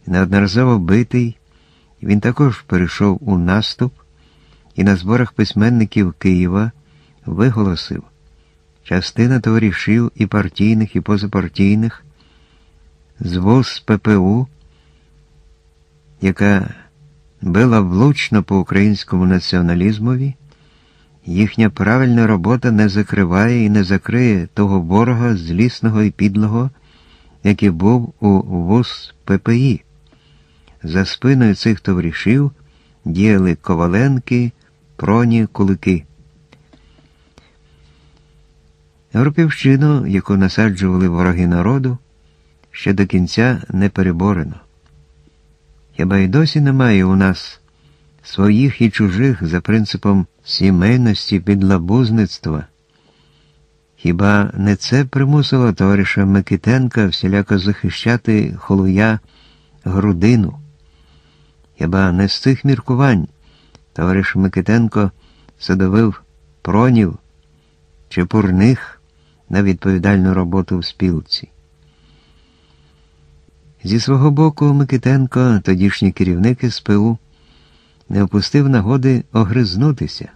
Неодноразово битий. Він також перейшов у наступ і на зборах письменників Києва виголосив частина товаришів і партійних, і позапартійних з ВОЗ ППУ, яка била влучно по українському націоналізмові, їхня правильна робота не закриває і не закриє того ворога злісного і підлого, який був у ВУЗ ППІ. За спиною цих товаришів діяли коваленки, проні кулики. Групівщину, яку насаджували вороги народу, ще до кінця не переборено. Хіба й досі немає у нас своїх і чужих за принципом сімейності підлабузництва? Хіба не це примусило товариша Микитенка всіляко захищати холуя грудину? Хіба не з цих міркувань товариш Микитенко задовив пронів чи пурних на відповідальну роботу в спілці? Зі свого боку, Микитенко, тодішній керівник СПУ, не опустив нагоди огризнутися,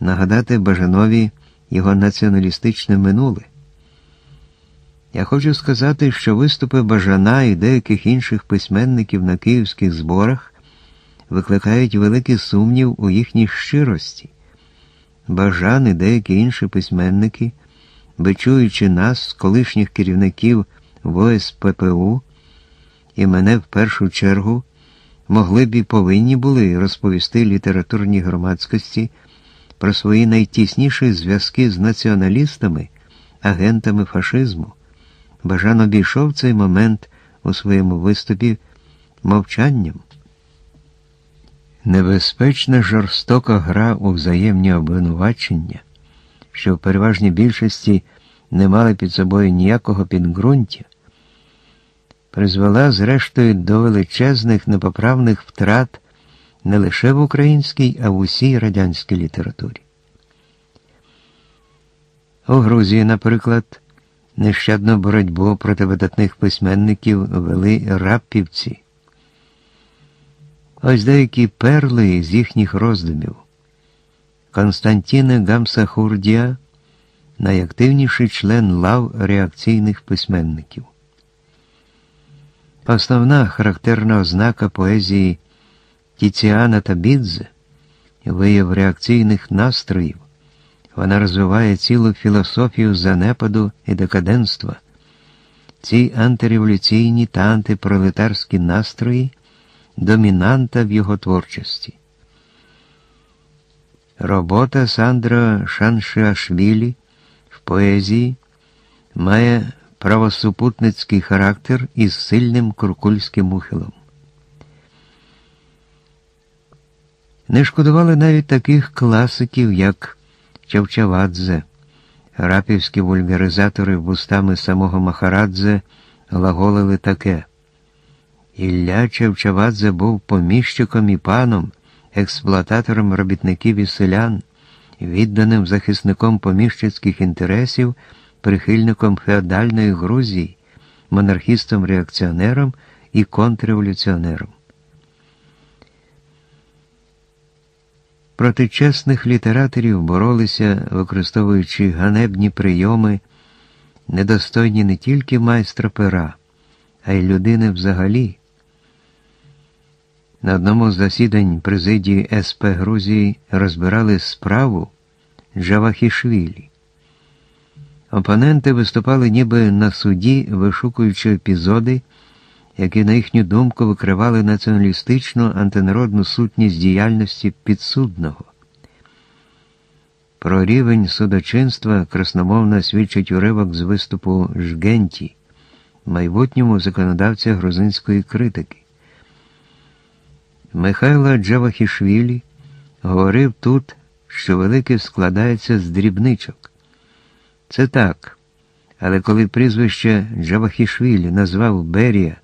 нагадати Бажанові його націоналістичне минуле. Я хочу сказати, що виступи Бажана і деяких інших письменників на київських зборах викликають великий сумнів у їхній щирості. Бажан і деякі інші письменники, бичуючи нас, колишніх керівників ВОСППУ, і мене в першу чергу могли б і повинні були розповісти літературній громадськості про свої найтісніші зв'язки з націоналістами, агентами фашизму. Бажан обійшов цей момент у своєму виступі мовчанням. Небезпечна жорстока гра у взаємні обвинувачення, що в переважній більшості не мали під собою ніякого підґрунтя, призвела зрештою до величезних непоправних втрат не лише в українській, а в усій радянській літературі. У Грузії, наприклад, нещадну боротьбу проти видатних письменників вели раппівці. Ось деякі перли з їхніх роздумів. Константіне Гамсахурдія найактивніший член лав реакційних письменників. Основна характерна ознака поезії Тіціана та Бідзе вияв реакційних настроїв. Вона розвиває цілу філософію занепаду і декаденства. Ці антиреволюційні та антипролетарські настрої домінанта в його творчості. Робота Сандра Шаншиашвілі в поезії має правосупутницький характер із сильним куркульським ухилом. Не шкодували навіть таких класиків, як Чавчавадзе, рапівські вульгаризатори вустами самого Махарадзе глаголили таке. Ілля Чавчавадзе був поміщиком і паном, експлуататором робітників і селян, відданим захисником поміщицьких інтересів, прихильником феодальної Грузії, монархістом-реакціонером і контрреволюціонером. Проти чесних літераторів боролися, використовуючи ганебні прийоми, недостойні не тільки майстра пера, а й людини взагалі. На одному з засідань президії СП Грузії розбирали справу Джавахішвілі. Опоненти виступали ніби на суді, вишукуючи епізоди, які, на їхню думку, викривали націоналістичну антинародну сутність діяльності підсудного. Про рівень судочинства красномовно свідчить уривок з виступу Жгенті, майбутньому законодавця грузинської критики. Михайло Джавахішвілі говорив тут, що велике складається з дрібничок. Це так, але коли прізвище Джавахішвілі назвав Берія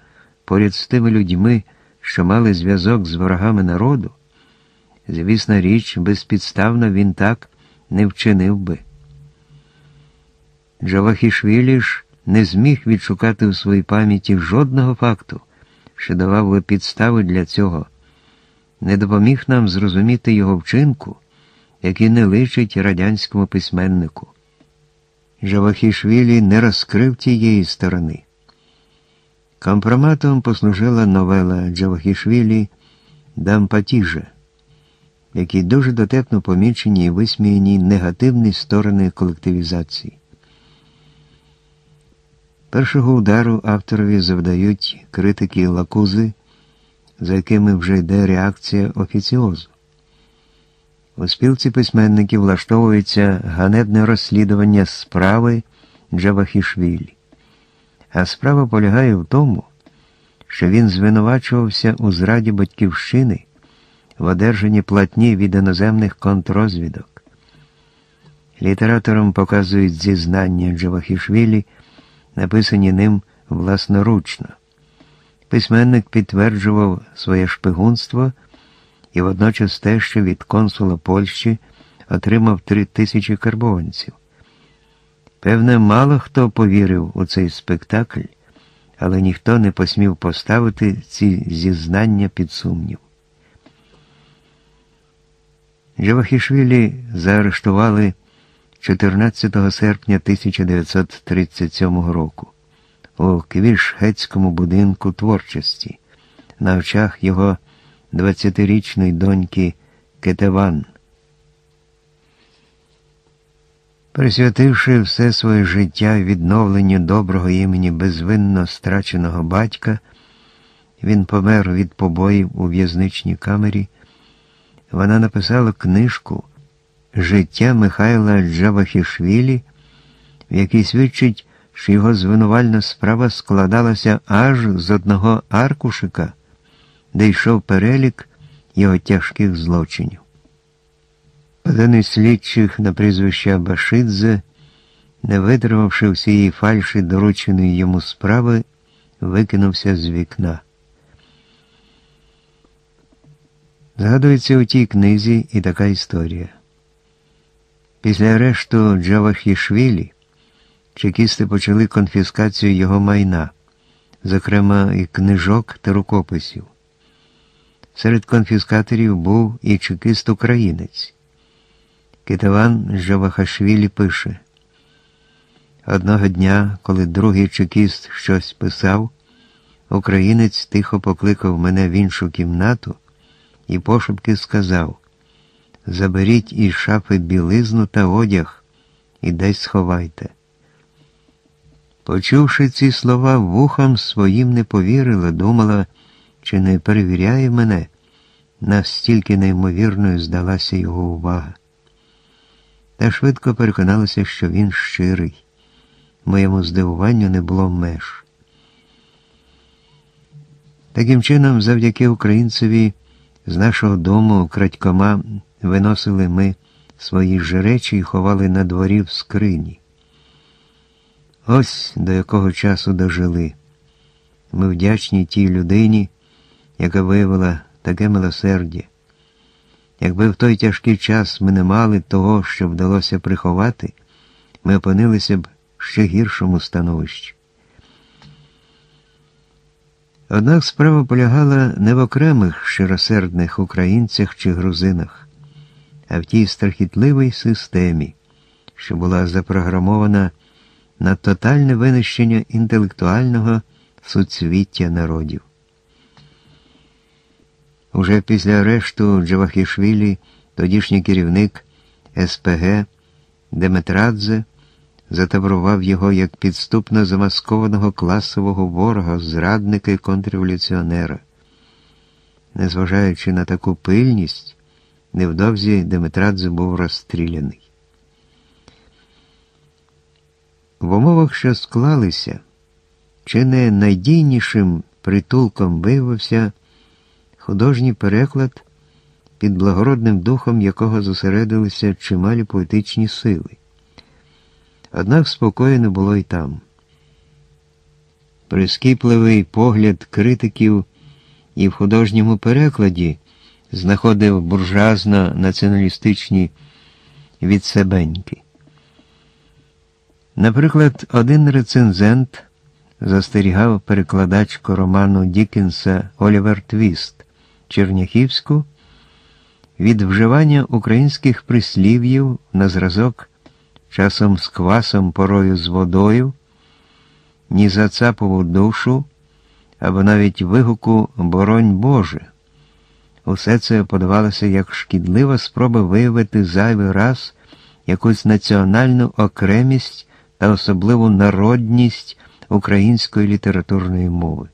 поряд з тими людьми, що мали зв'язок з ворогами народу, звісна річ, безпідставно він так не вчинив би. Джавахішвілі ж не зміг відшукати у своїй пам'яті жодного факту, що давав би підстави для цього, не допоміг нам зрозуміти його вчинку, який не личить радянському письменнику. Джавахішвілі не розкрив тієї сторони. Компроматом послужила новела Джавахішвілі Дампатіжа, які дуже дотепно помічені і висміяні негативні сторони колективізації. Першого удару авторові завдають критики лакузи, за якими вже йде реакція офіціозу. У спілці письменників влаштовується ганебне розслідування справи Джавахішвілі. А справа полягає в тому, що він звинувачувався у зраді батьківщини в одержанні платні від іноземних контррозвідок. Літераторам показують зізнання Джавахішвілі, написані ним власноручно. Письменник підтверджував своє шпигунство і водночас те, що від консула Польщі отримав три тисячі карбованців. Певне, мало хто повірив у цей спектакль, але ніхто не посмів поставити ці зізнання під сумнів. Джавахішвілі заарештували 14 серпня 1937 року у Квішхецькому будинку творчості на очах його 20-річної доньки Кетеван. Присвятивши все своє життя відновленню доброго імені безвинно страченого батька, він помер від побоїв у в'язничній камері. Вона написала книжку Життя Михайла Джавахішвілі, в якій свідчить, що його звинувальна справа складалася аж з одного аркушика, де йшов перелік його тяжких злочинів. Один із слідчих на прізвище Башидзе, не витримавши всієї фальші дорученої йому справи, викинувся з вікна. Згадується у тій книзі і така історія. Після арешту Джавахішвілі чекісти почали конфіскацію його майна, зокрема і книжок та рукописів. Серед конфіскаторів був і чекист українець. Китаван Жавахашвілі пише. Одного дня, коли другий чекіст щось писав, українець тихо покликав мене в іншу кімнату і пошепки сказав Заберіть із шафи білизну та одяг і десь сховайте. Почувши ці слова, вухам своїм не повірила, думала, чи не перевіряє мене, настільки неймовірною здалася його увага. Та швидко переконалася, що він щирий. Моєму здивуванню не було меж. Таким чином, завдяки українцеві, з нашого дому крадькома виносили ми свої ж речі і ховали на дворі в скрині. Ось до якого часу дожили. Ми вдячні тій людині, яка виявила таке милосердя. Якби в той тяжкий час ми не мали того, що вдалося приховати, ми опинилися б в ще гіршому становищі. Однак справа полягала не в окремих щиросердних українцях чи грузинах, а в тій страхітливій системі, що була запрограмована на тотальне винищення інтелектуального суцвіття народів. Уже після арешту Джавахішвілі тодішній керівник СПГ Деметрадзе затаврував його як підступно замаскованого класового ворога, зрадника і контрреволюціонера. Незважаючи на таку пильність, невдовзі Деметрадзе був розстріляний. В умовах, що склалися, чи не найдійнішим притулком виявився художній переклад, під благородним духом якого зосередилися чималі поетичні сили. Однак спокою не було й там. Прискіпливий погляд критиків і в художньому перекладі знаходив буржуазно націоналістичні відсебеньки. Наприклад, один рецензент застерігав перекладачку роману Дікенса Олівер Твіст Черняхівську від вживання українських прислів'їв на зразок часом з квасом порою з водою, ні за цапову душу або навіть вигуку Боронь Боже. Усе це подавалося як шкідлива спроба виявити зайвий раз якусь національну окремість та особливу народність української літературної мови.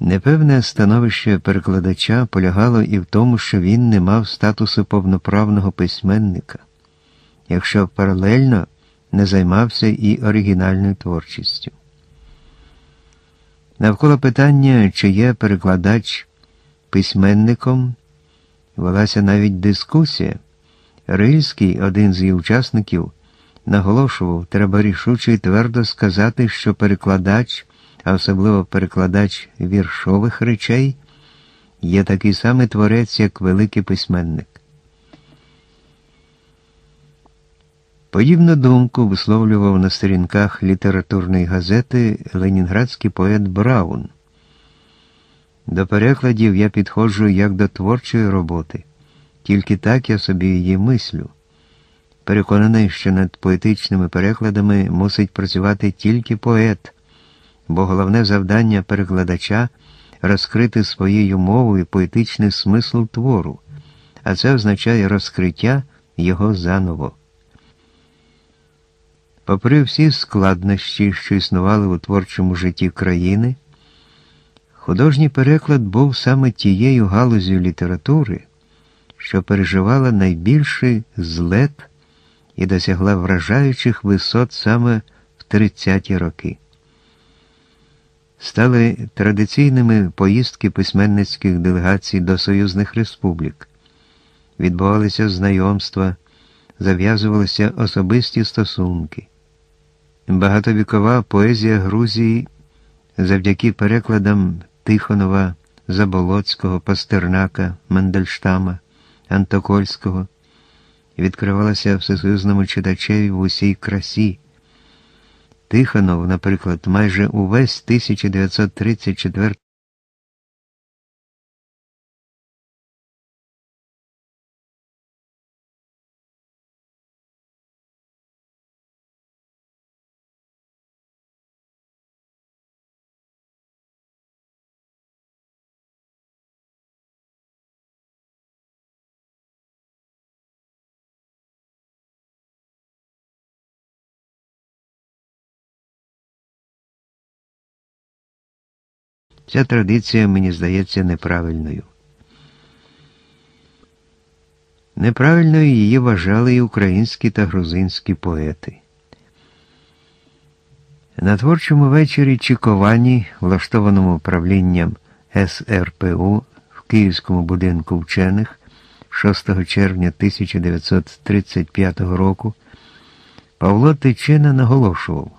Непевне становище перекладача полягало і в тому, що він не мав статусу повноправного письменника, якщо паралельно не займався і оригінальною творчістю. Навколо питання, чи є перекладач письменником, велася навіть дискусія. Рильський, один з її учасників, наголошував, треба рішуче і твердо сказати, що перекладач а особливо перекладач віршових речей, є такий самий творець, як великий письменник. Подібну думку висловлював на сторінках літературної газети ленінградський поет Браун. До перекладів я підходжу як до творчої роботи, тільки так я собі її мислю. Переконаний, що над поетичними перекладами мусить працювати тільки поет бо головне завдання перекладача розкрити своєю мовою поетичний смисл твору, а це означає розкриття його заново. Попри всі складнощі, що існували у творчому житті країни, художній переклад був саме тією галузю літератури, що переживала найбільший злет і досягла вражаючих висот саме в 30-ті роки стали традиційними поїздки письменницьких делегацій до союзних республік. Відбувалися знайомства, зав'язувалися особисті стосунки. Багатовікова поезія Грузії завдяки перекладам Тихонова, Заболоцького, Пастернака, Мендельштама, Антокольського відкривалася всесоюзному читачеві в усій красі. Тихонов, наприклад, майже увесь 1934 Ця традиція мені здається неправильною. Неправильною її вважали і українські та грузинські поети. На творчому вечорі Чіковані, влаштованому управлінням СРПУ в Київському будинку вчених 6 червня 1935 року, Павло Тичина наголошував,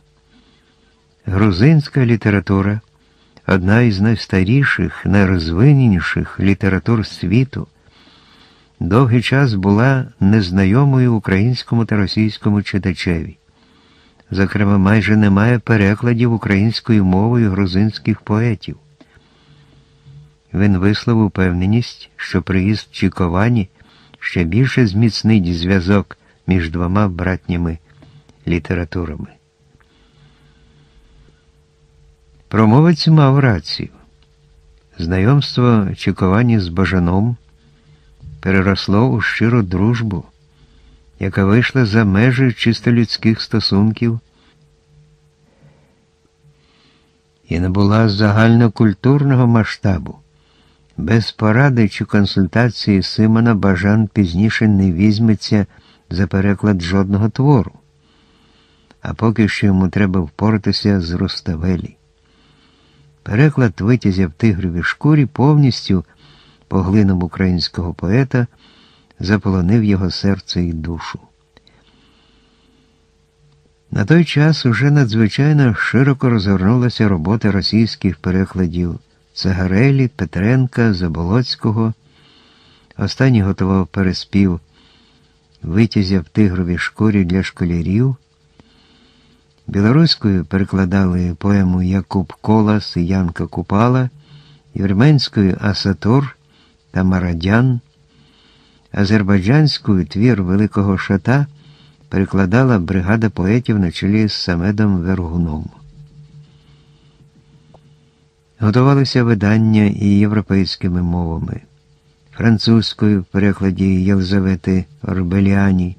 грузинська література одна із найстаріших, найрозвиненіших літератур світу, довгий час була незнайомою українському та російському читачеві. Зокрема, майже немає перекладів українською мовою грузинських поетів. Він висловив упевненість, що приїзд Чіковані ще більше зміцнить зв'язок між двома братніми літературами. Промовець мав рацію. Знайомство Чіковані з Бажаном переросло у щиру дружбу яка вийшла за межі чисто людських стосунків і не була загальнокультурного масштабу. Без поради чи консультації Симона Бажан пізніше не візьметься за переклад жодного твору, а поки що йому треба впоратися з Руставелі. Переклад в тигровій шкурі повністю поглинув українського поета заполонив його серце і душу. На той час уже надзвичайно широко розгорнулася робота російських перекладів Цагарелі, Петренка, Заболоцького. Останній готував переспів витязя в тигровій шкурі для школярів. Білоруською перекладали поему Якуб Колас і Янка Купала, вірменською Асатор та Марадян азербайджанську твір Великого Шата перекладала бригада поетів на чолі з Самедом Вергуном. Готувалися видання і європейськими мовами, французькою в перекладі Єлизавети Орбеліані,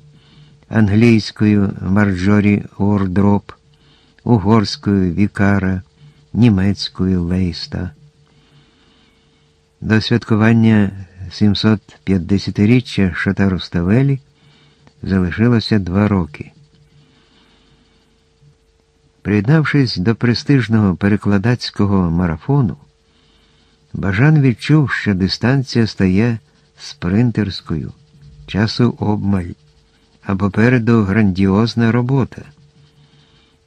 англійською Марджорі Уордроп, угорською Вікара, німецькою Лейста. До святкування 750-річчя Шота Руставелі залишилося два роки. Приєднавшись до престижного перекладацького марафону, Бажан відчув, що дистанція стає спринтерською, часу обмаль, а попереду грандіозна робота,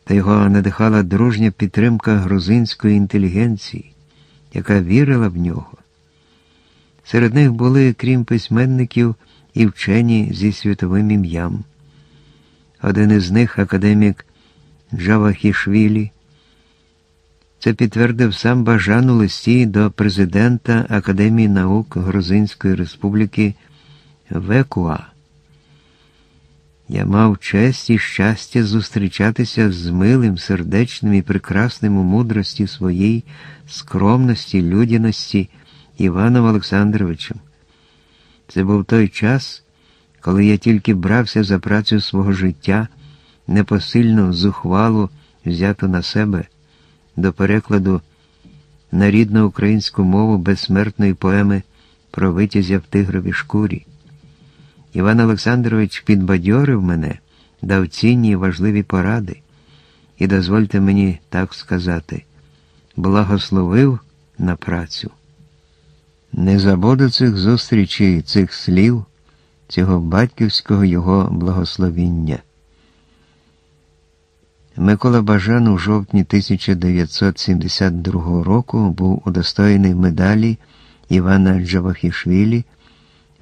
та його надихала дружня підтримка грузинської інтелігенції, яка вірила в нього. Серед них були, крім письменників, і вчені зі світовим ім'ям. Один із них академік Джавахішвілі. Це підтвердив сам Бажан у листі до президента Академії наук Грузинської Республіки Векуа. Я мав честь і щастя зустрічатися з милим, сердечним і прекрасним у мудрості своїй, скромності, людяності. Іваном Олександровичем. Це був той час, коли я тільки брався за працю свого життя, непосильну зухвалу взяту на себе до перекладу на рідну українську мову безсмертної поеми про витязя в тигровій шкурі. Іван Олександрович підбадьорив мене, дав цінні і важливі поради, і дозвольте мені так сказати, благословив на працю. Не забуду цих зустрічей, цих слів, цього батьківського його благословіння. Микола Бажан у жовтні 1972 року був удостоєний медалі Івана Джавахішвілі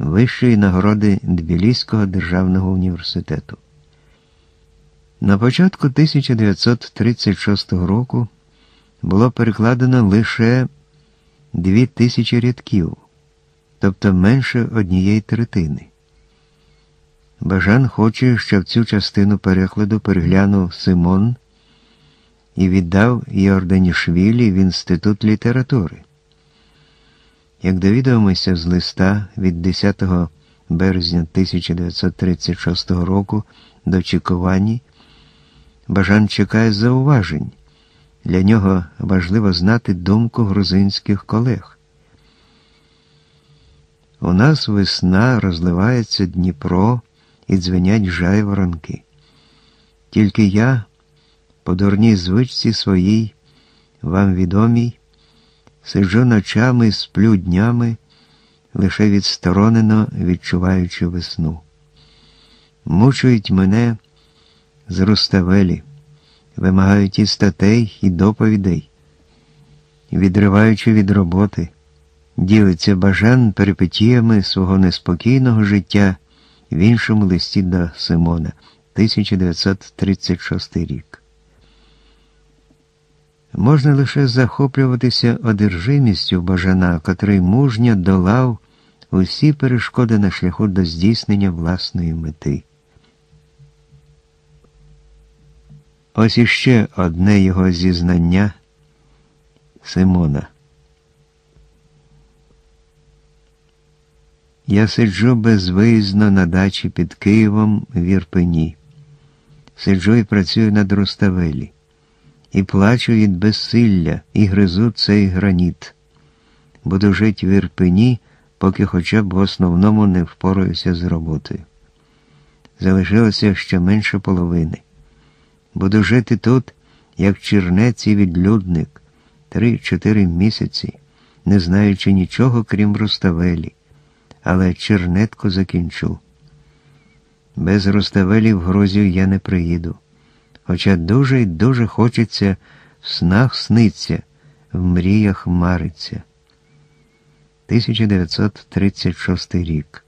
Вищої нагороди Тбіліського державного університету. На початку 1936 року було перекладено лише дві тисячі рядків, тобто менше однієї третини. Бажан хоче, щоб цю частину перекладу переглянув Симон і віддав Йорданішвілі в Інститут літератури. Як довідуємося з листа від 10 березня 1936 року до Чіковані, Бажан чекає зауважень Для нього важливо знати думку грузинських колег. У нас весна розливається Дніпро і дзвенять жайворонки. Тільки я, по дурній звичці своїй, вам відомій, сиджу ночами, сплю днями, лише відсторонено відчуваючи весну. Мучують мене з Руставелі, вимагають і статей, і доповідей, відриваючи від роботи, ділиться бажан перипетіями свого неспокійного життя в іншому листі до Симона, 1936 рік. Можна лише захоплюватися одержимістю бажана, котрий мужньо долав усі перешкоди на шляху до здійснення власної мети. Ось іще одне його зізнання Симона. Я сиджу безвиїзно на дачі під Києвом в Ірпені. Сиджу і працюю над Руставелі, і плачу від безсилля, і гризу цей граніт. Буду жити в Ірпені, поки хоча б в основному не впораюся з роботою. Залишилося ще менше половини. Буду жити тут, як чернець і відлюдник, три-чотири місяці, не знаючи нічого, крім Руставелі, але чернетку закінчу. Без Руставелі в Грузію я не приїду, хоча дуже й дуже хочеться в снах сниться, в мріях мариться. 1936 рік.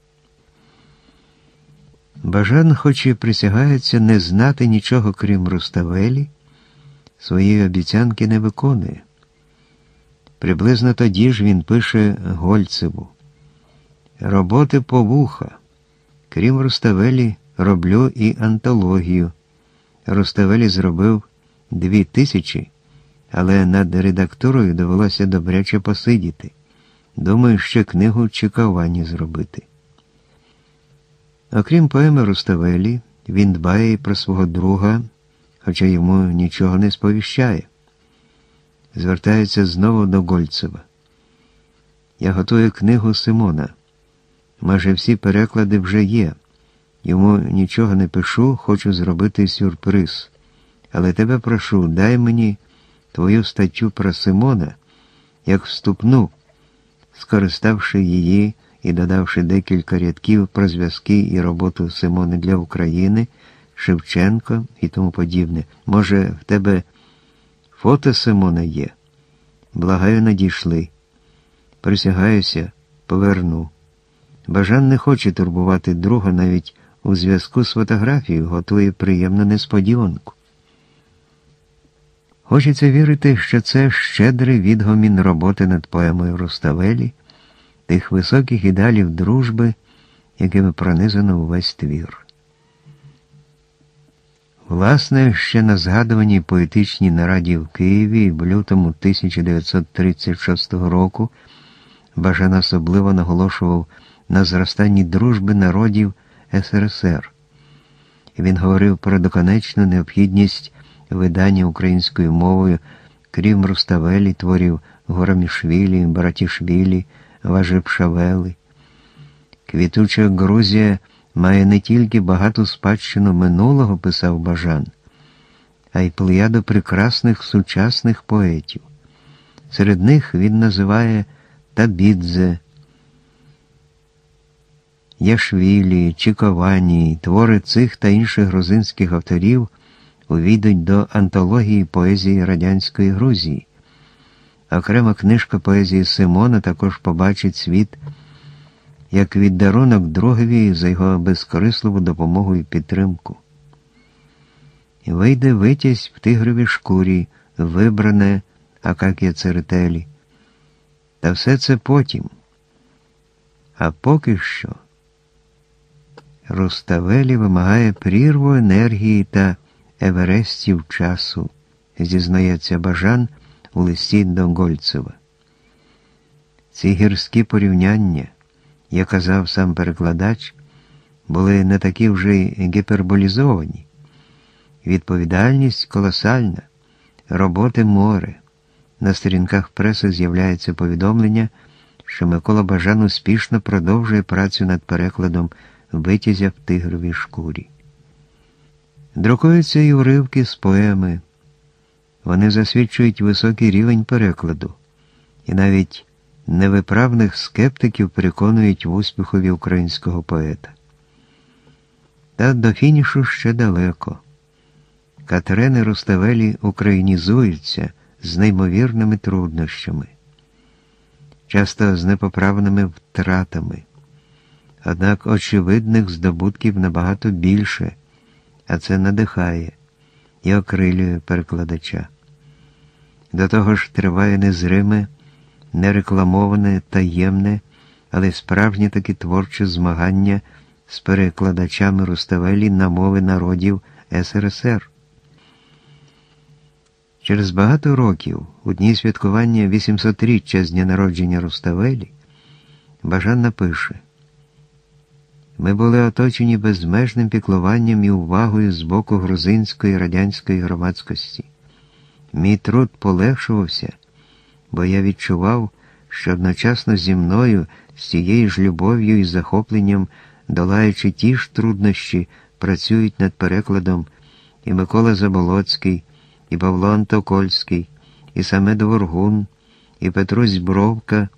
Бажан, хоч і присягається не знати нічого крім Руставелі, своєї обіцянки не виконує. Приблизно тоді ж він пише Гольцеву. Роботи по вуха. Крім Руставелі, роблю і антологію. Руставелі зробив дві тисячі, але над редакторою довелося добряче посидіти. Думаю, ще книгу чекавані зробити. Окрім поеми Руставелі, він дбає і про свого друга, хоча йому нічого не сповіщає. Звертається знову до Гольцева. Я готую книгу Симона. Майже всі переклади вже є. Йому нічого не пишу, хочу зробити сюрприз. Але тебе прошу, дай мені твою статтю про Симона як вступну, скориставши її і додавши декілька рядків про зв'язки і роботу Симони для України, Шевченко і тому подібне. Може, в тебе фото Симона є? Благаю, надійшли. Присягаюся, поверну. Бажан не хоче турбувати друга навіть у зв'язку з фотографією, готує приємну несподіванку. Хочеться вірити, що це щедрий відгомін роботи над поемою Руставелі тих високих ідеалів дружби, якими пронизано увесь твір. Власне, ще на згадуваній поетичній нараді в Києві в лютому 1936 року Бажан особливо наголошував на зростанні дружби народів СРСР. Він говорив про доконечну необхідність видання українською мовою, крім Руставелі, творів Горамішвілі, Братішвілі, Важепшавели. Квітуча Грузія має не тільки багату спадщину минулого, писав Бажан, а й плеяду прекрасних сучасних поетів. Серед них він називає Табідзе, Яшвілі, Чіковані, твори цих та інших грузинських авторів увійдуть до антології поезії радянської Грузії. Окрема книжка поезії Симона також побачить світ як віддарунок другові за його безкорисливу допомогу і підтримку. Вийде витязь в тигровій шкурі, вибране Акакія Церетелі. Та все це потім. А поки що Руставелі вимагає прірву енергії та еверестів часу, зізнається Бажан у листі до Гольцева. Ці гірські порівняння, як казав сам перекладач, були не такі вже гіперболізовані. Відповідальність колосальна. роботи море. На сторінках преси з'являється повідомлення, що Микола Бажан успішно продовжує працю над перекладом витязя в тигровій шкурі. Друкуються і уривки з поеми. Вони засвідчують високий рівень перекладу, і навіть невиправних скептиків переконують в успіхові українського поета. Та до фінішу ще далеко. Катерини Руставелі українізуються з неймовірними труднощами, часто з непоправними втратами. Однак очевидних здобутків набагато більше, а це надихає і окрилює перекладача. До того ж триває незриме, нерекламоване, таємне, але справжнє таке творче змагання з перекладачами Руставелі на мови народів СРСР. Через багато років, у дні святкування 800-річчя з дня народження Руставелі, Бажан напише Ми були оточені безмежним піклуванням і увагою з боку грузинської радянської громадськості. Мій труд полегшувався, бо я відчував, що одночасно зі мною з тією ж любов'ю і захопленням, долаючи ті ж труднощі, працюють над перекладом і Микола Заболоцький і Павло Антокольський, і саме Дворгун, і Петрусь Бровка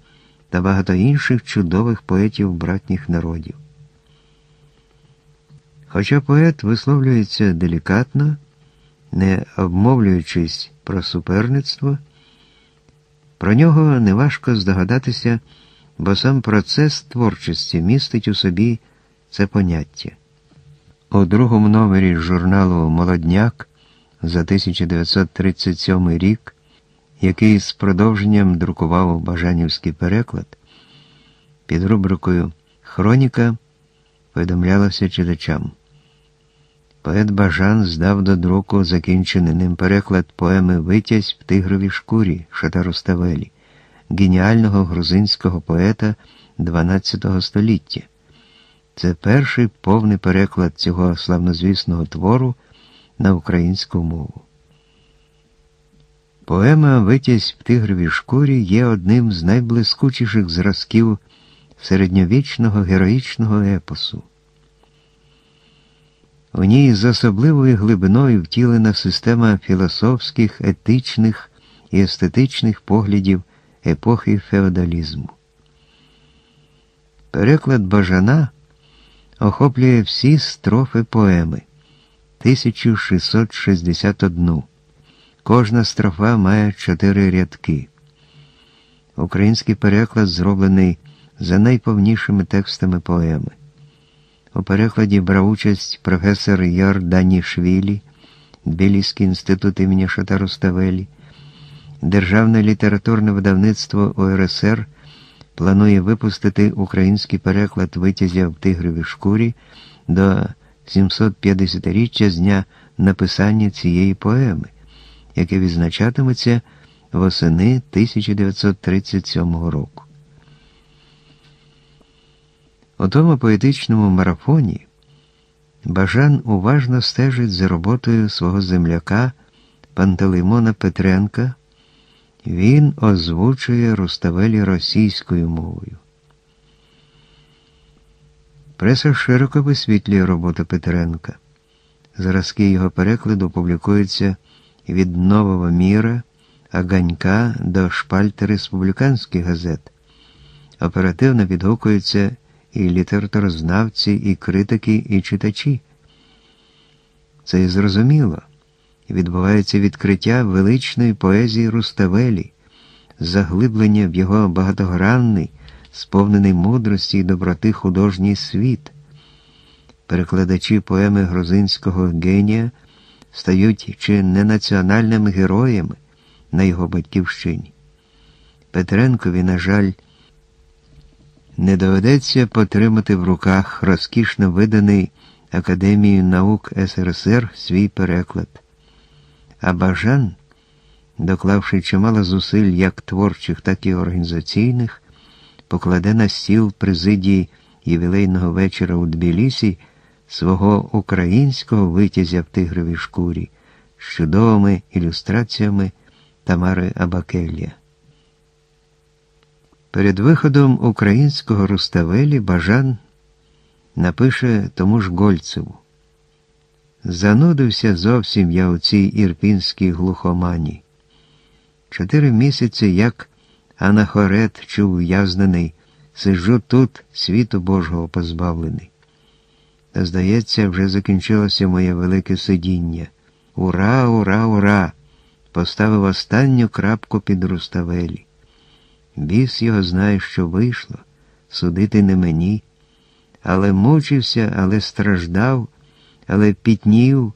та багато інших чудових поетів братніх народів. Хоча поет висловлюється делікатно, не обмовлюючись про суперництво, про нього неважко здогадатися, бо сам процес творчості містить у собі це поняття. У другому номері журналу Молодняк за 1937 рік, який з продовженням друкував Бажанівський переклад, під рубрикою Хроніка повідомлялося читачам. Поет Бажан здав до друку закінчений ним переклад поеми Витязь в тигровій шкурі Шатару Ставелі, геніального грузинського поета XII століття. Це перший повний переклад цього славнозвісного твору на українську мову. Поема Витязь в тигровій шкурі є одним з найблискучіших зразків середньовічного героїчного епосу. У ній з особливою глибиною втілена система філософських, етичних і естетичних поглядів епохи феодалізму. Переклад Бажана охоплює всі строфи поеми. 1661. Кожна строфа має чотири рядки. Український переклад зроблений за найповнішими текстами поеми. У перекладі брав участь професор Яр Данішвілі, Тбіліський інститут імені Шатару Ставелі. Державне літературне видавництво УРСР планує випустити український переклад витязя в тигровій шкурі до 750-річчя з дня написання цієї поеми, яке відзначатиметься восени 1937 року. У тому поетичному марафоні Бажан уважно стежить за роботою свого земляка Пантелеймона Петренка. Він озвучує Руставелі російською мовою. Преса широко висвітлює роботу Петренка. Зразки його перекладу публікуються від Нового міра, Аганька до шпальти республіканських газет. Оперативно відгукуються і літературознавці, і критики, і читачі. Це і зрозуміло. Відбувається відкриття величної поезії Руставелі, заглиблення в його багатогранний сповнений мудрості і доброти художній світ. Перекладачі поеми грузинського генія стають чи не національними героями на його батьківщині. Петренкові, на жаль, не доведеться потримати в руках розкішно виданий Академією наук СРСР свій переклад. А Бажан, доклавши чимало зусиль як творчих, так і організаційних, покладе на стіл президії ювілейного вечора у Тбілісі свого українського витязя в тигровій шкурі з чудовими ілюстраціями Тамари Абакелія. Перед виходом українського Руставелі Бажан напише тому ж Гольцеву. Занудився зовсім я у цій ірпінській глухомані. Чотири місяці, як анахорет чи ув'язнений, сиджу тут, світу Божого позбавлений. Та, здається, вже закінчилося моє велике сидіння. Ура, ура, ура! Поставив останню крапку під руставелі. Біс його знає, що вийшло, судити не мені, але мучився, але страждав, але пітнів.